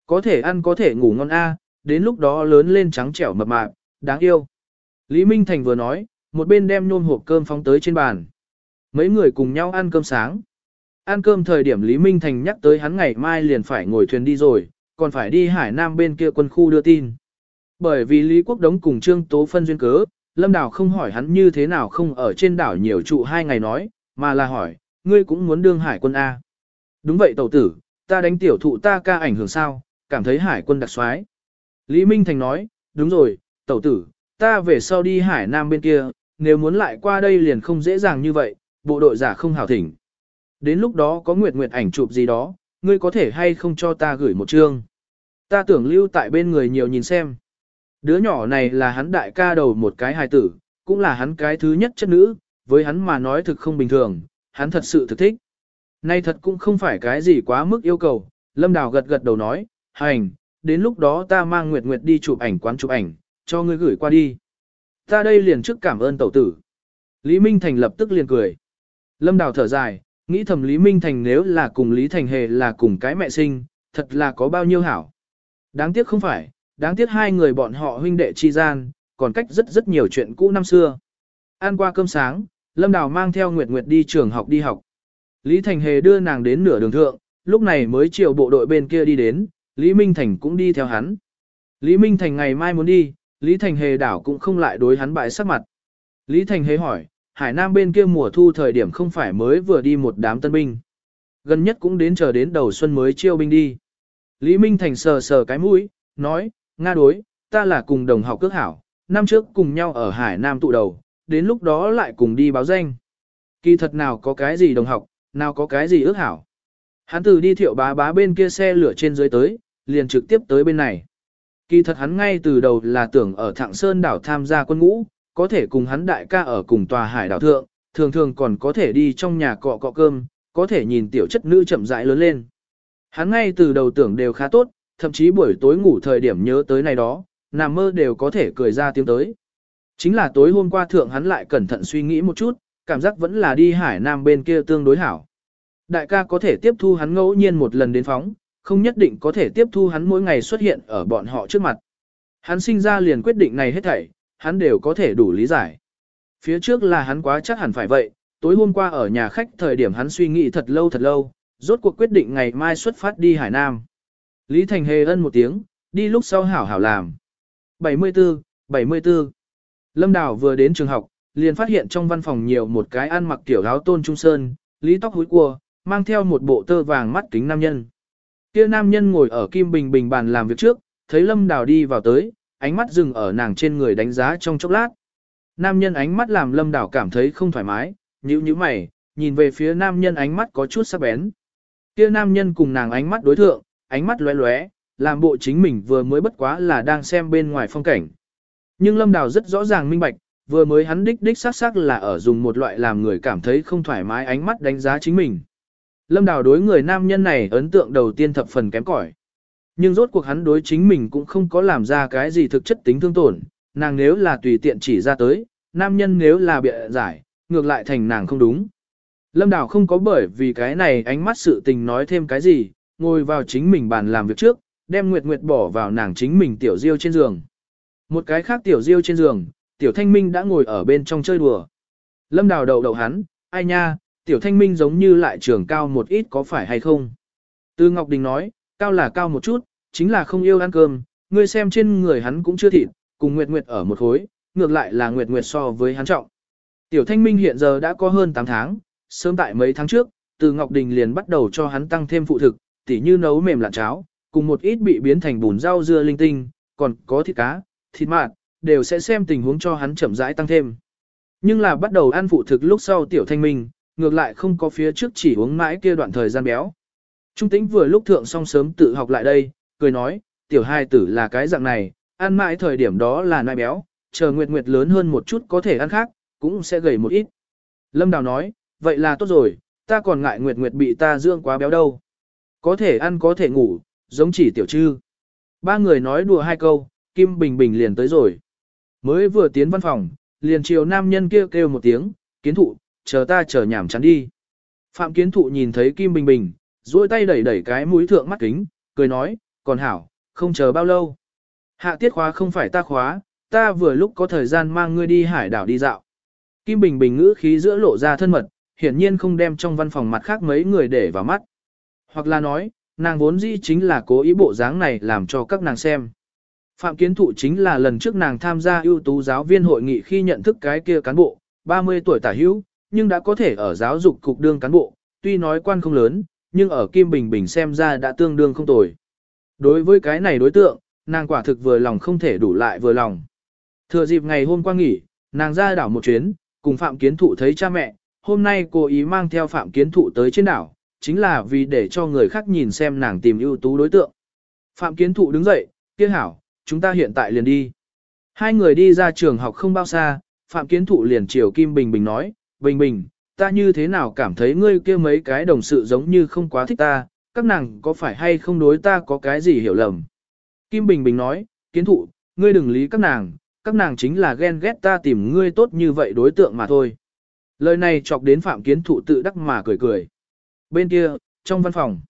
Có thể ăn có thể ngủ ngon a, đến lúc đó lớn lên trắng trẻo mập mạp, đáng yêu. Lý Minh Thành vừa nói, một bên đem nôn hộp cơm phóng tới trên bàn. Mấy người cùng nhau ăn cơm sáng. Ăn cơm thời điểm Lý Minh Thành nhắc tới hắn ngày mai liền phải ngồi thuyền đi rồi, còn phải đi Hải Nam bên kia quân khu đưa tin. Bởi vì Lý Quốc Đống cùng Trương Tố phân duyên cớ, Lâm Đào không hỏi hắn như thế nào không ở trên đảo nhiều trụ hai ngày nói, mà là hỏi, ngươi cũng muốn đương hải quân A. Đúng vậy tẩu tử, ta đánh tiểu thụ ta ca ảnh hưởng sao, cảm thấy hải quân đặc soái. Lý Minh Thành nói, đúng rồi, tẩu tử, ta về sau đi hải nam bên kia, nếu muốn lại qua đây liền không dễ dàng như vậy, bộ đội giả không hảo thỉnh. Đến lúc đó có nguyệt nguyệt ảnh chụp gì đó, ngươi có thể hay không cho ta gửi một chương. Ta tưởng lưu tại bên người nhiều nhìn xem. Đứa nhỏ này là hắn đại ca đầu một cái hài tử, cũng là hắn cái thứ nhất chất nữ, với hắn mà nói thực không bình thường, hắn thật sự thực thích. Nay thật cũng không phải cái gì quá mức yêu cầu, Lâm Đào gật gật đầu nói, hành, đến lúc đó ta mang Nguyệt Nguyệt đi chụp ảnh quán chụp ảnh, cho ngươi gửi qua đi. Ta đây liền trước cảm ơn tẩu tử. Lý Minh Thành lập tức liền cười. Lâm Đào thở dài, nghĩ thầm Lý Minh Thành nếu là cùng Lý Thành Hề là cùng cái mẹ sinh, thật là có bao nhiêu hảo. Đáng tiếc không phải, đáng tiếc hai người bọn họ huynh đệ chi gian, còn cách rất rất nhiều chuyện cũ năm xưa. Ăn qua cơm sáng, Lâm Đào mang theo Nguyệt Nguyệt đi trường học đi học. Lý Thành Hề đưa nàng đến nửa đường thượng, lúc này mới chiều bộ đội bên kia đi đến, Lý Minh Thành cũng đi theo hắn. Lý Minh Thành ngày mai muốn đi, Lý Thành Hề đảo cũng không lại đối hắn bại sắc mặt. Lý Thành Hề hỏi, Hải Nam bên kia mùa thu thời điểm không phải mới vừa đi một đám tân binh. Gần nhất cũng đến chờ đến đầu xuân mới chiêu binh đi. Lý Minh Thành sờ sờ cái mũi, nói, Nga đối, ta là cùng đồng học cước hảo, năm trước cùng nhau ở Hải Nam tụ đầu, đến lúc đó lại cùng đi báo danh. Kỳ thật nào có cái gì đồng học, nào có cái gì ước hảo. Hắn từ đi thiệu bá bá bên kia xe lửa trên dưới tới, liền trực tiếp tới bên này. Kỳ thật hắn ngay từ đầu là tưởng ở Thạng Sơn đảo tham gia quân ngũ, có thể cùng hắn đại ca ở cùng tòa hải đảo thượng, thường thường còn có thể đi trong nhà cọ cọ cơm, có thể nhìn tiểu chất nữ chậm rãi lớn lên. Hắn ngay từ đầu tưởng đều khá tốt, thậm chí buổi tối ngủ thời điểm nhớ tới này đó, nằm mơ đều có thể cười ra tiếng tới. Chính là tối hôm qua thượng hắn lại cẩn thận suy nghĩ một chút, cảm giác vẫn là đi hải nam bên kia tương đối hảo. Đại ca có thể tiếp thu hắn ngẫu nhiên một lần đến phóng, không nhất định có thể tiếp thu hắn mỗi ngày xuất hiện ở bọn họ trước mặt. Hắn sinh ra liền quyết định này hết thảy, hắn đều có thể đủ lý giải. Phía trước là hắn quá chắc hẳn phải vậy, tối hôm qua ở nhà khách thời điểm hắn suy nghĩ thật lâu thật lâu, rốt cuộc quyết định ngày mai xuất phát đi Hải Nam. Lý Thành Hề ân một tiếng, đi lúc sau hảo hảo làm. 74, 74. Lâm Đào vừa đến trường học, liền phát hiện trong văn phòng nhiều một cái ăn mặc kiểu áo tôn trung sơn, lý tóc húi cua, mang theo một bộ tơ vàng mắt kính nam nhân. Kia nam nhân ngồi ở Kim Bình Bình bàn làm việc trước, thấy Lâm Đào đi vào tới, ánh mắt dừng ở nàng trên người đánh giá trong chốc lát. Nam nhân ánh mắt làm Lâm Đào cảm thấy không thoải mái, nhíu nhíu mày, nhìn về phía nam nhân ánh mắt có chút sắc bén. Kia nam nhân cùng nàng ánh mắt đối thượng, ánh mắt lóe lóe, làm bộ chính mình vừa mới bất quá là đang xem bên ngoài phong cảnh. Nhưng Lâm Đào rất rõ ràng minh bạch, vừa mới hắn đích đích sắc sắc là ở dùng một loại làm người cảm thấy không thoải mái ánh mắt đánh giá chính mình. Lâm Đào đối người nam nhân này ấn tượng đầu tiên thập phần kém cỏi. Nhưng rốt cuộc hắn đối chính mình cũng không có làm ra cái gì thực chất tính thương tổn, nàng nếu là tùy tiện chỉ ra tới, nam nhân nếu là bịa giải, ngược lại thành nàng không đúng. Lâm Đào không có bởi vì cái này ánh mắt sự tình nói thêm cái gì, ngồi vào chính mình bàn làm việc trước, đem Nguyệt Nguyệt bỏ vào nàng chính mình tiểu diêu trên giường. Một cái khác tiểu diêu trên giường, tiểu thanh minh đã ngồi ở bên trong chơi đùa. Lâm Đào đầu đầu hắn, ai nha, tiểu thanh minh giống như lại trường cao một ít có phải hay không? Tư Ngọc Đình nói, cao là cao một chút, chính là không yêu ăn cơm, ngươi xem trên người hắn cũng chưa thịt, cùng Nguyệt Nguyệt ở một khối, ngược lại là Nguyệt Nguyệt so với hắn trọng. Tiểu Thanh Minh hiện giờ đã có hơn 8 tháng, sớm tại mấy tháng trước, từ Ngọc Đình liền bắt đầu cho hắn tăng thêm phụ thực, tỉ như nấu mềm lạn cháo, cùng một ít bị biến thành bùn rau dưa linh tinh, còn có thịt cá, thịt mạt, đều sẽ xem tình huống cho hắn chậm rãi tăng thêm. Nhưng là bắt đầu ăn phụ thực lúc sau Tiểu Thanh Minh, ngược lại không có phía trước chỉ uống mãi kia đoạn thời gian béo. Trung tĩnh vừa lúc thượng xong sớm tự học lại đây, cười nói, tiểu hai tử là cái dạng này, ăn mãi thời điểm đó là nai béo, chờ nguyệt nguyệt lớn hơn một chút có thể ăn khác, cũng sẽ gầy một ít. Lâm Đào nói, vậy là tốt rồi, ta còn ngại nguyệt nguyệt bị ta dưỡng quá béo đâu. Có thể ăn có thể ngủ, giống chỉ tiểu trư. Ba người nói đùa hai câu, Kim Bình Bình liền tới rồi. Mới vừa tiến văn phòng, liền chiều nam nhân kia kêu, kêu một tiếng, kiến thụ, chờ ta chờ nhảm chán đi. Phạm kiến thụ nhìn thấy Kim Bình Bình, duỗi tay đẩy đẩy cái mũi thượng mắt kính, cười nói, còn hảo, không chờ bao lâu. Hạ tiết khóa không phải ta khóa, ta vừa lúc có thời gian mang ngươi đi hải đảo đi dạo. Kim Bình Bình ngữ khí giữa lộ ra thân mật, hiển nhiên không đem trong văn phòng mặt khác mấy người để vào mắt. Hoặc là nói, nàng vốn dĩ chính là cố ý bộ dáng này làm cho các nàng xem. Phạm Kiến Thụ chính là lần trước nàng tham gia ưu tú giáo viên hội nghị khi nhận thức cái kia cán bộ, 30 tuổi tả hữu, nhưng đã có thể ở giáo dục cục đương cán bộ, tuy nói quan không lớn, nhưng ở Kim Bình Bình xem ra đã tương đương không tồi. Đối với cái này đối tượng, nàng quả thực vừa lòng không thể đủ lại vừa lòng. Thừa dịp ngày hôm qua nghỉ, nàng ra đảo một chuyến, cùng Phạm Kiến Thụ thấy cha mẹ, hôm nay cô ý mang theo Phạm Kiến Thụ tới trên đảo, chính là vì để cho người khác nhìn xem nàng tìm ưu tú đối tượng. Phạm Kiến Thụ đứng dậy, kia hảo, chúng ta hiện tại liền đi. Hai người đi ra trường học không bao xa, Phạm Kiến Thụ liền chiều Kim Bình Bình nói, Bình Bình, ta như thế nào cảm thấy ngươi kia mấy cái đồng sự giống như không quá thích ta, các nàng có phải hay không đối ta có cái gì hiểu lầm. Kim Bình Bình nói, Kiến Thụ, ngươi đừng lý các nàng, các nàng chính là ghen ghét ta tìm ngươi tốt như vậy đối tượng mà thôi. Lời này chọc đến Phạm Kiến Thụ tự đắc mà cười cười. Bên kia, trong văn phòng,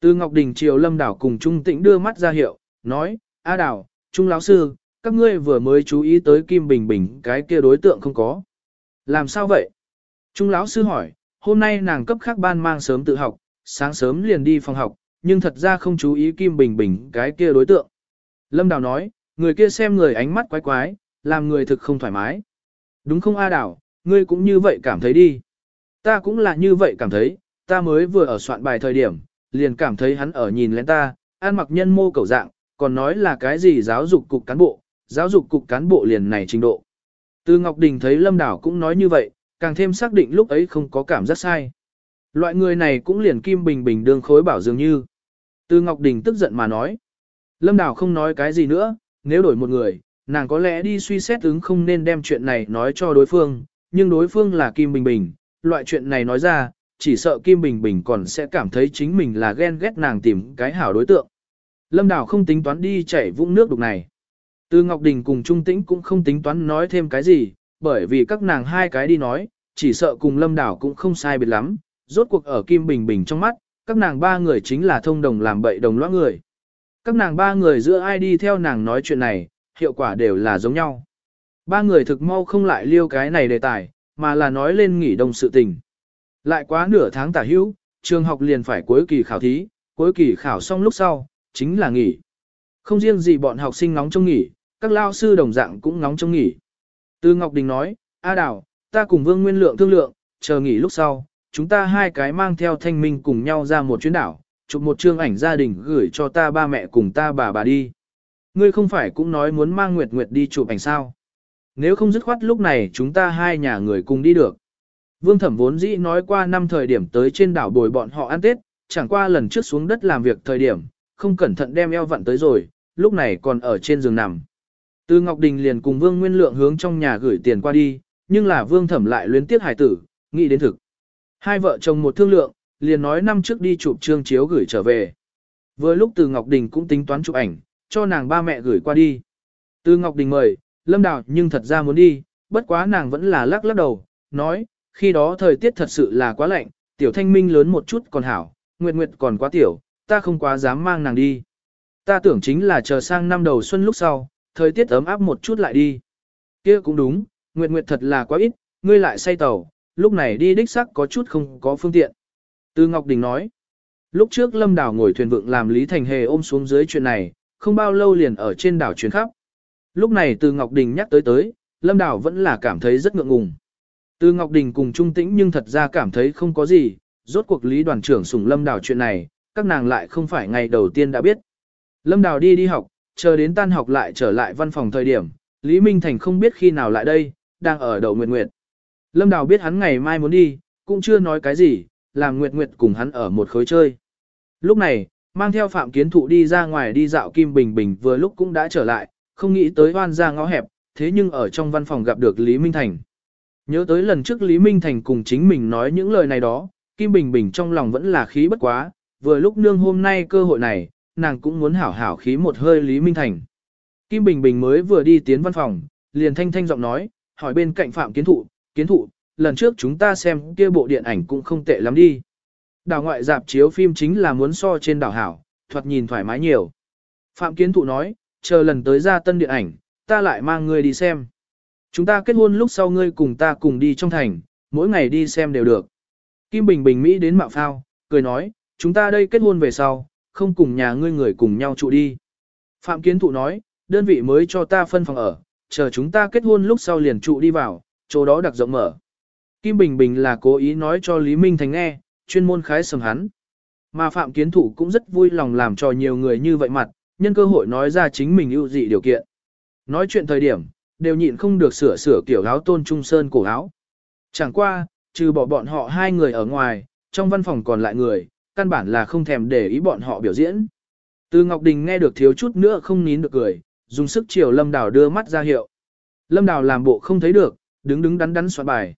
Từ Ngọc Đình Triều Lâm Đảo cùng Trung Tĩnh đưa mắt ra hiệu, nói, A Đảo, Trung lão sư, các ngươi vừa mới chú ý tới Kim Bình Bình cái kia đối tượng không có. Làm sao vậy? Trung lão sư hỏi, hôm nay nàng cấp khác ban mang sớm tự học, sáng sớm liền đi phòng học, nhưng thật ra không chú ý Kim Bình Bình cái kia đối tượng. Lâm Đào nói, người kia xem người ánh mắt quái quái, làm người thực không thoải mái. Đúng không A Đào, ngươi cũng như vậy cảm thấy đi. Ta cũng là như vậy cảm thấy, ta mới vừa ở soạn bài thời điểm, liền cảm thấy hắn ở nhìn lên ta, ăn mặc nhân mô cầu dạng, còn nói là cái gì giáo dục cục cán bộ, giáo dục cục cán bộ liền này trình độ. Từ Ngọc Đình thấy Lâm Đảo cũng nói như vậy, càng thêm xác định lúc ấy không có cảm giác sai. Loại người này cũng liền Kim Bình Bình đương khối bảo dường như. Từ Ngọc Đình tức giận mà nói. Lâm Đảo không nói cái gì nữa, nếu đổi một người, nàng có lẽ đi suy xét ứng không nên đem chuyện này nói cho đối phương, nhưng đối phương là Kim Bình Bình, loại chuyện này nói ra, chỉ sợ Kim Bình Bình còn sẽ cảm thấy chính mình là ghen ghét nàng tìm cái hảo đối tượng. Lâm Đảo không tính toán đi chảy vũng nước đục này. Từ Ngọc Đình cùng Trung Tĩnh cũng không tính toán nói thêm cái gì, bởi vì các nàng hai cái đi nói, chỉ sợ cùng Lâm Đảo cũng không sai biệt lắm, rốt cuộc ở Kim Bình Bình trong mắt, các nàng ba người chính là thông đồng làm bậy đồng lõa người. Các nàng ba người giữa ai đi theo nàng nói chuyện này, hiệu quả đều là giống nhau. Ba người thực mau không lại liêu cái này đề tài, mà là nói lên nghỉ đông sự tình. Lại quá nửa tháng tả hữu, trường học liền phải cuối kỳ khảo thí, cuối kỳ khảo xong lúc sau, chính là nghỉ. Không riêng gì bọn học sinh nóng trong nghỉ, các lao sư đồng dạng cũng nóng trong nghỉ. Từ Ngọc Đình nói, A Đào, ta cùng Vương Nguyên Lượng thương lượng, chờ nghỉ lúc sau, chúng ta hai cái mang theo thanh minh cùng nhau ra một chuyến đảo, chụp một chương ảnh gia đình gửi cho ta ba mẹ cùng ta bà bà đi. Ngươi không phải cũng nói muốn mang Nguyệt Nguyệt đi chụp ảnh sao? Nếu không dứt khoát lúc này chúng ta hai nhà người cùng đi được. Vương Thẩm vốn dĩ nói qua năm thời điểm tới trên đảo bồi bọn họ ăn Tết, chẳng qua lần trước xuống đất làm việc thời điểm, không cẩn thận đem eo vặn tới rồi, lúc này còn ở trên giường nằm. Từ Ngọc Đình liền cùng Vương Nguyên Lượng hướng trong nhà gửi tiền qua đi, nhưng là Vương Thẩm lại luyến tiếc hải tử, nghĩ đến thực. Hai vợ chồng một thương lượng, liền nói năm trước đi chụp trương chiếu gửi trở về. Vừa lúc từ Ngọc Đình cũng tính toán chụp ảnh, cho nàng ba mẹ gửi qua đi. Từ Ngọc Đình mời, Lâm Đào nhưng thật ra muốn đi, bất quá nàng vẫn là lắc lắc đầu, nói, khi đó thời tiết thật sự là quá lạnh, tiểu thanh minh lớn một chút còn hảo, Nguyệt Nguyệt còn quá tiểu, ta không quá dám mang nàng đi. Ta tưởng chính là chờ sang năm đầu xuân lúc sau, thời tiết ấm áp một chút lại đi. kia cũng đúng, Nguyệt Nguyệt thật là quá ít, ngươi lại say tàu, lúc này đi đích sắc có chút không có phương tiện. Từ Ngọc Đình nói, lúc trước Lâm Đảo ngồi thuyền vượng làm Lý Thành Hề ôm xuống dưới chuyện này, không bao lâu liền ở trên đảo chuyến khắp. Lúc này từ Ngọc Đình nhắc tới tới, Lâm Đảo vẫn là cảm thấy rất ngượng ngùng. Từ Ngọc Đình cùng Trung Tĩnh nhưng thật ra cảm thấy không có gì, rốt cuộc Lý đoàn trưởng sủng Lâm Đảo chuyện này, các nàng lại không phải ngày đầu tiên đã biết. Lâm Đào đi đi học, chờ đến tan học lại trở lại văn phòng thời điểm, Lý Minh Thành không biết khi nào lại đây, đang ở đầu Nguyệt Nguyệt. Lâm Đào biết hắn ngày mai muốn đi, cũng chưa nói cái gì, làm Nguyệt Nguyệt cùng hắn ở một khối chơi. Lúc này, mang theo Phạm Kiến Thụ đi ra ngoài đi dạo Kim Bình Bình vừa lúc cũng đã trở lại, không nghĩ tới hoan ra ngõ hẹp, thế nhưng ở trong văn phòng gặp được Lý Minh Thành. Nhớ tới lần trước Lý Minh Thành cùng chính mình nói những lời này đó, Kim Bình Bình trong lòng vẫn là khí bất quá, vừa lúc nương hôm nay cơ hội này, nàng cũng muốn hảo hảo khí một hơi Lý Minh Thành. Kim Bình Bình mới vừa đi tiến văn phòng, liền thanh thanh giọng nói, hỏi bên cạnh Phạm Kiến Thụ, Kiến Thụ, lần trước chúng ta xem kia bộ điện ảnh cũng không tệ lắm đi. Đảo ngoại dạp chiếu phim chính là muốn so trên đảo hảo, thoạt nhìn thoải mái nhiều. Phạm Kiến Thụ nói, chờ lần tới ra tân điện ảnh, ta lại mang ngươi đi xem. Chúng ta kết hôn lúc sau ngươi cùng ta cùng đi trong thành, mỗi ngày đi xem đều được. Kim Bình Bình Mỹ đến mạo phao, cười nói, chúng ta đây kết hôn về sau, không cùng nhà ngươi người cùng nhau trụ đi. Phạm Kiến Thụ nói, đơn vị mới cho ta phân phòng ở, chờ chúng ta kết hôn lúc sau liền trụ đi vào, chỗ đó đặc rộng mở. Kim Bình Bình là cố ý nói cho Lý Minh Thành nghe, chuyên môn khái sầm hắn. Mà Phạm Kiến Thụ cũng rất vui lòng làm cho nhiều người như vậy mặt, nhân cơ hội nói ra chính mình ưu dị điều kiện. Nói chuyện thời điểm, đều nhịn không được sửa sửa kiểu áo tôn trung sơn cổ áo. Chẳng qua, trừ bỏ bọn họ hai người ở ngoài, trong văn phòng còn lại người, căn bản là không thèm để ý bọn họ biểu diễn. Từ Ngọc Đình nghe được thiếu chút nữa không nín được cười, dùng sức chiều Lâm Đào đưa mắt ra hiệu. Lâm Đào làm bộ không thấy được, đứng đứng đắn đắn soạn bài.